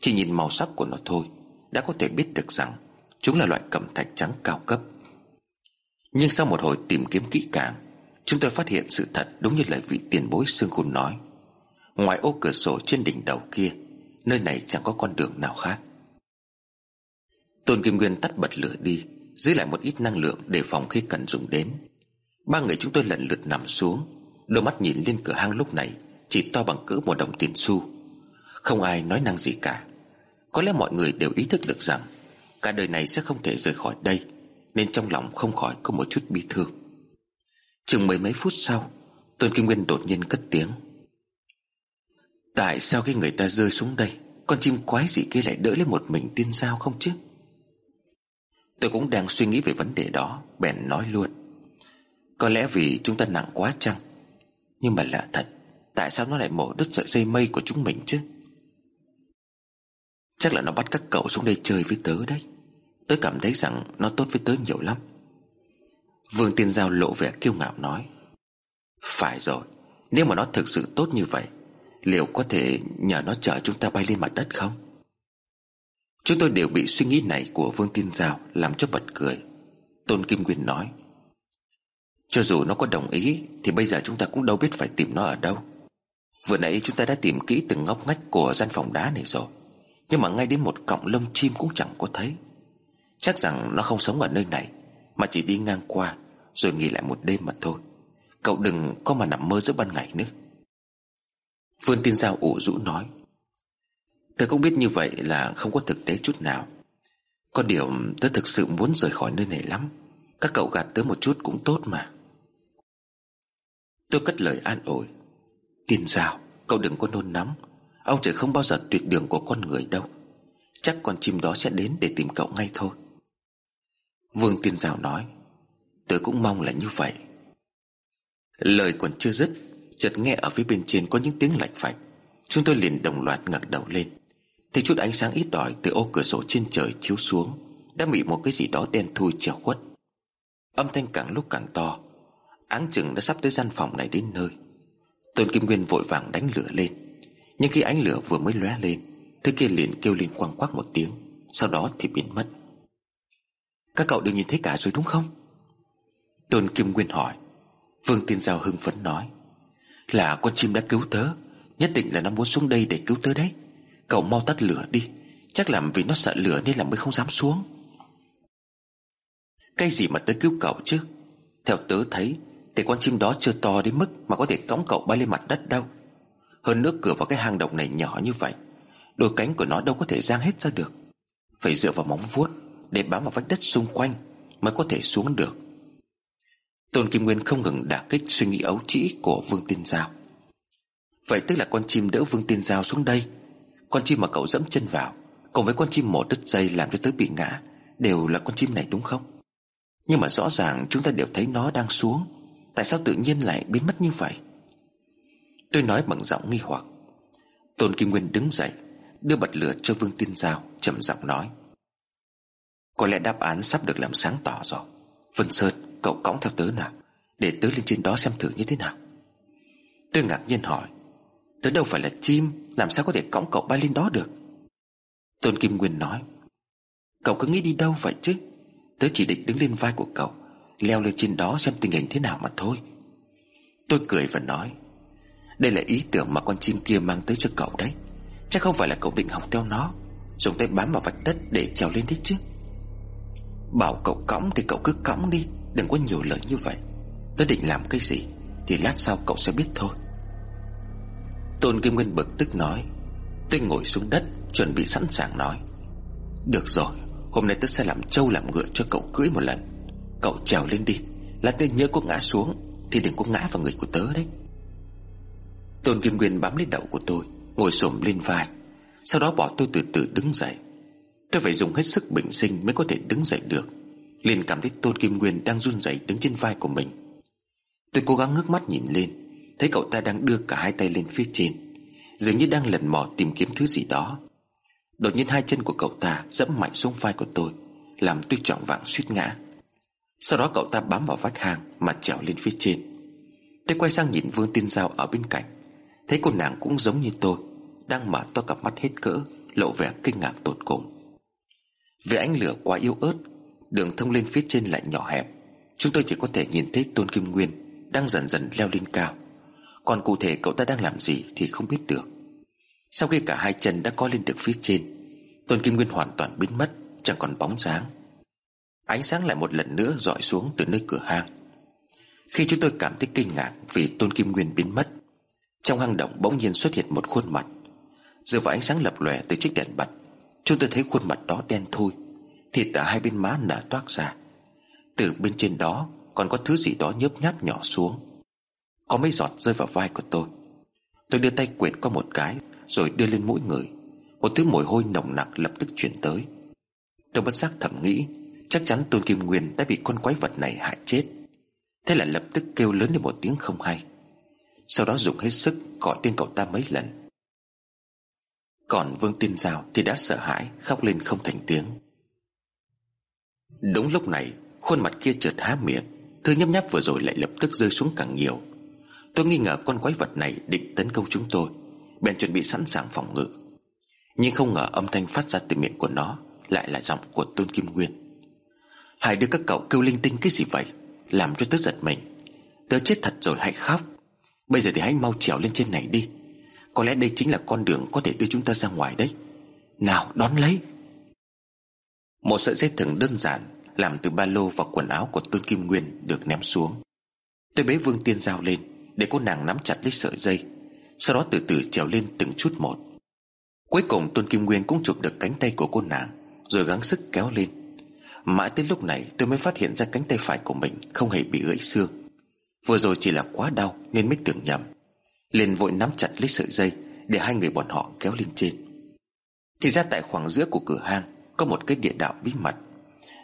Chỉ nhìn màu sắc của nó thôi, Đã có thể biết được rằng Chúng là loại cẩm thạch trắng cao cấp. Nhưng sau một hồi tìm kiếm kỹ càng, Chúng tôi phát hiện sự thật đúng như lời vị tiền bối xương khôn nói. Ngoài ô cửa sổ trên đỉnh đầu kia, Nơi này chẳng có con đường nào khác. Tôn Kim Nguyên tắt bật lửa đi Giữ lại một ít năng lượng để phòng khi cần dùng đến. Ba người chúng tôi lần lượt nằm xuống. Đôi mắt nhìn lên cửa hang lúc này, Chỉ to bằng cỡ một đồng tiền xu. Không ai nói năng gì cả. Có lẽ mọi người đều ý thức được rằng, Cả đời này sẽ không thể rời khỏi đây, Nên trong lòng không khỏi có một chút bi thương. Chừng mười mấy phút sau, Tôn Kim Nguyên đột nhiên cất tiếng. Tại sao khi người ta rơi xuống đây, Con chim quái gì kia lại đỡ lấy một mình tiên sao không chứ? Tôi cũng đang suy nghĩ về vấn đề đó, Bèn nói luôn. Có lẽ vì chúng ta nặng quá chăng? Nhưng mà lạ thật, Tại sao nó lại mổ đứt sợi dây mây của chúng mình chứ? Chắc là nó bắt các cậu xuống đây chơi với tớ đấy. Tớ cảm thấy rằng Nó tốt với tớ nhiều lắm. Vương Tiên Giao lộ vẻ kiêu ngạo nói, Phải rồi, Nếu mà nó thực sự tốt như vậy, Liệu có thể nhờ nó chở chúng ta bay lên mặt đất không? Chúng tôi đều bị suy nghĩ này của Vương Tiên Giao Làm cho bật cười. Tôn Kim Nguyên nói, Cho dù nó có đồng ý, Thì bây giờ chúng ta cũng đâu biết phải tìm nó ở đâu. Vừa nãy chúng ta đã tìm kỹ từng ngóc ngách Của gian phòng đá này rồi, Nhưng mà ngay đến một cọng lông chim cũng chẳng có thấy. Chắc rằng nó không sống ở nơi này, Mà chỉ đi ngang qua, Rồi nghỉ lại một đêm mà thôi. Cậu đừng có mà nằm mơ giữa ban ngày nữa. Phương Tiên Giao ủ rũ nói Tớ cũng biết như vậy là không có thực tế chút nào. Có điều tớ thực sự muốn rời khỏi nơi này lắm. Các cậu gạt tớ một chút cũng tốt mà. Tôi cất lời an ủi. Tiền rào, Cậu đừng có nôn nóng. Ông trời không bao giờ tuyệt đường của con người đâu. Chắc con chim đó sẽ đến để tìm cậu ngay thôi. Vương Tiên Giao nói Tớ cũng mong là như vậy. Lời còn chưa dứt Chợt nghe ở phía bên trên có những tiếng lạch phạch Chúng tôi liền đồng loạt ngẩng đầu lên. Thì chút ánh sáng ít đòi từ ô cửa sổ trên trời chiếu xuống Đã bị một cái gì đó đen thui che khuất. Âm thanh càng lúc càng to, Áng chừng đã sắp tới gian phòng này đến nơi. Tôn Kim Nguyên vội vàng đánh lửa lên, Nhưng khi ánh lửa vừa mới lóe lên, Thứ kia liền kêu lên quang quắc một tiếng, Sau đó thì biến mất. Các cậu đều nhìn thấy cả rồi đúng không? Tôn Kim Nguyên hỏi. Vương Tiên Giao hưng phấn nói. Là con chim đã cứu tớ, Nhất định là nó muốn xuống đây để cứu tớ đấy. Cậu mau tắt lửa đi. Chắc là vì nó sợ lửa nên là mới không dám xuống. Cái gì mà tớ cứu cậu chứ? Theo tớ thấy, Thì con chim đó chưa to đến mức Mà có thể cõng cậu bay lên mặt đất đâu. Hơn nữa cửa vào cái hang động này nhỏ như vậy, Đôi cánh của nó đâu có thể giang hết ra được. Phải dựa vào móng vuốt Để bám vào vách đất xung quanh Mới có thể xuống được. Tôn Kim Nguyên không ngừng đả kích suy nghĩ ấu trĩ của Vương Tiên Giao. Vậy tức là con chim đỡ Vương Tiên Giao xuống đây con chim mà cậu dẫm chân vào, Cùng với con chim mổ đứt dây làm cho tớ bị ngã, Đều là con chim này đúng không? Nhưng mà rõ ràng chúng ta đều thấy nó đang xuống, Tại sao tự nhiên lại biến mất như vậy? Tôi nói bằng giọng nghi hoặc. Tôn Kim Nguyên đứng dậy, Đưa bật lửa cho Vương Tiên Giao, trầm giọng nói. Có lẽ đáp án sắp được làm sáng tỏ rồi. Vân Sơn, cậu cõng theo tớ nào, Để tớ lên trên đó xem thử như thế nào. Tôi ngạc nhiên hỏi. Tớ đâu phải là chim, Làm sao có thể cõng cậu bay lên đó được? Tôn Kim Nguyên nói, Cậu cứ nghĩ đi đâu vậy chứ? Tớ chỉ định đứng lên vai của cậu, Leo lên trên đó xem tình hình thế nào mà thôi. Tôi cười và nói, Đây là ý tưởng mà con chim kia mang tới cho cậu đấy. Chắc không phải là cậu định học theo nó, Dùng tay bám vào vạch đất để trèo lên đấy chứ. Bảo cậu cõng thì cậu cứ cõng đi, Đừng có nhiều lời như vậy. Tớ định làm cái gì Thì lát sau cậu sẽ biết thôi. Tôn Kim Nguyên bực tức nói, Tôi ngồi xuống đất, Chuẩn bị sẵn sàng nói. Được rồi, Hôm nay tớ sẽ làm trâu làm ngựa cho cậu cưỡi một lần. Cậu trèo lên đi Lát nữa nhớ có ngã xuống, Thì đừng có ngã vào người của tớ đấy. Tôn Kim Nguyên bám lấy đầu của tôi, Ngồi xổm lên vai. Sau đó bỏ tôi từ từ đứng dậy. Tôi phải dùng hết sức bình sinh mới có thể đứng dậy được. Liền cảm thấy Tôn Kim Nguyên đang run rẩy đứng trên vai của mình. Tôi cố gắng ngước mắt nhìn lên Thấy cậu ta đang đưa cả hai tay lên phía trên, Dường như đang lần mò tìm kiếm thứ gì đó. Đột nhiên hai chân của cậu ta dẫm mạnh xuống vai của tôi, Làm tôi trọng vạng suýt ngã. Sau đó cậu ta bám vào vách hang Mà trèo lên phía trên. Tôi quay sang nhìn Vương Tiên Giao ở bên cạnh. Thấy cô nàng cũng giống như tôi, Đang mở to cặp mắt hết cỡ, Lộ vẻ kinh ngạc tột cùng. Vì ánh lửa quá yếu ớt, Đường thông lên phía trên lại nhỏ hẹp. Chúng tôi chỉ có thể nhìn thấy Tôn Kim Nguyên Đang dần dần leo lên cao. Còn cụ thể cậu ta đang làm gì thì không biết được. Sau khi cả hai chân đã co lên được phía trên, Tôn Kim Nguyên hoàn toàn biến mất, Chẳng còn bóng dáng. Ánh sáng lại một lần nữa dọi xuống từ nơi cửa hang. Khi chúng tôi cảm thấy kinh ngạc Vì Tôn Kim Nguyên biến mất, Trong hang động bỗng nhiên xuất hiện một khuôn mặt. Dựa vào ánh sáng lập lòe từ chiếc đèn bật Chúng tôi thấy khuôn mặt đó đen thui, Thịt ở hai bên má nở toát ra. Từ bên trên đó Còn có thứ gì đó nhớp nháp nhỏ xuống. Có mấy giọt rơi vào vai của tôi. Tôi đưa tay quệt qua một cái, Rồi đưa lên mũi người. Một thứ mùi hôi nồng nặc lập tức chuyển tới. Tôi bất giác thầm nghĩ, Chắc chắn Tôn Kim Nguyên đã bị con quái vật này hại chết. Thế là lập tức kêu lớn lên một tiếng không hay. Sau đó dùng hết sức gọi tên cậu ta mấy lần. Còn Vương Tiên Giao thì đã sợ hãi, Khóc lên không thành tiếng. Đúng lúc này, Khuôn mặt kia chợt há miệng, Thứ nhấp nháp vừa rồi lại lập tức rơi xuống càng nhiều. Tôi nghi ngờ con quái vật này định tấn công chúng tôi. Bèn chuẩn bị sẵn sàng phòng ngự. Nhưng không ngờ âm thanh phát ra từ miệng của nó Lại là giọng của Tôn Kim Nguyên. Hai đứa các cậu kêu linh tinh cái gì vậy? Làm cho tớ giật mình. Tớ chết thật rồi hãy khóc. Bây giờ thì hãy mau trèo lên trên này đi. Có lẽ đây chính là con đường có thể đưa chúng ta ra ngoài đấy. Nào, đón lấy. Một sợi dây thừng đơn giản Làm từ ba lô và quần áo của Tôn Kim Nguyên Được ném xuống. Tôi bế Vương Tiên Giao lên. Để cô nàng nắm chặt lấy sợi dây, Sau đó từ từ trèo lên từng chút một. Cuối cùng, Tôn Kim Nguyên cũng chụp được cánh tay của cô nàng, Rồi gắng sức kéo lên. Mãi tới lúc này, tôi mới phát hiện ra cánh tay phải của mình Không hề bị gãy xương. Vừa rồi chỉ là quá đau nên mới tưởng nhầm. Liền vội nắm chặt lấy sợi dây Để hai người bọn họ kéo lên trên. Thì ra tại khoảng giữa của cửa hang, có một cái địa đạo bí mật.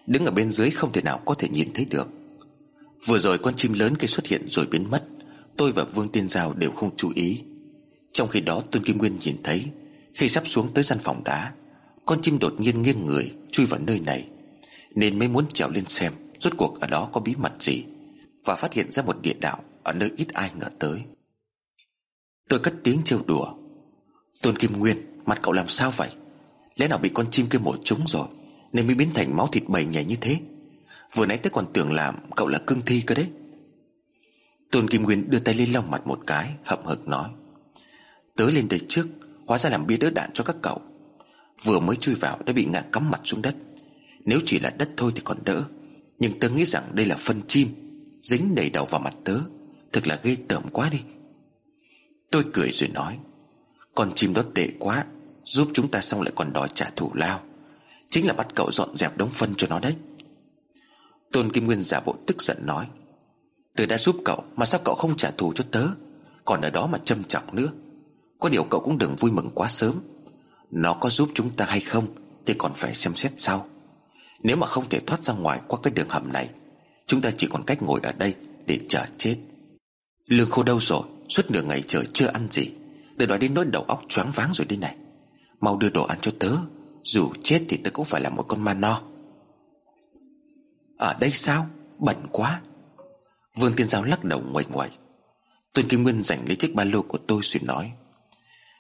Đứng ở bên dưới không thể nào có thể nhìn thấy được. Vừa rồi con chim lớn kia xuất hiện rồi biến mất. Tôi và Vương Tiên Giao đều không chú ý. Trong khi đó, Tôn Kim Nguyên nhìn thấy, Khi sắp xuống tới gian phòng đá, Con chim đột nhiên nghiêng người, Chui vào nơi này. Nên mới muốn trèo lên xem Rốt cuộc ở đó có bí mật gì, Và phát hiện ra một địa đạo Ở nơi ít ai ngờ tới. Tôi cất tiếng trêu đùa. Tôn Kim Nguyên, Mặt cậu làm sao vậy? Lẽ nào bị con chim kia mổ trúng rồi, Nên mới biến thành máu thịt bầy nhảy như thế? Vừa nãy tớ còn tưởng làm cậu là cương thi cơ đấy. Tôn Kim Nguyên đưa tay lên lòng mặt một cái, Hậm hực nói, Tớ lên đây trước, Hóa ra làm bia đỡ đạn cho các cậu. Vừa mới chui vào đã bị ngã cắm mặt xuống đất. Nếu chỉ là đất thôi thì còn đỡ, Nhưng tớ nghĩ rằng đây là phân chim, Dính đầy đầu vào mặt tớ. Thực là ghê tởm quá đi. Tôi cười rồi nói, Con chim đó tệ quá, Giúp chúng ta xong lại còn đòi trả thù lao. Chính là bắt cậu dọn dẹp đống phân cho nó đấy. Tôn Kim Nguyên giả bộ tức giận nói Tớ đã giúp cậu, Mà sao cậu không trả thù cho tớ? Còn ở đó mà châm chọc nữa. Có điều cậu cũng đừng vui mừng quá sớm. Nó có giúp chúng ta hay không Thì còn phải xem xét sau. Nếu mà không thể thoát ra ngoài qua cái đường hầm này, Chúng ta chỉ còn cách ngồi ở đây Để chờ chết. Lương khô đâu rồi? Suốt nửa ngày trời chưa ăn gì. Từ đó đến nỗi đầu óc choáng váng rồi đây này. Mau đưa đồ ăn cho tớ. Dù chết thì tớ cũng phải là một con ma no. Ở đây sao? Bẩn quá. Vương Tiên Giao lắc đầu ngoảnh ngoài. Tuân Kim Nguyên giành lấy chiếc ba lô của tôi rồi nói,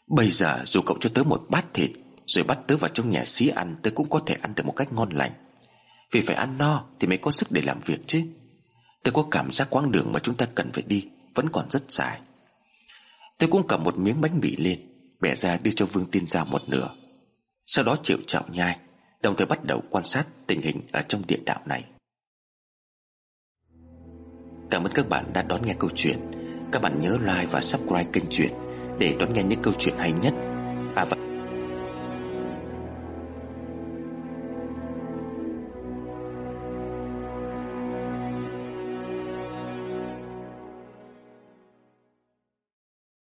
Bây giờ dù cậu cho tớ một bát thịt, Rồi bắt tớ vào trong nhà xí ăn, Tớ cũng có thể ăn được một cách ngon lành. Vì phải ăn no thì mới có sức để làm việc chứ. Tớ có cảm giác quãng đường mà chúng ta cần phải đi Vẫn còn rất dài. Tớ cũng cầm một miếng bánh mì lên, Bẻ ra đưa cho Vương Tiên Giao một nửa. Sau đó chịu chạo nhai, Đồng thời bắt đầu quan sát tình hình Ở trong địa đạo này. Cảm ơn các bạn đã đón nghe câu chuyện. Các bạn nhớ like và subscribe kênh truyện Để đón nghe những câu chuyện hay nhất. À và